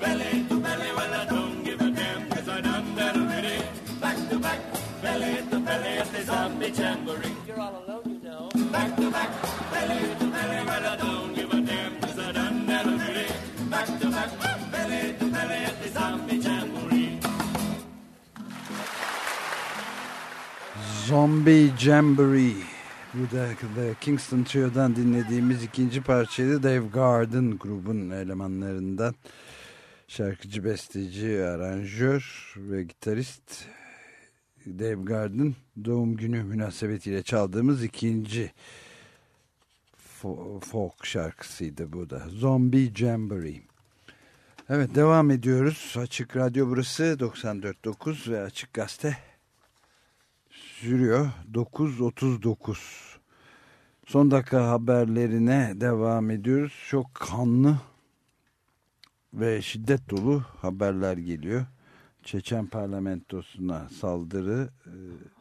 [SPEAKER 10] belly to belly. Well, I don't give a damn, cause I done that already. Back to back, belly to belly at the zombie jamboree. Zombie Jamboree
[SPEAKER 2] Bu da The Kingston Trio'dan dinlediğimiz ikinci parçaydı. Dave Garden grubun elemanlarından. Şarkıcı, besteci, aranjör ve gitarist Dave Garden doğum günü münasebetiyle çaldığımız ikinci folk şarkısıydı bu da. Zombie Jamboree. Evet devam ediyoruz. Açık Radyo burası 94.9 ve Açık Gazete sürüyor. 9.39 Son dakika haberlerine devam ediyoruz. Çok kanlı ve şiddet dolu haberler geliyor. Çeçen parlamentosuna saldırı. E,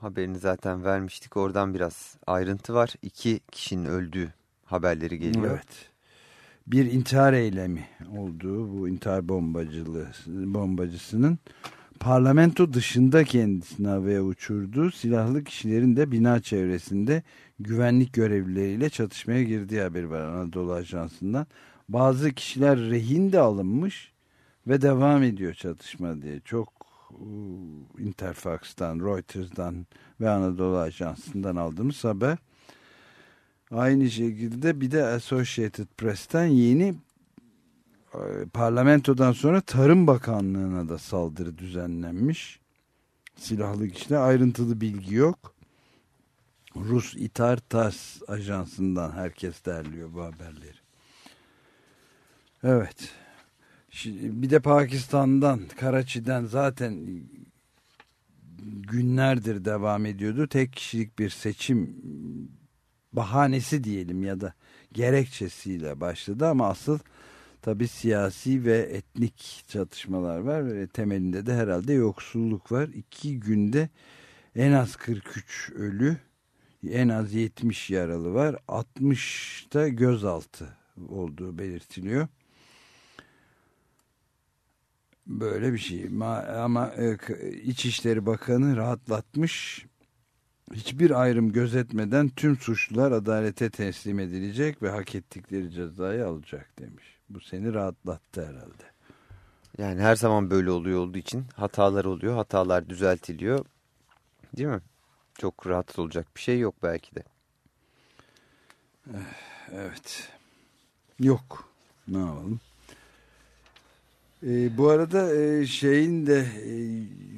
[SPEAKER 4] Haberini zaten vermiştik. Oradan biraz ayrıntı var. İki kişinin öldüğü haberleri geliyor.
[SPEAKER 2] Evet. Bir intihar eylemi olduğu bu intihar bombacılığı bombacısının parlamento dışında kendisini havaya uçurduğu silahlı kişilerin de bina çevresinde güvenlik görevlileriyle çatışmaya girdiği haberi var Anadolu Ajansı'ndan. Bazı kişiler rehin de alınmış ve devam ediyor çatışma diye. Çok Interfax'tan, Reuters'dan ve Anadolu Ajansı'ndan aldığımız haber. Aynı şekilde bir de Associated Press'ten yeni parlamentodan sonra Tarım Bakanlığı'na da saldırı düzenlenmiş. Silahlı kişiler ayrıntılı bilgi yok. Rus İtar Tas ajansından herkes derliyor bu haberleri. Evet. Şimdi bir de Pakistan'dan, Karachi'den zaten günlerdir devam ediyordu. Tek kişilik bir seçim bahanesi diyelim ya da gerekçesiyle başladı ama asıl tabi siyasi ve etnik çatışmalar var ve temelinde de herhalde yoksulluk var. İki günde en az 43 ölü, en az 70 yaralı var. 60 da gözaltı olduğu belirtiliyor. Böyle bir şey ama e, İçişleri Bakanı rahatlatmış hiçbir ayrım gözetmeden tüm suçlular adalete teslim edilecek ve hak ettikleri cezayı alacak demiş. Bu seni rahatlattı herhalde.
[SPEAKER 4] Yani her zaman böyle oluyor olduğu için hatalar oluyor, hatalar düzeltiliyor. Değil mi? Çok rahatsız olacak bir şey yok belki de.
[SPEAKER 2] Evet. Yok. Ne yapalım? E, bu arada e, şeyin de e,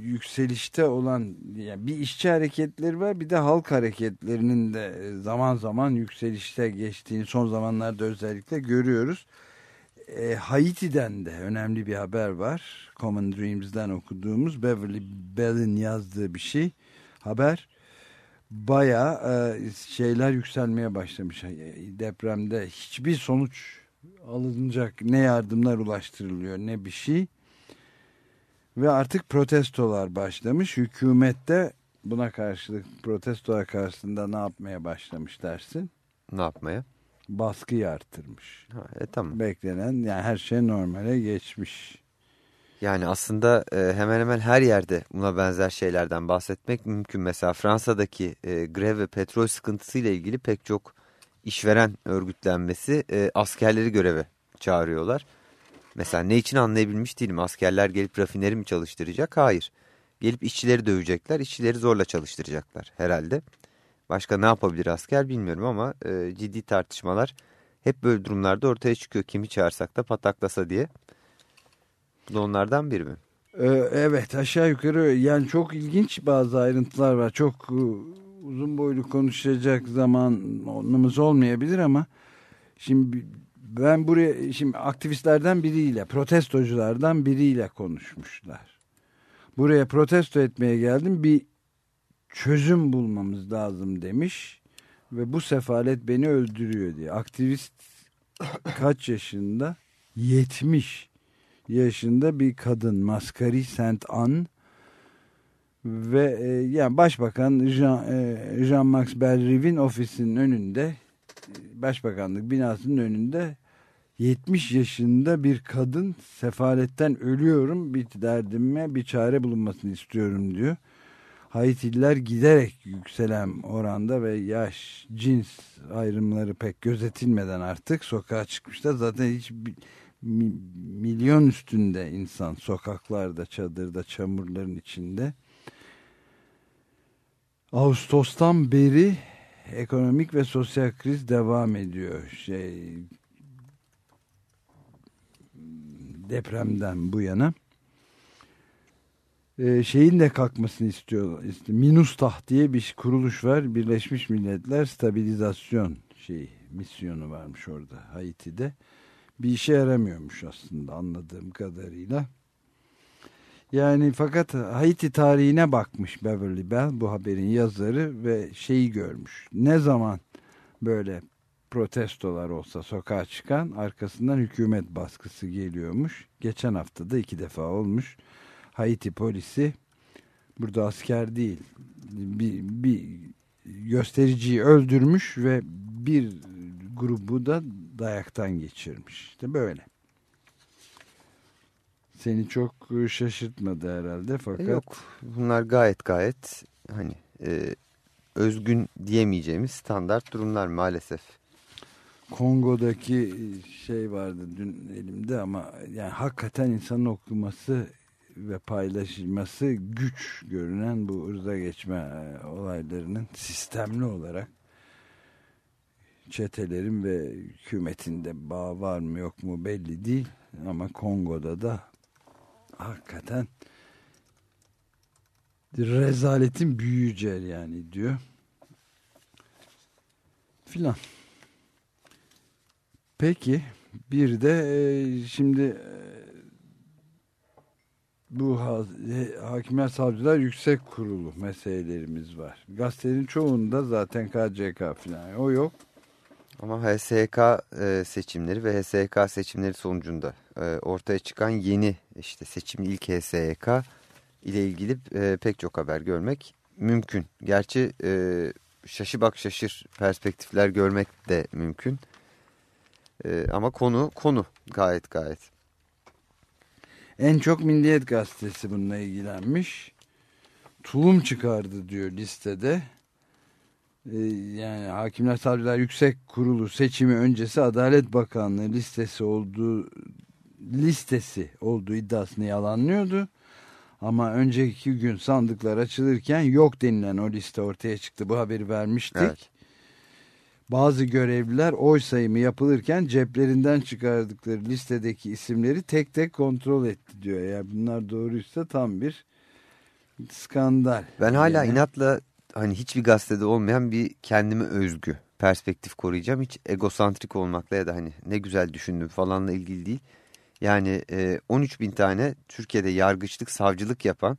[SPEAKER 2] yükselişte olan yani bir işçi hareketleri var bir de halk hareketlerinin de e, zaman zaman yükselişte geçtiğini son zamanlarda özellikle görüyoruz. E, Haiti'den de önemli bir haber var. Common Dreams'den okuduğumuz Beverly Bell'in yazdığı bir şey. Haber baya e, şeyler yükselmeye başlamış. Depremde hiçbir sonuç alınacak ne yardımlar ulaştırılıyor ne bir şey. Ve artık protestolar başlamış. Hükümet de buna karşılık protestolar karşısında ne yapmaya başlamış dersin?
[SPEAKER 4] Ne yapmaya?
[SPEAKER 2] Baskıyı arttırmış.
[SPEAKER 4] Ha, e, tamam.
[SPEAKER 2] Beklenen yani her şey normale geçmiş.
[SPEAKER 4] Yani aslında e, hemen hemen her yerde buna benzer şeylerden bahsetmek mümkün. Mesela Fransa'daki e, grev ve petrol sıkıntısıyla ilgili pek çok işveren örgütlenmesi e, askerleri göreve çağırıyorlar. Mesela ne için anlayabilmiş değilim. Askerler gelip rafineri mi çalıştıracak? Hayır. Gelip işçileri dövecekler, işçileri zorla çalıştıracaklar herhalde. Başka ne yapabilir asker bilmiyorum ama e, ciddi tartışmalar hep böyle durumlarda ortaya çıkıyor. Kimi çağırsak da pataklasa diye. Bu da onlardan biri mi?
[SPEAKER 2] Ee, evet aşağı yukarı yani çok ilginç bazı ayrıntılar var. Çok e, uzun boylu konuşacak zamanımız olmayabilir ama şimdi ben buraya şimdi aktivistlerden biriyle protestoculardan biriyle konuşmuşlar. Buraya protesto etmeye geldim bir çözüm bulmamız lazım demiş ve bu sefalet beni öldürüyor diye. Aktivist kaç yaşında? 70 yaşında bir kadın Maskari Saint Anne ve e, yani Başbakan Jean, e, Jean Max Belriv'in ofisinin önünde Başbakanlık binasının önünde 70 yaşında bir kadın sefaletten ölüyorum bir derdime bir çare bulunmasını istiyorum diyor. Haitililer giderek yükselen oranda ve yaş, cins ayrımları pek gözetilmeden artık sokağa çıkmışlar. Zaten hiç milyon üstünde insan sokaklarda, çadırda, çamurların içinde. Ağustos'tan beri ekonomik ve sosyal kriz devam ediyor. Şey depremden bu yana. Ee, şeyin de kalkmasını istiyor. İşte Minustah diye bir kuruluş var. Birleşmiş Milletler Stabilizasyon şey misyonu varmış orada Haiti'de. Bir işe yaramıyormuş aslında anladığım kadarıyla. Yani fakat Haiti tarihine bakmış Beverly Bell bu haberin yazarı ve şeyi görmüş. Ne zaman böyle protestolar olsa sokağa çıkan arkasından hükümet baskısı geliyormuş. Geçen hafta da iki defa olmuş. Haiti polisi burada asker değil bir, bir göstericiyi öldürmüş ve bir grubu da dayaktan geçirmiş. İşte böyle. Seni çok şaşırtmadı herhalde fakat.
[SPEAKER 4] Yok bunlar gayet gayet hani e, özgün diyemeyeceğimiz standart durumlar maalesef.
[SPEAKER 2] Kongo'daki şey vardı dün elimde ama yani hakikaten insanın okuması ve paylaşılması güç görünen bu ırza geçme e, olaylarının sistemli olarak çetelerin ve hükümetin de bağ var mı yok mu belli değil. Ama Kongo'da da hakikaten rezaletin büyüyücü yani diyor. Filan. Peki bir de e, şimdi e, bu ha, Hakimler Savcılar Yüksek Kurulu meselelerimiz var. Gazetelerin çoğunda zaten KCK falan o yok.
[SPEAKER 4] Ama HSK e, seçimleri ve HSK seçimleri sonucunda e, ortaya çıkan yeni işte seçim ilk HSK ile ilgili e, pek çok haber görmek mümkün. Gerçi e, şaşı bak şaşır perspektifler görmek de mümkün. E, ama konu konu gayet gayet.
[SPEAKER 2] En çok Milliyet Gazetesi bununla ilgilenmiş. Tulum çıkardı diyor listede. Ee, yani Hakimler Savcılar Yüksek Kurulu seçimi öncesi Adalet Bakanlığı listesi olduğu listesi olduğu iddiasını yalanlıyordu. Ama önceki gün sandıklar açılırken yok denilen o liste ortaya çıktı. Bu haberi vermiştik.
[SPEAKER 4] Evet.
[SPEAKER 2] Bazı görevliler oy sayımı yapılırken ceplerinden çıkardıkları listedeki isimleri tek tek kontrol etti diyor. Ya yani bunlar doğruysa tam bir skandal.
[SPEAKER 4] Ben hala
[SPEAKER 2] yani.
[SPEAKER 4] inatla hani hiçbir gazetede olmayan bir kendime özgü perspektif koruyacağım. Hiç egosantrik olmakla ya da hani ne güzel düşündüm falanla ilgili değil. Yani e, 13 bin tane Türkiye'de yargıçlık, savcılık yapan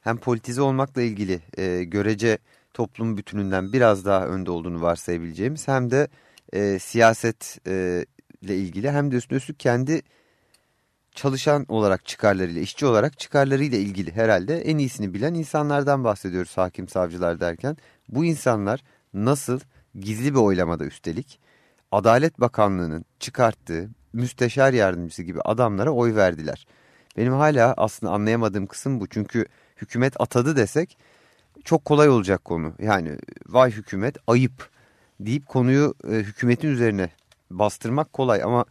[SPEAKER 4] hem politize olmakla ilgili e, görece toplum bütününden biraz daha önde olduğunu varsayabileceğimiz hem de e, siyaset e, ilgili hem de üstüne üstlük kendi çalışan olarak çıkarlarıyla, işçi olarak çıkarlarıyla ilgili herhalde en iyisini bilen insanlardan bahsediyoruz hakim savcılar derken. Bu insanlar nasıl gizli bir oylamada üstelik Adalet Bakanlığı'nın çıkarttığı müsteşar yardımcısı gibi adamlara oy verdiler. Benim hala aslında anlayamadığım kısım bu. Çünkü hükümet atadı desek çok kolay olacak konu. Yani vay hükümet ayıp deyip konuyu e, hükümetin üzerine bastırmak kolay. Ama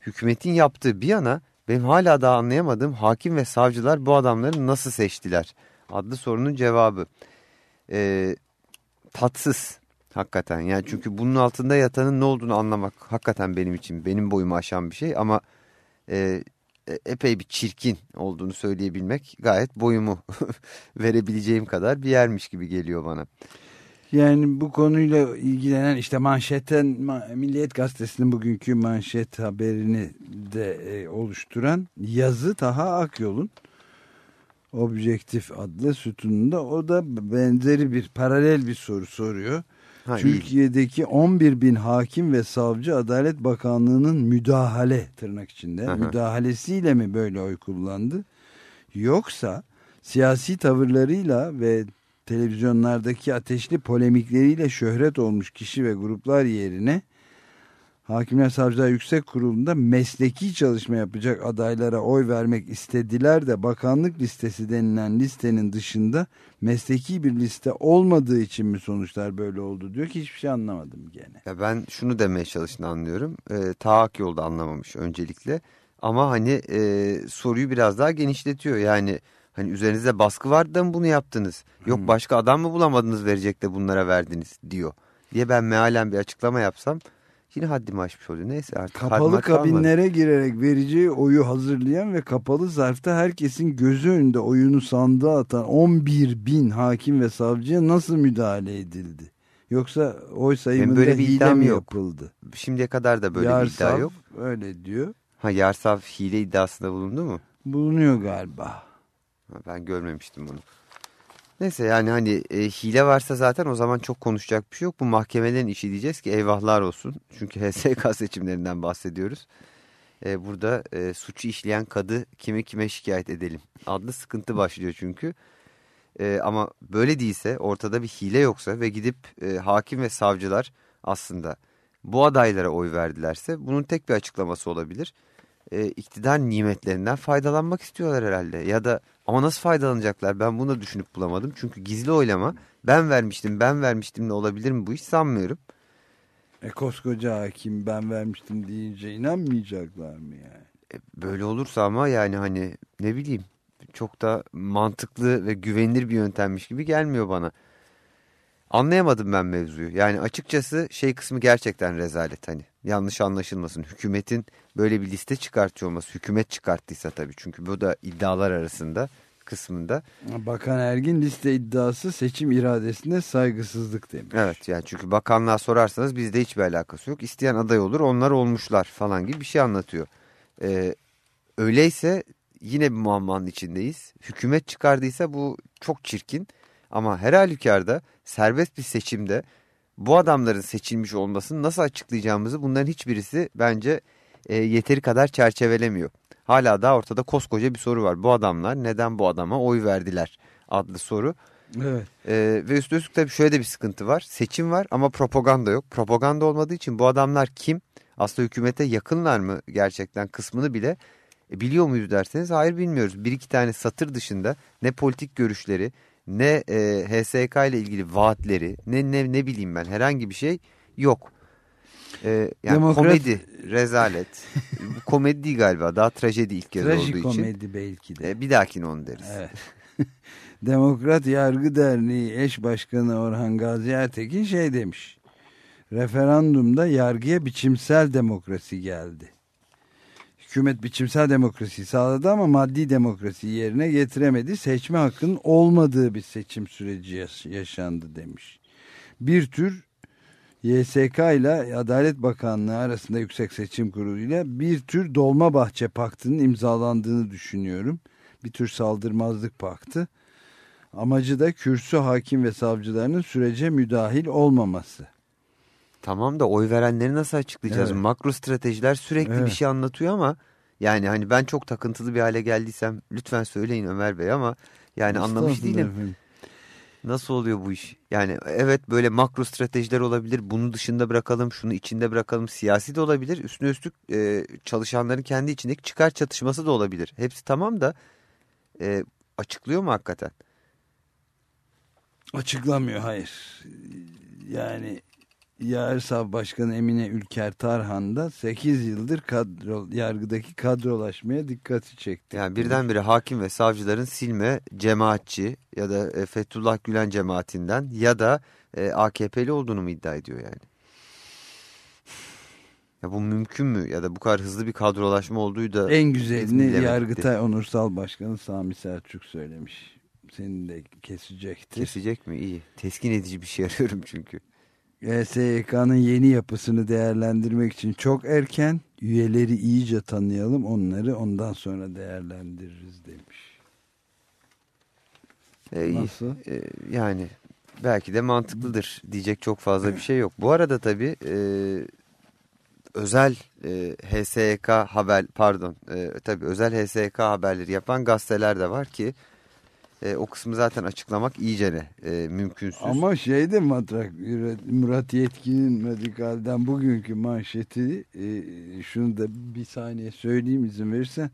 [SPEAKER 4] hükümetin yaptığı bir yana benim hala daha anlayamadığım hakim ve savcılar bu adamları nasıl seçtiler adlı sorunun cevabı. E, tatsız hakikaten yani çünkü bunun altında yatanın ne olduğunu anlamak hakikaten benim için benim boyumu aşan bir şey ama e, epey bir çirkin olduğunu söyleyebilmek gayet boyumu verebileceğim kadar bir yermiş gibi geliyor bana.
[SPEAKER 2] Yani bu konuyla ilgilenen işte manşetten Milliyet Gazetesi'nin bugünkü manşet haberini de e, oluşturan yazı Taha Akyol'un Objektif adlı sütununda o da benzeri bir paralel bir soru soruyor. Ha, Türkiye'deki iyi. 11 bin hakim ve savcı Adalet Bakanlığı'nın müdahale tırnak içinde Aha. müdahalesiyle mi böyle oy kullandı? Yoksa siyasi tavırlarıyla ve televizyonlardaki ateşli polemikleriyle şöhret olmuş kişi ve gruplar yerine Hakimler Savcılar Yüksek Kurulu'nda mesleki çalışma yapacak adaylara oy vermek istediler de bakanlık listesi denilen listenin dışında mesleki bir liste olmadığı için mi sonuçlar böyle oldu diyor ki hiçbir şey anlamadım gene.
[SPEAKER 4] Ya ben şunu demeye çalıştığını anlıyorum. E, taak yolda anlamamış öncelikle ama hani e, soruyu biraz daha genişletiyor yani hani üzerinizde baskı vardı da mı bunu yaptınız? Yok başka adam mı bulamadınız verecek de bunlara verdiniz diyor. diye ben mealen bir açıklama yapsam yine haddimi aşmış oluyor. Neyse artık
[SPEAKER 2] Kapalı
[SPEAKER 4] haddim kalmadı.
[SPEAKER 2] kabinlere girerek vereceği oyu hazırlayan ve kapalı zarfta herkesin gözü önünde oyunu sandığa atan 11 bin hakim ve savcıya nasıl müdahale edildi? Yoksa oy sayımında
[SPEAKER 4] böyle bir
[SPEAKER 2] hile mi
[SPEAKER 4] yok.
[SPEAKER 2] yapıldı?
[SPEAKER 4] Şimdiye kadar da böyle bir iddia
[SPEAKER 2] Yarsav
[SPEAKER 4] yok.
[SPEAKER 2] öyle diyor.
[SPEAKER 4] Ha Yarsav hile iddiasında bulundu mu?
[SPEAKER 2] Bulunuyor galiba.
[SPEAKER 4] Ben görmemiştim bunu. Neyse yani hani e, hile varsa zaten o zaman çok konuşacak bir şey yok. Bu mahkemelerin işi diyeceğiz ki eyvahlar olsun. Çünkü HSK seçimlerinden bahsediyoruz. E, burada e, suçu işleyen kadı kime kime şikayet edelim adlı sıkıntı başlıyor çünkü. E, ama böyle değilse ortada bir hile yoksa ve gidip e, hakim ve savcılar aslında bu adaylara oy verdilerse bunun tek bir açıklaması olabilir. E, iktidar nimetlerinden faydalanmak istiyorlar herhalde. Ya da ama nasıl faydalanacaklar ben bunu da düşünüp bulamadım. Çünkü gizli oylama ben vermiştim ben vermiştim ne olabilir mi bu hiç sanmıyorum.
[SPEAKER 2] E, koskoca hakim ben vermiştim deyince inanmayacaklar mı yani?
[SPEAKER 4] E, böyle olursa ama yani hani ne bileyim çok da mantıklı ve güvenilir bir yöntemmiş gibi gelmiyor bana. Anlayamadım ben mevzuyu. Yani açıkçası şey kısmı gerçekten rezalet hani. Yanlış anlaşılmasın. Hükümetin böyle bir liste çıkartıyor olması. Hükümet çıkarttıysa tabii. Çünkü bu da iddialar arasında kısmında.
[SPEAKER 2] Bakan Ergin liste iddiası seçim iradesine saygısızlık demiş.
[SPEAKER 4] Evet yani çünkü bakanlığa sorarsanız bizde hiçbir alakası yok. İsteyen aday olur onlar olmuşlar falan gibi bir şey anlatıyor. Ee, öyleyse yine bir muammanın içindeyiz. Hükümet çıkardıysa bu çok çirkin. Ama her halükarda serbest bir seçimde bu adamların seçilmiş olmasını nasıl açıklayacağımızı bunların hiçbirisi bence e, yeteri kadar çerçevelemiyor. Hala daha ortada koskoca bir soru var. Bu adamlar neden bu adama oy verdiler adlı soru.
[SPEAKER 2] Evet.
[SPEAKER 4] Ee, ve üstüne üstlük tabii şöyle de bir sıkıntı var. Seçim var ama propaganda yok. Propaganda olmadığı için bu adamlar kim? Aslında hükümete yakınlar mı gerçekten kısmını bile e, biliyor muyuz derseniz hayır bilmiyoruz. Bir iki tane satır dışında ne politik görüşleri ne e, HSK ile ilgili vaatleri ne, ne, ne bileyim ben herhangi bir şey yok. Ee, yani
[SPEAKER 2] Demokrat-
[SPEAKER 4] komedi, rezalet. Bu komedi değil galiba daha trajedi ilk kez olduğu için.
[SPEAKER 2] Trajikomedi belki de.
[SPEAKER 4] E, bir dahakine onu deriz.
[SPEAKER 2] Evet. Demokrat Yargı Derneği eş başkanı Orhan Gazi Ertekin şey demiş. Referandumda yargıya biçimsel demokrasi geldi. Hükümet biçimsel demokrasiyi sağladı ama maddi demokrasiyi yerine getiremedi. Seçme hakkının olmadığı bir seçim süreci yaş- yaşandı demiş. Bir tür YSK ile Adalet Bakanlığı arasında Yüksek Seçim Kurulu ile bir tür Dolmabahçe Paktı'nın imzalandığını düşünüyorum. Bir tür saldırmazlık paktı. Amacı da kürsü hakim ve savcılarının sürece müdahil olmaması.
[SPEAKER 4] Tamam da oy verenleri nasıl açıklayacağız?
[SPEAKER 2] Evet.
[SPEAKER 4] Makro stratejiler sürekli bir
[SPEAKER 2] Evet.
[SPEAKER 4] şey anlatıyor ama yani hani ben çok takıntılı bir hale geldiysem lütfen söyleyin Ömer Bey ama yani anlamış
[SPEAKER 2] Estağfurullah
[SPEAKER 4] değilim.
[SPEAKER 2] efendim.
[SPEAKER 4] Nasıl oluyor bu iş? Yani evet böyle makro stratejiler olabilir. Bunu dışında bırakalım, şunu içinde bırakalım. Siyasi de olabilir. Üstüne üstlük e, çalışanların kendi içindeki çıkar çatışması da olabilir. Hepsi tamam da e, açıklıyor mu hakikaten?
[SPEAKER 2] Açıklamıyor hayır. Yani Yarsav Başkanı Emine Ülker Tarhan da 8 yıldır kadro, yargıdaki kadrolaşmaya dikkati çekti.
[SPEAKER 4] Yani birdenbire hakim ve savcıların silme cemaatçi ya da e, Fethullah Gülen cemaatinden ya da e, AKP'li olduğunu mu iddia ediyor yani? Ya bu mümkün mü ya da bu kadar hızlı bir kadrolaşma olduğu da
[SPEAKER 2] En güzelini. Yargıtay Onursal Başkanı Sami Selçuk söylemiş. Seni de kesecektir.
[SPEAKER 4] Kesecek mi? İyi. Teskin edici bir şey arıyorum çünkü.
[SPEAKER 2] SYK'nın yeni yapısını değerlendirmek için çok erken. Üyeleri iyice tanıyalım onları ondan sonra değerlendiririz demiş.
[SPEAKER 4] E.
[SPEAKER 2] Nasıl?
[SPEAKER 4] E, yani belki de mantıklıdır diyecek çok fazla bir şey yok. Bu arada tabii e, özel e, HSK haber pardon e, tabii özel HSK haberleri yapan gazeteler de var ki e, o kısmı zaten açıklamak iyicene e, mümkünsüz.
[SPEAKER 2] Ama şeyde matrak Murat Yetkin'in Radikal'den bugünkü manşeti e, şunu da bir saniye söyleyeyim izin verirsen.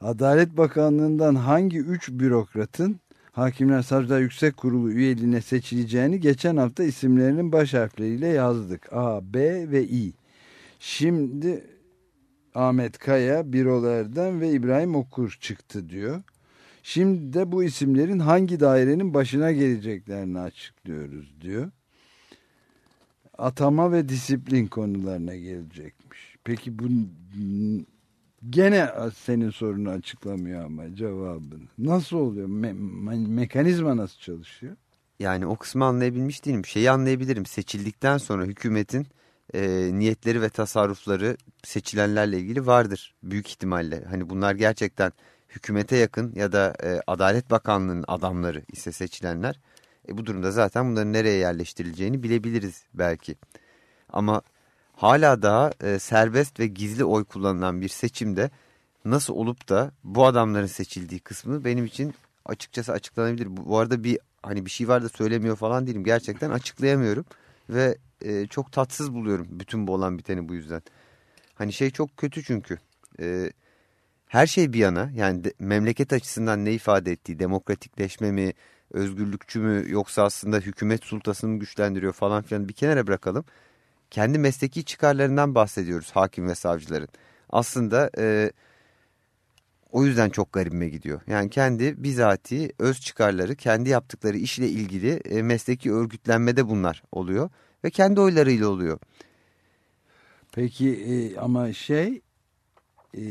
[SPEAKER 2] Adalet Bakanlığı'ndan hangi üç bürokratın Hakimler Savcılar Yüksek Kurulu üyeliğine seçileceğini geçen hafta isimlerinin baş harfleriyle yazdık. A, B ve İ. Şimdi Ahmet Kaya, Birol Erdem ve İbrahim Okur çıktı diyor. Şimdi de bu isimlerin hangi dairenin başına geleceklerini açıklıyoruz diyor. atama ve disiplin konularına gelecekmiş. Peki bu gene senin sorunu açıklamıyor ama cevabını. Nasıl oluyor? Me me mekanizma nasıl çalışıyor?
[SPEAKER 4] Yani o kısmı anlayabilmiş değilim. Şeyi anlayabilirim. Seçildikten sonra hükümetin e, niyetleri ve tasarrufları seçilenlerle ilgili vardır. Büyük ihtimalle. Hani bunlar gerçekten hükümete yakın ya da e, Adalet Bakanlığı'nın adamları ise seçilenler. E, bu durumda zaten bunların nereye yerleştirileceğini bilebiliriz belki. Ama hala daha e, serbest ve gizli oy kullanılan bir seçimde nasıl olup da bu adamların seçildiği kısmı benim için açıkçası açıklanabilir. Bu, bu arada bir hani bir şey var da söylemiyor falan değilim. Gerçekten açıklayamıyorum ve e, çok tatsız buluyorum bütün bu olan biteni bu yüzden. Hani şey çok kötü çünkü. E, her şey bir yana yani de, memleket açısından ne ifade ettiği demokratikleşme mi, özgürlükçü mü yoksa aslında hükümet sultasını mı güçlendiriyor falan filan bir kenara bırakalım. Kendi mesleki çıkarlarından bahsediyoruz hakim ve savcıların. Aslında e, o yüzden çok garibime gidiyor. Yani kendi bizatihi öz çıkarları, kendi yaptıkları işle ilgili e, mesleki örgütlenmede bunlar oluyor. Ve kendi oylarıyla oluyor.
[SPEAKER 2] Peki e, ama şey e,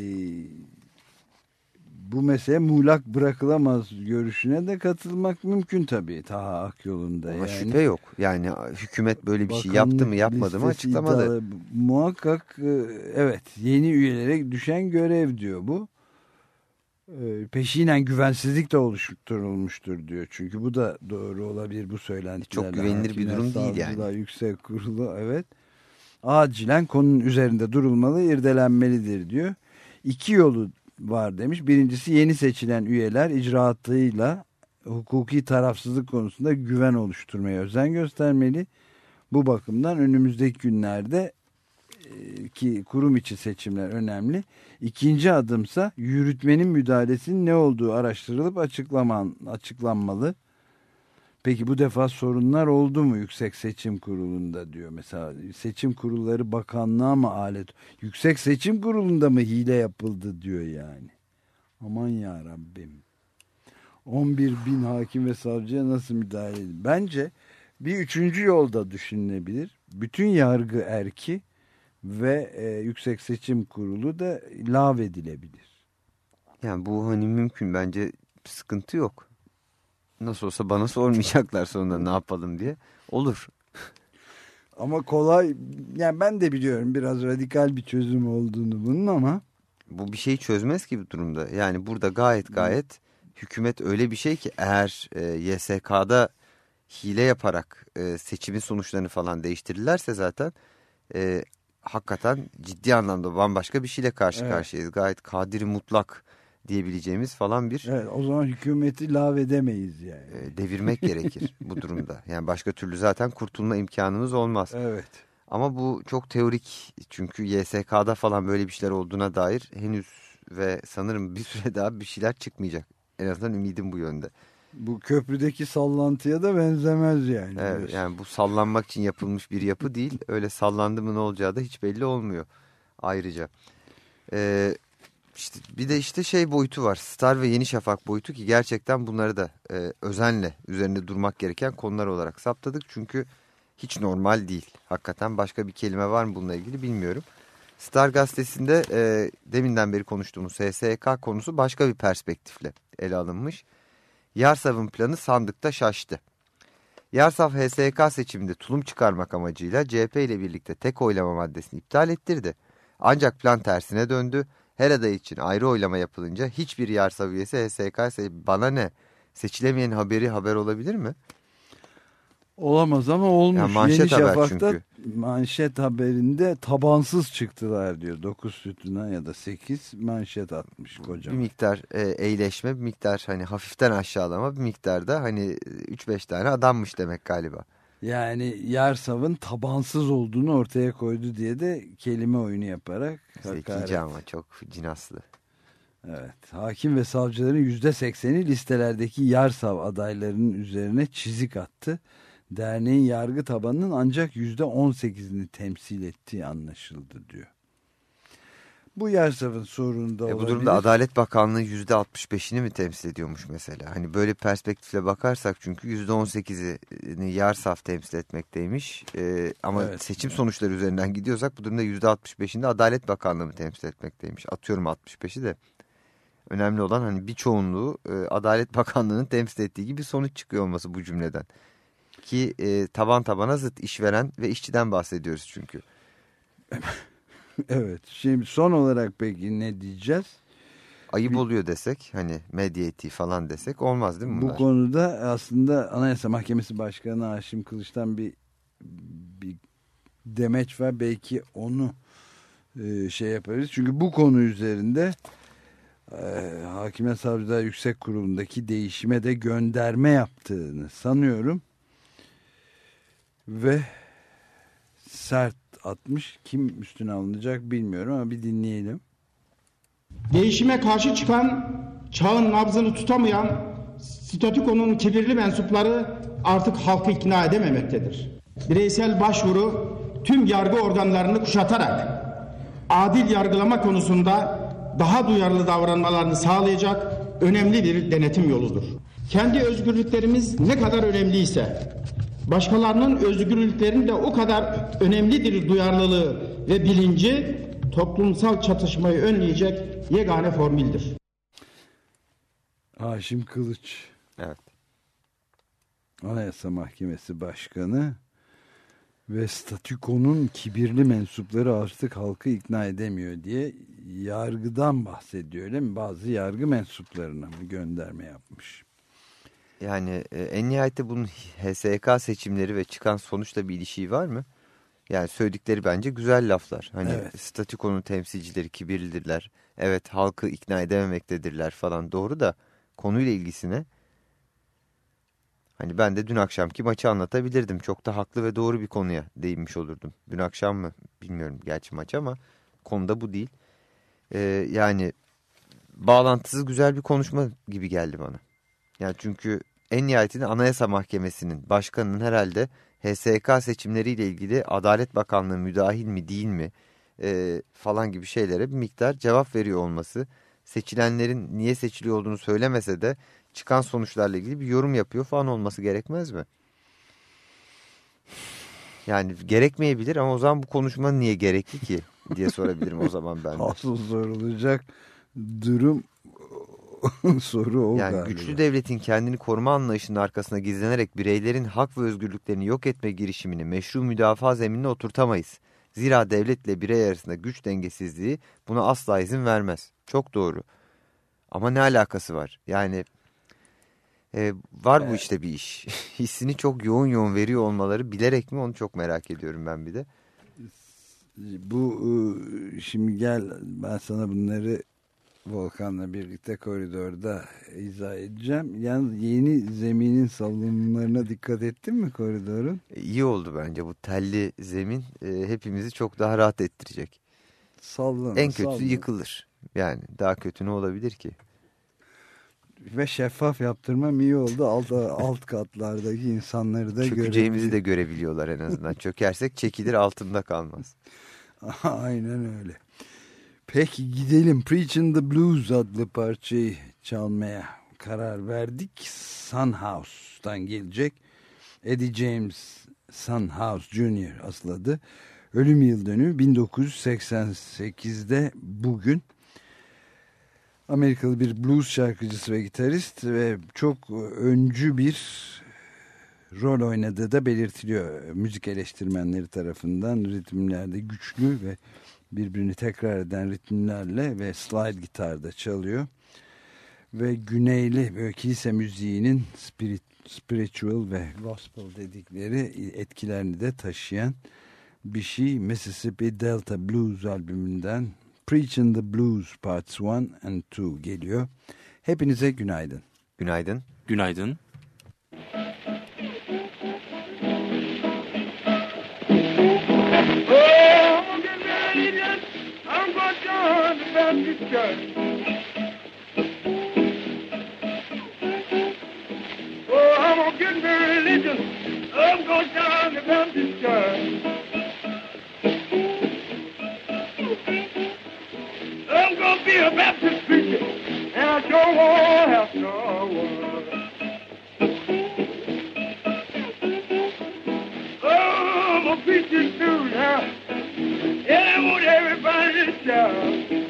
[SPEAKER 2] bu mesele muğlak bırakılamaz görüşüne de katılmak mümkün tabii Taha Akyol'unda.
[SPEAKER 4] Ama
[SPEAKER 2] yani,
[SPEAKER 4] şüphe yok. Yani hükümet böyle bir şey yaptı mı yapmadı mı açıklamadı.
[SPEAKER 2] Iddialı. Muhakkak e, evet yeni üyelere düşen görev diyor bu. E, peşinen güvensizlik de oluşturulmuştur diyor. Çünkü bu da doğru olabilir bu söylentilerle.
[SPEAKER 4] Çok güvenilir bir durum değil yani.
[SPEAKER 2] Yüksek kurulu evet. Acilen konunun üzerinde durulmalı, irdelenmelidir diyor. İki yolu var demiş. Birincisi yeni seçilen üyeler icraatıyla hukuki tarafsızlık konusunda güven oluşturmaya özen göstermeli. Bu bakımdan önümüzdeki günlerde ki kurum içi seçimler önemli. İkinci adımsa yürütmenin müdahalesinin ne olduğu araştırılıp açıklaman, açıklanmalı. Peki bu defa sorunlar oldu mu Yüksek Seçim Kurulu'nda diyor. Mesela seçim kurulları bakanlığa mı alet? Yüksek Seçim Kurulu'nda mı hile yapıldı diyor yani. Aman ya Rabbim. 11 bin hakim ve savcıya nasıl müdahale edin? Bence bir üçüncü yolda düşünülebilir. Bütün yargı erki ve e, Yüksek Seçim Kurulu da edilebilir.
[SPEAKER 4] Yani bu hani mümkün bence sıkıntı yok. Nasıl olsa bana sormayacaklar sonunda ne yapalım diye. Olur.
[SPEAKER 2] Ama kolay yani ben de biliyorum biraz radikal bir çözüm olduğunu bunun ama.
[SPEAKER 4] Bu bir şeyi çözmez ki bu durumda. Yani burada gayet gayet hükümet öyle bir şey ki eğer e, YSK'da hile yaparak e, seçimin sonuçlarını falan değiştirirlerse zaten e, hakikaten ciddi anlamda bambaşka bir şeyle karşı evet. karşıyayız. Gayet kadiri mutlak diyebileceğimiz falan bir...
[SPEAKER 2] Evet, o zaman hükümeti edemeyiz yani.
[SPEAKER 4] E, devirmek gerekir bu durumda. Yani başka türlü zaten kurtulma imkanımız olmaz.
[SPEAKER 2] Evet.
[SPEAKER 4] Ama bu çok teorik çünkü YSK'da falan böyle bir şeyler olduğuna dair henüz ve sanırım bir süre daha bir şeyler çıkmayacak. En azından ümidim bu yönde.
[SPEAKER 2] Bu köprüdeki sallantıya da benzemez yani.
[SPEAKER 4] Evet, yani bu sallanmak için yapılmış bir yapı değil. Öyle sallandı mı ne olacağı da hiç belli olmuyor ayrıca. Ee, işte bir de işte şey boyutu var. Star ve Yeni Şafak boyutu ki gerçekten bunları da e, özenle üzerinde durmak gereken konular olarak saptadık. Çünkü hiç normal değil. Hakikaten başka bir kelime var mı bununla ilgili bilmiyorum. Star gazetesinde e, deminden beri konuştuğumuz SSK konusu başka bir perspektifle ele alınmış. Yarsav'ın planı sandıkta şaştı. Yarsav HSK seçiminde tulum çıkarmak amacıyla CHP ile birlikte tek oylama maddesini iptal ettirdi. Ancak plan tersine döndü. Her aday için ayrı oylama yapılınca hiçbir Yarsav üyesi HSK bana ne seçilemeyen haberi haber olabilir mi?
[SPEAKER 2] Olamaz ama olmuş.
[SPEAKER 4] Yani manşet Yeni haber Şafak'ta çünkü.
[SPEAKER 2] manşet haberinde tabansız çıktılar diyor. 9 sütuna ya da 8 manşet atmış kocaman.
[SPEAKER 4] Bir miktar e, eğleşme, bir miktar hani hafiften aşağılama, bir miktar da hani 3-5 tane adammış demek galiba.
[SPEAKER 2] Yani Yarsav'ın tabansız olduğunu ortaya koydu diye de kelime oyunu yaparak.
[SPEAKER 4] Zekice ama çok cinaslı.
[SPEAKER 2] Evet, hakim ve savcıların yüzde sekseni listelerdeki Yarsav adaylarının üzerine çizik attı derneğin yargı tabanının ancak yüzde on sekizini temsil ettiği anlaşıldı diyor. Bu Yersav'ın sorunu da
[SPEAKER 4] E bu
[SPEAKER 2] olabilir.
[SPEAKER 4] durumda Adalet Bakanlığı %65'ini mi temsil ediyormuş mesela? Hani böyle perspektifle bakarsak çünkü %18'ini Yarsaf temsil etmekteymiş. E, ama
[SPEAKER 2] Evet.
[SPEAKER 4] seçim sonuçları üzerinden gidiyorsak bu durumda %65'ini de Adalet Bakanlığı mı temsil etmekteymiş? Atıyorum 65'i de. Önemli olan hani bir çoğunluğu e, Adalet Bakanlığı'nın temsil ettiği gibi sonuç çıkıyor olması bu cümleden. Ki e, taban tabana zıt işveren ve işçiden bahsediyoruz çünkü.
[SPEAKER 2] Evet. Şimdi son olarak peki ne diyeceğiz?
[SPEAKER 4] Ayıp oluyor desek hani medya etiği falan desek olmaz değil mi bunlar?
[SPEAKER 2] Bu konuda aslında Anayasa Mahkemesi Başkanı Haşim Kılıç'tan bir, bir demeç var. Belki onu e, şey yaparız. Çünkü bu konu üzerinde e, Hakimiyet Savcılar Yüksek Kurulu'ndaki değişime de gönderme yaptığını sanıyorum. Ve sert atmış. Kim üstüne alınacak bilmiyorum ama bir dinleyelim.
[SPEAKER 12] Değişime karşı çıkan, çağın nabzını tutamayan statükonun kibirli mensupları artık halkı ikna edememektedir. Bireysel başvuru tüm yargı organlarını kuşatarak adil yargılama konusunda daha duyarlı davranmalarını sağlayacak önemli bir denetim yoludur. Kendi özgürlüklerimiz ne kadar önemliyse başkalarının özgürlüklerinin de o kadar önemlidir duyarlılığı ve bilinci toplumsal çatışmayı önleyecek yegane formüldir.
[SPEAKER 2] Haşim Kılıç.
[SPEAKER 4] Evet.
[SPEAKER 2] Anayasa Mahkemesi Başkanı ve statükonun kibirli mensupları artık halkı ikna edemiyor diye yargıdan bahsediyor öyle mi? Bazı yargı mensuplarına mı gönderme yapmış?
[SPEAKER 4] Yani e, en nihayette bunun HSK seçimleri ve çıkan sonuçla bir ilişiği var mı? Yani söyledikleri bence güzel laflar. Hani
[SPEAKER 2] Evet.
[SPEAKER 4] statükonun temsilcileri kibirlidirler. Evet halkı ikna edememektedirler falan doğru da konuyla ilgisine hani ben de dün akşamki maçı anlatabilirdim. Çok da haklı ve doğru bir konuya değinmiş olurdum. Dün akşam mı bilmiyorum gerçi maç ama konuda bu değil. Ee, yani bağlantısız güzel bir konuşma gibi geldi bana. Yani çünkü en nihayetinde Anayasa Mahkemesi'nin başkanının herhalde HSK seçimleriyle ilgili Adalet Bakanlığı müdahil mi değil mi e, falan gibi şeylere bir miktar cevap veriyor olması. Seçilenlerin niye seçiliyor olduğunu söylemese de çıkan sonuçlarla ilgili bir yorum yapıyor falan olması gerekmez mi? Yani gerekmeyebilir ama o zaman bu konuşma niye gerekli ki diye sorabilirim o zaman ben.
[SPEAKER 2] Asıl sorulacak durum soru o
[SPEAKER 4] Yani
[SPEAKER 2] galiba.
[SPEAKER 4] güçlü devletin kendini koruma anlayışının arkasına gizlenerek bireylerin hak ve özgürlüklerini yok etme girişimini meşru müdafaa zeminine oturtamayız. Zira devletle birey arasında güç dengesizliği buna asla izin vermez. Çok doğru. Ama ne alakası var? Yani e, var bu işte bir iş. Hissini çok yoğun yoğun veriyor olmaları bilerek mi onu çok merak ediyorum ben bir de.
[SPEAKER 2] Bu e, şimdi gel ben sana bunları Volkan'la birlikte koridorda izah edeceğim. Yalnız yeni zeminin salınımlarına dikkat ettin mi koridorun?
[SPEAKER 4] E, iyi oldu bence bu telli zemin e, hepimizi çok daha rahat ettirecek.
[SPEAKER 2] Sallana,
[SPEAKER 4] En kötüsü
[SPEAKER 2] sallana.
[SPEAKER 4] yıkılır. Yani daha kötü ne olabilir ki?
[SPEAKER 2] Ve şeffaf yaptırmam iyi oldu. Alt, alt katlardaki insanları da
[SPEAKER 4] Çökeceğimizi de görebiliyorlar en azından. Çökersek çekilir altında kalmaz.
[SPEAKER 2] Aynen öyle. Peki gidelim. Preaching the Blues adlı parçayı çalmaya karar verdik. Sunhouse'dan gelecek. Eddie James Sunhouse Jr. asıl adı. Ölüm yıl dönümü 1988'de bugün. Amerikalı bir blues şarkıcısı ve gitarist ve çok öncü bir rol oynadığı da belirtiliyor. Müzik eleştirmenleri tarafından ritimlerde güçlü ve birbirini tekrar eden ritimlerle ve slide gitarda çalıyor. Ve güneyli böyle kilise müziğinin spirit, spiritual ve gospel dedikleri etkilerini de taşıyan bir şey Mississippi Delta Blues albümünden Preaching the Blues Parts 1 and 2 geliyor. Hepinize günaydın.
[SPEAKER 4] Günaydın.
[SPEAKER 13] Günaydın.
[SPEAKER 10] Church. Oh, I'm to get me religion. I'm going to join the Baptist church.
[SPEAKER 13] I'm gonna be a Baptist preacher, and I sure want, I sure want. Oh, I'm a preacher too now, and I want everybody to shout.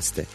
[SPEAKER 4] Açık Gazete